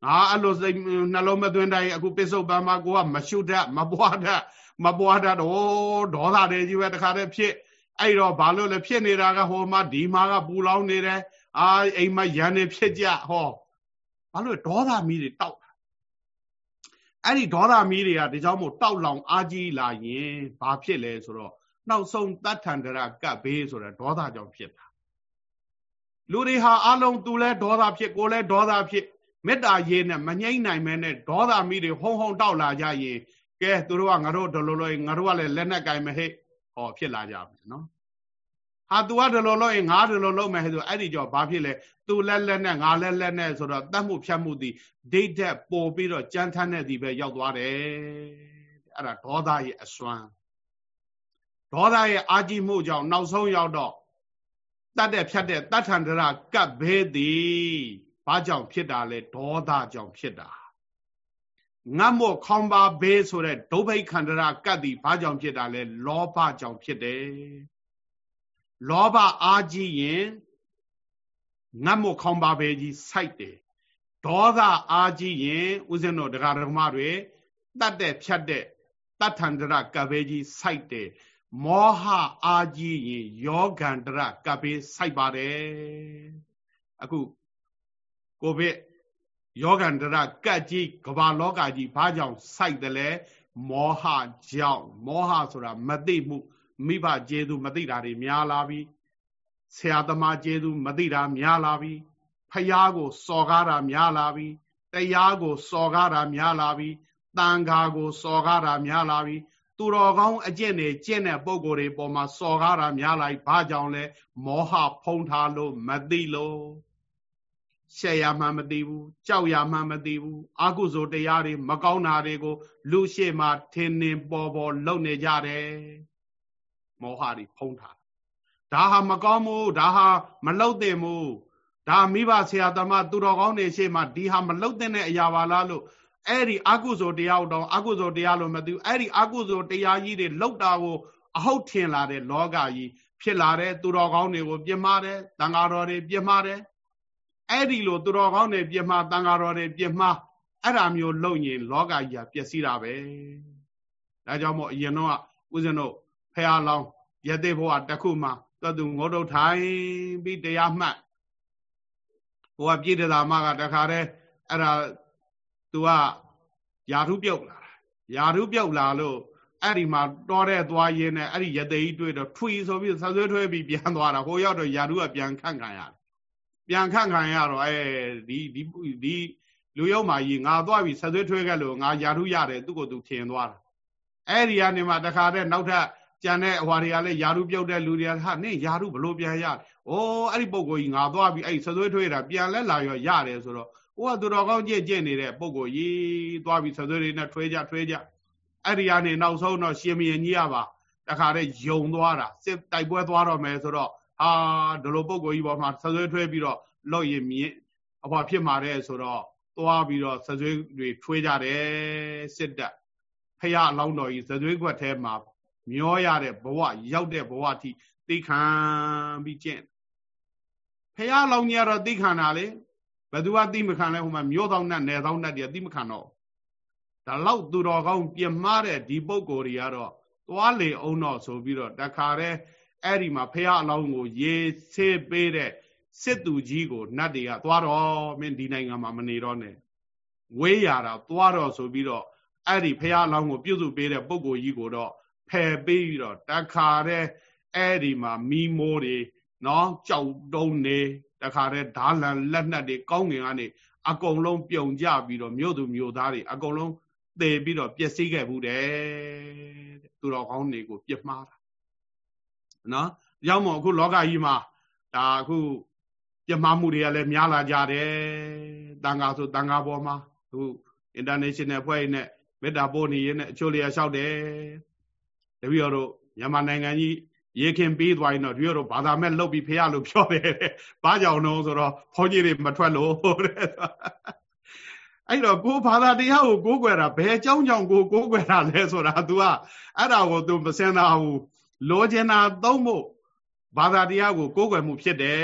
ငါအဲ့လိုစိတ်နှလုံးမသွင်းတတ်ရင်အခုပစ္စုပန်မှာကိုကမရှုတတ်မပွားတတ်မပွားတတ်တော့ဒေါသတွေကြီးပဲတခါတည်းဖြစ်အဲ့တော့ဘာလို့လဲဖြစ်နေတာကဟိုမှာဒီမှာကပူလောင်နေတယ်အာအိမ်မှာရန်နေဖြစ်ကြဟောဘာလို့ဒေါသမီးတွေတောက်အဲ့ဒီဒေါသမီးတွေကဒီကြောင့်မို့တောက်လောင်အာကြီးလာရင်ဘာဖြစ်လဲဆိုတော့နောက်ဆုံးတတ်ထန္တရကပ်ဘေးဆိုတာဒေါသကြောင့်ဖြစ်တာလူတွေဟာအလုံးသူလဲဒေါသဖြစ်ကိုလဲဒေါသဖြစ် မေတ္တာရေးနဲ့မငြိမ့်နိုင်မဲနဲ့ဒေါသမီးတွေဟုံဟုံတောက်လာကြရင်ကဲသူတို့ကငါတို့ဒလိုလို့ငါတို့ကလည်းလက်နဲ့ကင်မဟိဟောဖြစ်လာကြပြီနော်ဟာ तू ကဒလိုလို့ရင်ငါဒလိုလို့မယ်ဆိုအဲ့ဒီကြောဘာဖြစ်လဲ तू လက်လက်နဲ့ငါလက်လက်နဲ့ဆိုတော့တတ်မှုဖြတ်မှုသည်ဒိတ်တဲ့ပို့ပြီးတော့ကြမ်းထမ်းတဲ့ဒီပဲရောက်သွားတယ်အဲ့ဒါဒေါသရဲ့အစွမ်းဒေါသရဲ့အာကြီးမှုကြောင့်နောက်ဆုံးရောက်တော့တတ်တဲ့ဖြတ်တဲ့တတ်ထန္တရကပ်ဘေးသည် ဘာကြောင့်ဖြစ်တာလဲဒေါသကြောင့်ဖြစ်တာငတ်မို့ခေါင်ပါဘေးဆိုတဲ့ဒုဗိခန္ဒရာကတ်သည်ဘာကြောင့်ဖြစ်တာလဲလောဘကြောင့်ဖြစ်တယ်လောဘအားကြီးရင်ငတ်မို့ခေါင်ပါဘေးကြီးစိုက်တယ်ဒေါသအားကြီးရင်ဦးဇင်းတို့တရားဓမ္မတွေတတ်တဲ့ဖြတ်တဲ့တတ်ထန္ဒရာကဘေးကြီးစိုက်တယ်မောဟအာကြီးရင်ယောဂန္တရကပ်ပေးစိုက်ပါတယ်အခု ကိုဗစ်ယောဂန္တရကတ်ကြီးကဘာလောကကြီးဘာကြောင့်စိုက်တယ်လဲမောဟကြောင့်မောဟဆိုတာမသိမှုမိဘကျေသူမသိတာတွေများလာပြီဆရာသမားကျေသူမသိတာများလာပြီဖယားကိုစော်ကားတာများလာပြီတရားကိုစော်ကားတာများလာပြီတန်ခါကိုစော်ကားတာများလာပြီသူတော်ကောင်းအကျင့်တွေကျင့်တဲ့ပုံကိုယ်တွေပေါ်မှာစော်ကားတာများလိုက်ဘာကြောင့်လဲမောဟဖုံးထားလို့မသိလို့ ရှက်ရမှမသိဘူးကြောက်ရမှမသိဘူးအာကုဇိုတရားတွေမကောင်းတာတွေကိုလူရှိမှထင်ထင်ပေါ်ပေါ်လုပ်နေကြတယ်မောဟတွေဖုံးထားဒါဟာမကောင်းဘူးဒါဟာမလုတ်သင့်ဘူးဒါမိဘဆရာသမားသူတော်ကောင်းတွေရှေ့မှာဒီဟာမလုတ်တဲ့အရာပါလားလို့အဲ့ဒီအကုသိုလ်တရားတော့အကုသိုလ်တရားလို့မသိဘူးအဲ့ဒီအကုသိုလ်တရားကြီးတွေလောက်တာကိုအဟုတ်ထင်လာတဲ့လောကကြီးဖြစ်လာတဲ့သူတော်ကောင်းတွေကိုပြစ်မှားတယ်တန်ဃာတော်တွေပြစ်မှားတယ် အဲ့ဒီလိုသူတော်ကောင်းတွေပြစ်မှားတန်ဃာတော်တွေပြစ်မှားအဲ့ဒါမျိုးလုပ်ရင်လောကကြီးကပျက်စီးတာပဲဒါကြောင့်မို့အရင်တော့ဦးဇင်းတို့ဖះလောင်းရသေးဘဝတစ်ခုမှသသူငေါတုတ်ထိုင်ပြီးတရားမှတ်ဟိုကပြည့်တသာမကတခါတည်းအဲ့ဒါ तू ကယာထုပြုတ်လာယာထုပြုတ်လာလို့အဲ့ဒီမှာတော်တဲ့သွားရင်းနဲ့အဲ့ဒီရသေးကြီးတွေ့တော့ထွေဆိုပြီးဆက်ဆွဲထွဲပြီးပြန်သွားတာဟိုရောက်တော့ယာထုကပြန်ခန့်ခံရတယ် ပြန်ခန့်ခံရတော့အဲဒီဒီဒီလူရုပ်မာကြီးငါသွားပြီဆက်ဆွဲထွဲခဲ့လို့ငါယာထုရတယ်သူ့ကိုသူထင်သွားတာအဲ့ဒီကနေမှတခါတည်းနောက်ထပ်ကြံတဲ့ဟွာတွေကလည်းယာရုပြုတ်တဲ့လူတွေကဟာနင့်ယာရုဘလို့ပြန်ရ။အိုးအဲ့ဒီပုံကိုကြီးငါသွားပြီးအဲ့ဆွဆွေးထွေးတာပြန်လဲလာရောရတယ်ဆိုတော့ဟိုကသူတော်ကောင်းကြည့်ကြည့်နေတဲ့ပုံကိုကြီးသွားပြီးဆွဆွေးတွေနဲ့ထွေးကြထွေးကြအဲ့ဒီကနေနောက်ဆုံးတော့ရှင်မင်းကြီးရပါတခါတည်းယုံသွားတာစစ်တိုက်ပွဲသွားတော့မယ်ဆိုတော့ ဟာဒီလိုပုံကိုကြီးပေါ်မှာဆွဆွေးထွေးပြီးတော့လောက်ရင်မြင်အဖေဖြစ်မှာတဲ့ဆိုတော့သွားပြီးတော့ဆွဆွေးတွေထွေးကြတယ်စစ်တပ်ဖះအလောင်းတော်ကြီးဇွေးခွက်ထဲမှာမျောရတဲ့ဘဝရောက်တဲ့ဘဝအထိသိခံပြီးကျင့်ဖះလောင်းကြီးကတော့သိခံတာလေဘယ်သူကသိမခံလဲဟိုမှာမြို့သောနဲ့နယ်သောနဲ့တည်းသိမခံတော့ဒါလောက်သူတော်ကောင်းပြမှားတဲ့ဒီပုံကိုယ်တွေကတော့သွားလေအောင်တော့ဆိုပြီးတော့တခါတည်း အဲ့ဒီမှာဖះအလောင်းကိုရေဆေးပေးတဲ့စစ်သူကြီးကိုနတ်တွေကသွားတော့မင်းဒီနိုင်ငံမှာမနေတော့နဲ့ဝေးရတာသွားတော့ဆိုပြီးတော့အဲ့ဒီဖះအလောင်းကိုပြုစုပေးတဲ့ပုံကိုကြီးကိုတော့ဖယ်ပေးပြီးတော့တခါတည်းအဲ့ဒီမှာမီးမိုးတွေနော်ကြောက်တုံးနေတခါတည်းဓာလန်လက်နက်တွေကောင်းငင်ကနေအကုန်လုံးပြုံကြပြီးတော့မြို့သူမြို့သားတွေအကုန်လုံးသေပြီးတော့ပျက်စီးခဲ့ဘူးတဲ့သူတော်ကောင်းတွေကိုပြစ်မှားတာ နော်ရောက်မို့အခုလောကကြီးမှာဒါအခုပြစ်မှားမှုတွေကလည်းများလာကြတယ်တန်ခါဆိုတန်ခါပေါ်မှာအခု international ဖွဲ့နဲ့မေတ္တာပို့နေရင်လည်းအချို့လေးရလျှောက်တယ်တပည့်တော်တို့မြန်မာနိုင်ငံကြီးရေခင်ပြီးသွားရင်တော့တပည့်တော်ဘာသာမဲ့လှုပ်ပြီးဖះလို့ပြောတယ်ဘာကြောင့်တော့ဆိုတော့ဘုန်းကြီးတွေမထွက်လို့တဲ့အဲ့တော့ကိုဘာသာတရားကိုကိုးကွယ်တာဘယ်အကြောင်းကြောင့်ကိုကိုးကွယ်တာလဲဆိုတာ तू ကအဲ့ဒါကို तू မစင်တာဘူး လိုချင်တာသုံးဖို့ဘာသာတရားကိုကိုးကွယ်မှုဖြစ်တယ်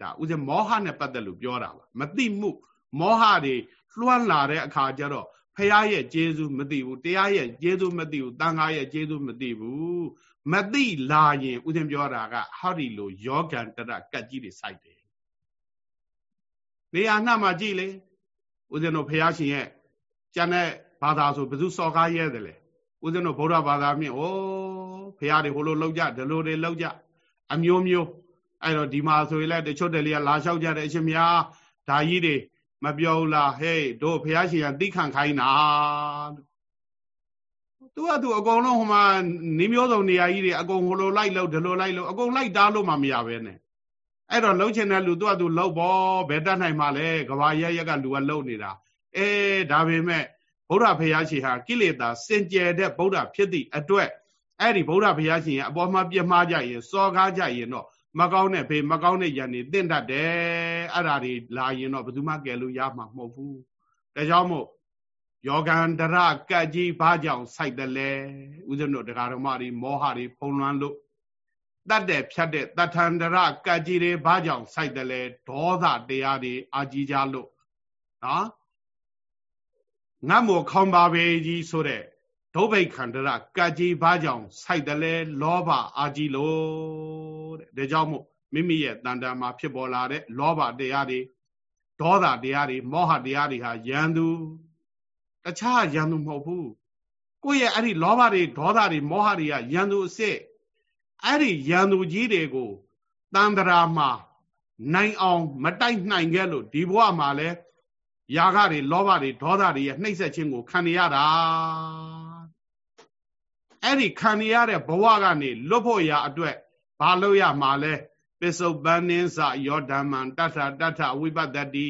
ဒါဥစဉ်မောဟနဲ့ပတ်သက်လို့ပြောတာပါမသိမှုမောဟတွေလွှမ်းလာတဲ့အခါကျတော့ဖះရဲ့ကျေးဇူးမသိဘူးတရားရဲ့ကျေးဇူးမသိဘူးတန်ခါရဲ့ကျေးဇူးမသိဘူးမသိလာရင်ဥစဉ်ပြောတာကဟာဒီလိုယောဂန္တရကတ်ကြီးတွေစိုက်တယ်နေရာနှမှာကြည့်လေဥစဉ်တို့ဖះရှင်ရဲ့ကျန်တဲ့ဘာသာဆိုဘယ်သူစော်ကားရဲတယ်လဲဥစဉ်တို့ဗုဒ္ဓဘာသာမြင့်ဩ ဖះတွေဟိုလိုလောက်ကြဒီလိုတွေလောက်ကြအမျိုးမျိုးအဲ့တော့ဒီမှာဆိုရင်လည်းတချို့တလေကလာလျှောက်ကြတဲ့အရှင်များဒါကြီးတွေမပြောဘူးလားဟေးတို့ဘုရားရှင်ကသိခံခိုင်းတာသူကသူအကုန်လုံးဟိုမှာနေမျိုးစုံနေရာကြီးတွေအကုန်ဟိုလိုလိုက်လို့ဒီလိုလိုက်လို့အကုန်လိုက်တားလို့မှမရပဲနဲ့အဲ့တော့လှုပ်ချင်တဲ့လူသူကသူလှုပ်ပေါ်ဘယ်တတ်နိုင်မှလဲကဘာရရက်ကလူကလှုပ်နေတာအဲဒါပေမဲ့ဗုဒ္ဓဘုရားရှင်ဟာကိလေသာစင်ကြယ်တဲ့ဗုဒ္ဓဖြစ်သည့်အတွက် အဲ့ဒီဗုဒ္ဓဘုရားရှင်ရဲ့အပေါ်မှာပြမှားကြရင်စော်ကားကြရင်တော့မကောင်းတဲ့ဖေးမကောင်းတဲ့ယံနေတင့်တတ်တယ်အဲ့ဒါတွေလာရင်တော့ဘယ်သူမှကယ်လို့ရမှာမဟုတ်ဘူးဒါကြောင့်မို့ယောဂန္တရကတ်ကြီးဘာကြောင့်စိုက်တယ်လဲဥစဉ်တို့တရားတော်မတွေမောဟတွေဖုံးလွှမ်းလို့တတ်တဲ့ဖြတ်တဲ့တထန္တရကတ်ကြီးတွေဘာကြောင့်စိုက်တယ်လဲဒေါသတရားတွေအာကြီးကြလို့နော်ငတ်မို့ခေါင်ပါပဲကြီးဆိုတဲ့ ဒုဗိခန္တရကတ်ကြီးဘာကြောင့်စိုက်တယ်လဲလောဘအာကြီးလို့တဲ့ဒါကြောင့်မို့မိမိရဲ့တန်တန်မှာဖြစ်ပေါ်လာတဲ့လောဘတရားတွေဒေါသတရားတွေမောဟတရားတွေဟာယံသူတခြားယံသူမဟုတ်ဘူးကိုယ့်ရဲ့အဲ့ဒီလောဘတွေဒေါသတွေမောဟတွေကယံသူအစ်စ်အဲ့ဒီယံသူကြီးတွေကိုတန်တရာမှာနိုင်အောင်မတိုက်နိုင်ခဲ့လို့ဒီဘဝမှာလဲຢာကတွေလောဘတွေဒေါသတွေရဲ့နှိမ့်ဆက်ခြင်းကိုခံရတာ အဲ့ဒီခံရတဲ့ဘဝကနေလွတ်ဖို့ရာအတွက်ဘာလို့ရမှာလဲပစ္စုပန်နင်းစယောဓမ္မံတထတထဝိပတ္တိ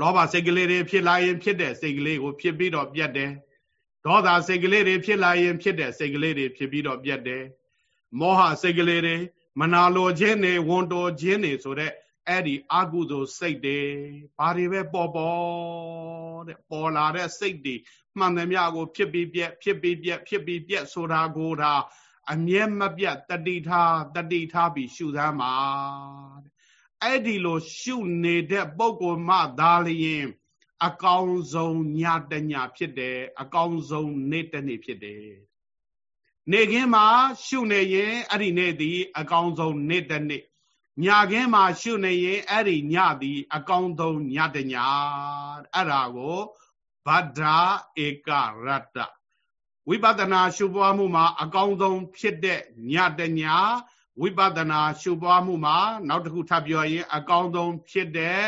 လောဘစိတ်ကလေးတွေဖြစ်လာရင်ဖြစ်တဲ့စိတ်ကလေးကိုဖြစ်ပြီးတော့ပြတ်တယ်ဒေါသစိတ်ကလေးတွေဖြစ်လာရင်ဖြစ်တဲ့စိတ်ကလေးတွေဖြစ်ပြီးတော့ပြတ်တယ်မောဟစိတ်ကလေးတွေမနာလိုခြင်းတွေဝန်တိုခြင်းတွေဆိုတဲ့ အဲ့ဒီအကုသိုလ်စိတ်တွေဘာတွေပဲပေါ်ပေါ်တဲ့ပေါ်လာတဲ့စိတ်တွေမှန်သမျှကို ဖြစ်ပြီးပြက်ဖြစ်ပြီးပြက်ဖြစ်ပြီးပြက်ဆိုတာကိုဒါအမြဲမပြတ်တတိထားတတိထားပြီးရှုသမ်းပါအဲ့ဒီလိုရှုနေတဲ့ပုဂ္ဂိုလ်မှသာလျင်အကောင်ဆုံးညတညဖြစ်တယ်အကောင်ဆုံးနေ့တစ်နေ့ဖြစ်တယ်နေခင်းမှာရှုနေရင်အဲ့ဒီနေ့သည်အကောင်ဆုံးနေ့တစ်နေ့ ညခင်းမှာရှုနေရင်အဲ့ဒီညသည် အကောင်ဆုံးညတညအဲ့ဒါကိုဗဒ္ဓဧကရတ္တဝိပဿနာရှုပွားမှုမှာ အကောင်ဆုံးဖြစ်တဲ့ညတညဝိပဿနာရှုပွားမှုမှာနောက်တစ်ခုထပ်ပြောရင် အကောင်ဆုံးဖြစ်တဲ့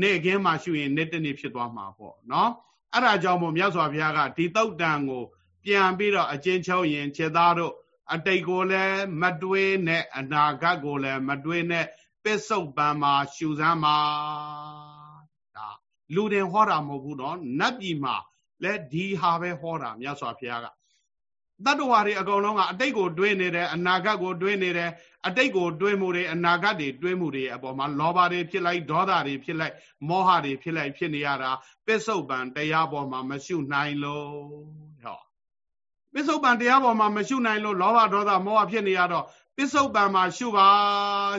နေ့ခင်းမှာရှုရင်နေ့တနေ့ဖြစ်သွားမှာပေါ့နော်အဲ့ဒါကြောင့်မို့မြတ်စွာဘုရားကဒီတုတ်တန်ကို ပြန်ပြီးတော့အကျဉ်းချုပ်ရင်ခြေသားတို့ အတိတ်ကိုလည်းမတွေးနဲ့အနာဂတ်ကိုလည်းမတွေးနဲ့ပစ္စုပန်မှာရှုစမ်းမှာဒါလူတင်ဟောတာမဟုတ်ဘူးနော်နတ်ပြည်မှာလည်းဒီဟာပဲဟောတာမြတ်စွာဘုရားကတတ္တဝါတွေအကုန်လုံးကအတိတ်ကိုတွေးနေတယ်အနာဂတ်ကိုတွေးနေတယ်အတိတ်ကိုတွေးမှုတွေအနာဂတ်တွေတွေးမှုတွေအပေါ်မှာလောဘတွေဖြစ်လိုက်ဒေါသတွေဖြစ်လိုက်မောဟတွေဖြစ်လိုက်ဖြစ်နေရတာပစ္စုပန်တရားပေါ်မှာမရှုနိုင်လို့ဟော ပစ္စုပန်တရားပေါ်မှာမရှုနိုင်လို့လောဘဒေါသမောဟဖြစ်နေရတော့ပစ္စုပန်မှာရှုပါ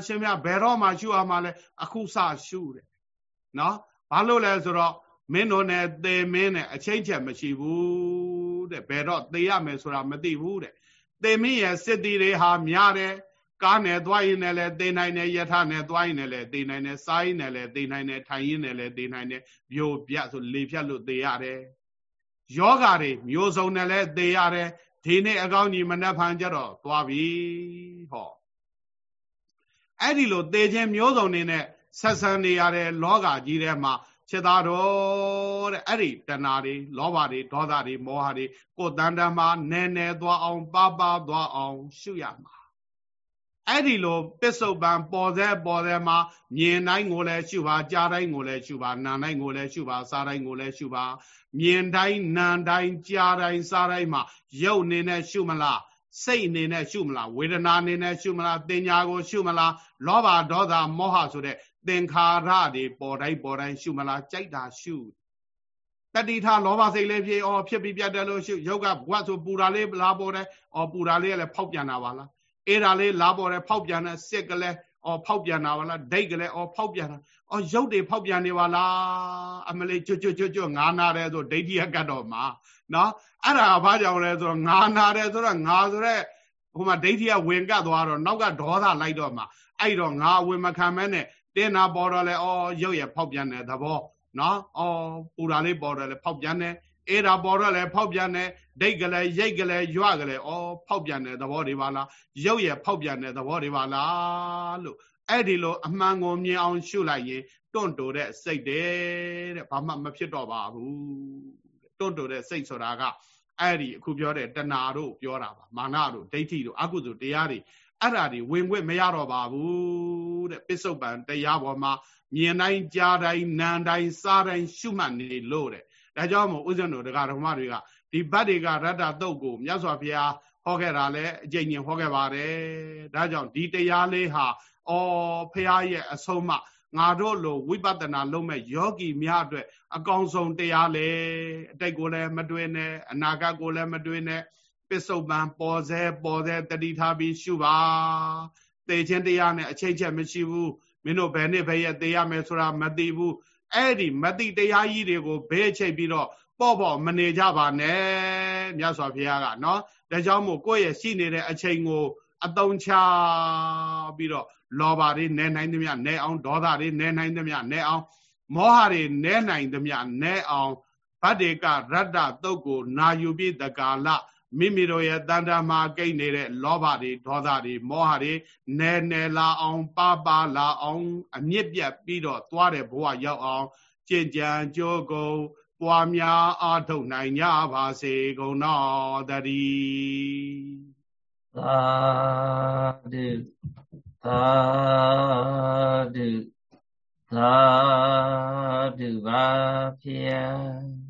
ရှင်မြဘယ်တော့မှရှုရမှာလဲအခုစရှုတယ်နော်ဘာလို့လဲဆိုတော့မင်းတို့နဲ့သေမင်းနဲ့အချင်းချက်မရှိဘူးတဲ့ဘယ်တော့သေရမယ်ဆိုတာမသိဘူးတဲ့သေမင်းရဲ့စစ်တီတွေဟာများတယ်ကားနဲ့သွားရင်လည်းသေနိုင်တယ်ယထာနဲ့သွားရင်လည်းသေနိုင်တယ်စားရင်လည်းသေနိုင်တယ်ထိုင်ရင်လည်းသေနိုင်တယ်ပြိုပြဆိုလေဖြတ်လို့သေရတယ် ယောဂါတွေမျိုးစုံနဲ့လည်းသေရတယ်ဒီနေ့အကောင်းကြီးမနှက်ဖန်ကြတော့သွားပြီဟောအဲ့ဒီလိုသေခြင်းမျိုးစုံနေနဲ့ဆက်ဆံနေရတဲ့လောကကြီးထဲမှာချက်သားတော်တဲ့အဲ့ဒီတဏှာတွေလောဘတွေဒေါသတွေမောဟတွေကိုယ်တန်တမှာနဲနဲသွားအောင်ပါပါသွားအောင်ရှုရမှာ အဲ့ဒီလိုပစ္စုပန်ပေါ်စေပေါ်စေမှာမြင်တိုင်းကိုလည်းရှုပါကြားတိုင်းကိုလည်းရှုပါနားတိုင်းကိုလည်းရှုပါစားတိုင်းကိုလည်းရှုပါမြင်တိုင်းနားတိုင်းကြားတိုင်းစားတိုင်းမှာရုပ်နေနဲ့ရှုမလားစိတ်အနေနဲ့ရှုမလားဝေဒနာအနေနဲ့ရှုမလားတင်ညာကိုရှုမလားလောဘဒေါသမောဟဆိုတဲ့သင်္ခါရတွေပေါ်တိုင်းပေါ်တိုင်းရှုမလားကြိုက်တာရှုတတိထလောဘစိတ်လေးဖြစ်ဩဖြစ်ပြီးပြတ်တယ်လို့ရှုယောဂဘဝဆိုပူတာလေးလာပေါ်တယ်ဩပူတာလေးကလည်းဖောက်ပြန်တာပါလား အဲ့ဒါလေးလာပေါ်တယ်ဖောက်ပြန်တဲ့စစ်ကလေးဩဖောက်ပြန်တာပါလားဒိတ်ကလေးဩဖောက်ပြန်တာဩရုပ်တွေဖောက်ပြန်နေပါလားအမလေးကျွတ်ကျွတ်ကျွတ်ကျွတ်ငါနာတယ်ဆိုဒိဋ္ဌိယကတ်တော်မှာနော်အဲ့ဒါဘာကြောင့်လဲဆိုတော့ငါနာတယ်ဆိုတော့ငါဆိုတဲ့ဟိုမှာဒိဋ္ဌိယဝင်ကတ်သွားတော့နောက်ကဒေါသလိုက်တော့မှာအဲ့တော့ငါဝင်မခံမဲနဲ့တင်းနာပေါ်တော့လဲဩရုပ်ရဖောက်ပြန်တဲ့သဘောနော်ဩပူတာလေးပေါ်တော့လဲဖောက်ပြန်တယ်အဲ့ဒါပေါ်တော့လဲဖောက်ပြန်တယ် ဒိတ်ကလေးရိတ်ကလေးရွကလေးဩဖောက်ပြန်တဲ့သဘောတွေပါလားရုပ်ရဖောက်ပြန်တဲ့သဘောတွေပါလားလို့အဲ့ဒီလိုအမှန်ကိုမြင်အောင်ရှုလိုက်ရင်တွန့်တိုတဲ့စိတ်တဲ့တဲ့ဘာမှမဖြစ်တော့ပါဘူးတွန့်တိုတဲ့စိတ်ဆိုတာကအဲ့ဒီအခုပြောတဲ့တဏှာတို့ပြောတာပါမာနတို့ဒိဋ္ဌိတို့အကုသိုလ်တရားတွေအဲ့ဓာတွေဝင်ခွင့်မရတော့ပါဘူးတဲ့ပစ္စုပန်တရားပေါ်မှာမြင်တိုင်းကြားတိုင်းနားတိုင်းစားတိုင်းရှုမှတ်နေလို့တဲ့ဒါကြောင့်မို့ဥစ္စံတို့ဒကာဓမ္မတွေက ဒီဗတ်တွေကရတ္တတုတ်ကိုမြတ်စွာဘုရားဟောခဲ့တာလဲအကျဉ်းချင်းဟောခဲ့ပါတယ်ဒါကြောင့်ဒီတရားလေးဟာအော်ဘုရားရဲ့အဆုံးအမငါတို့လိုဝိပဿနာလုံးမဲ့ယောဂီများအတွက်အကောင်ဆုံးတရားလေအတိတ်ကိုလည်းမတွေးနဲ့အနာဂတ်ကိုလည်းမတွေးနဲ့ပစ္စုပန်ပေါ်စေပေါ်စေတတိထားပြီးရှုပါသေခြင်းတရားနဲ့အချိန်ချက်မရှိဘူးမင်းတို့ဘယ်နှစ်ဘယ်ရက်သေရမယ်ဆိုတာမသိဘူးအဲ့ဒီမသိတရားကြီးတွေကိုဘဲချိတ်ပြီးတော့ ပေါ့ပေါ့မနေကြပါနဲ့မြတ်စွာဘုရားကနော်ဒါကြောင့်မို့ကိုယ့်ရဲ့ရှိနေတဲ့အချိန်ကိုအတုံးချပြီးတော့လောဘတွေနဲနိုင်သမျှနဲအောင်ဒေါသတွေနဲနိုင်သမျှနဲအောင် မောဟတွေနဲနိုင်သမျှနဲအောင်ဗတ္တေကရတ္တတုတ်ကိုနာယူပြီးတကာလမိမိတို့ရဲ့တန်တမာကိတ်နေတဲ့လောဘတွေဒေါသတွေမောဟတွေနဲနဲလာအောင်ပါပါလာအောင် အမြင့်ပြတ်ပြီးတော့သွားတဲ့ဘဝရောက်အောင်ကြင်ကြံကြိုးကုန် ပွားများအားထုတ်နိုင်ကြပါစေကုန်တော်တည်းသာဓုသာဓုသာဓုပါဖျား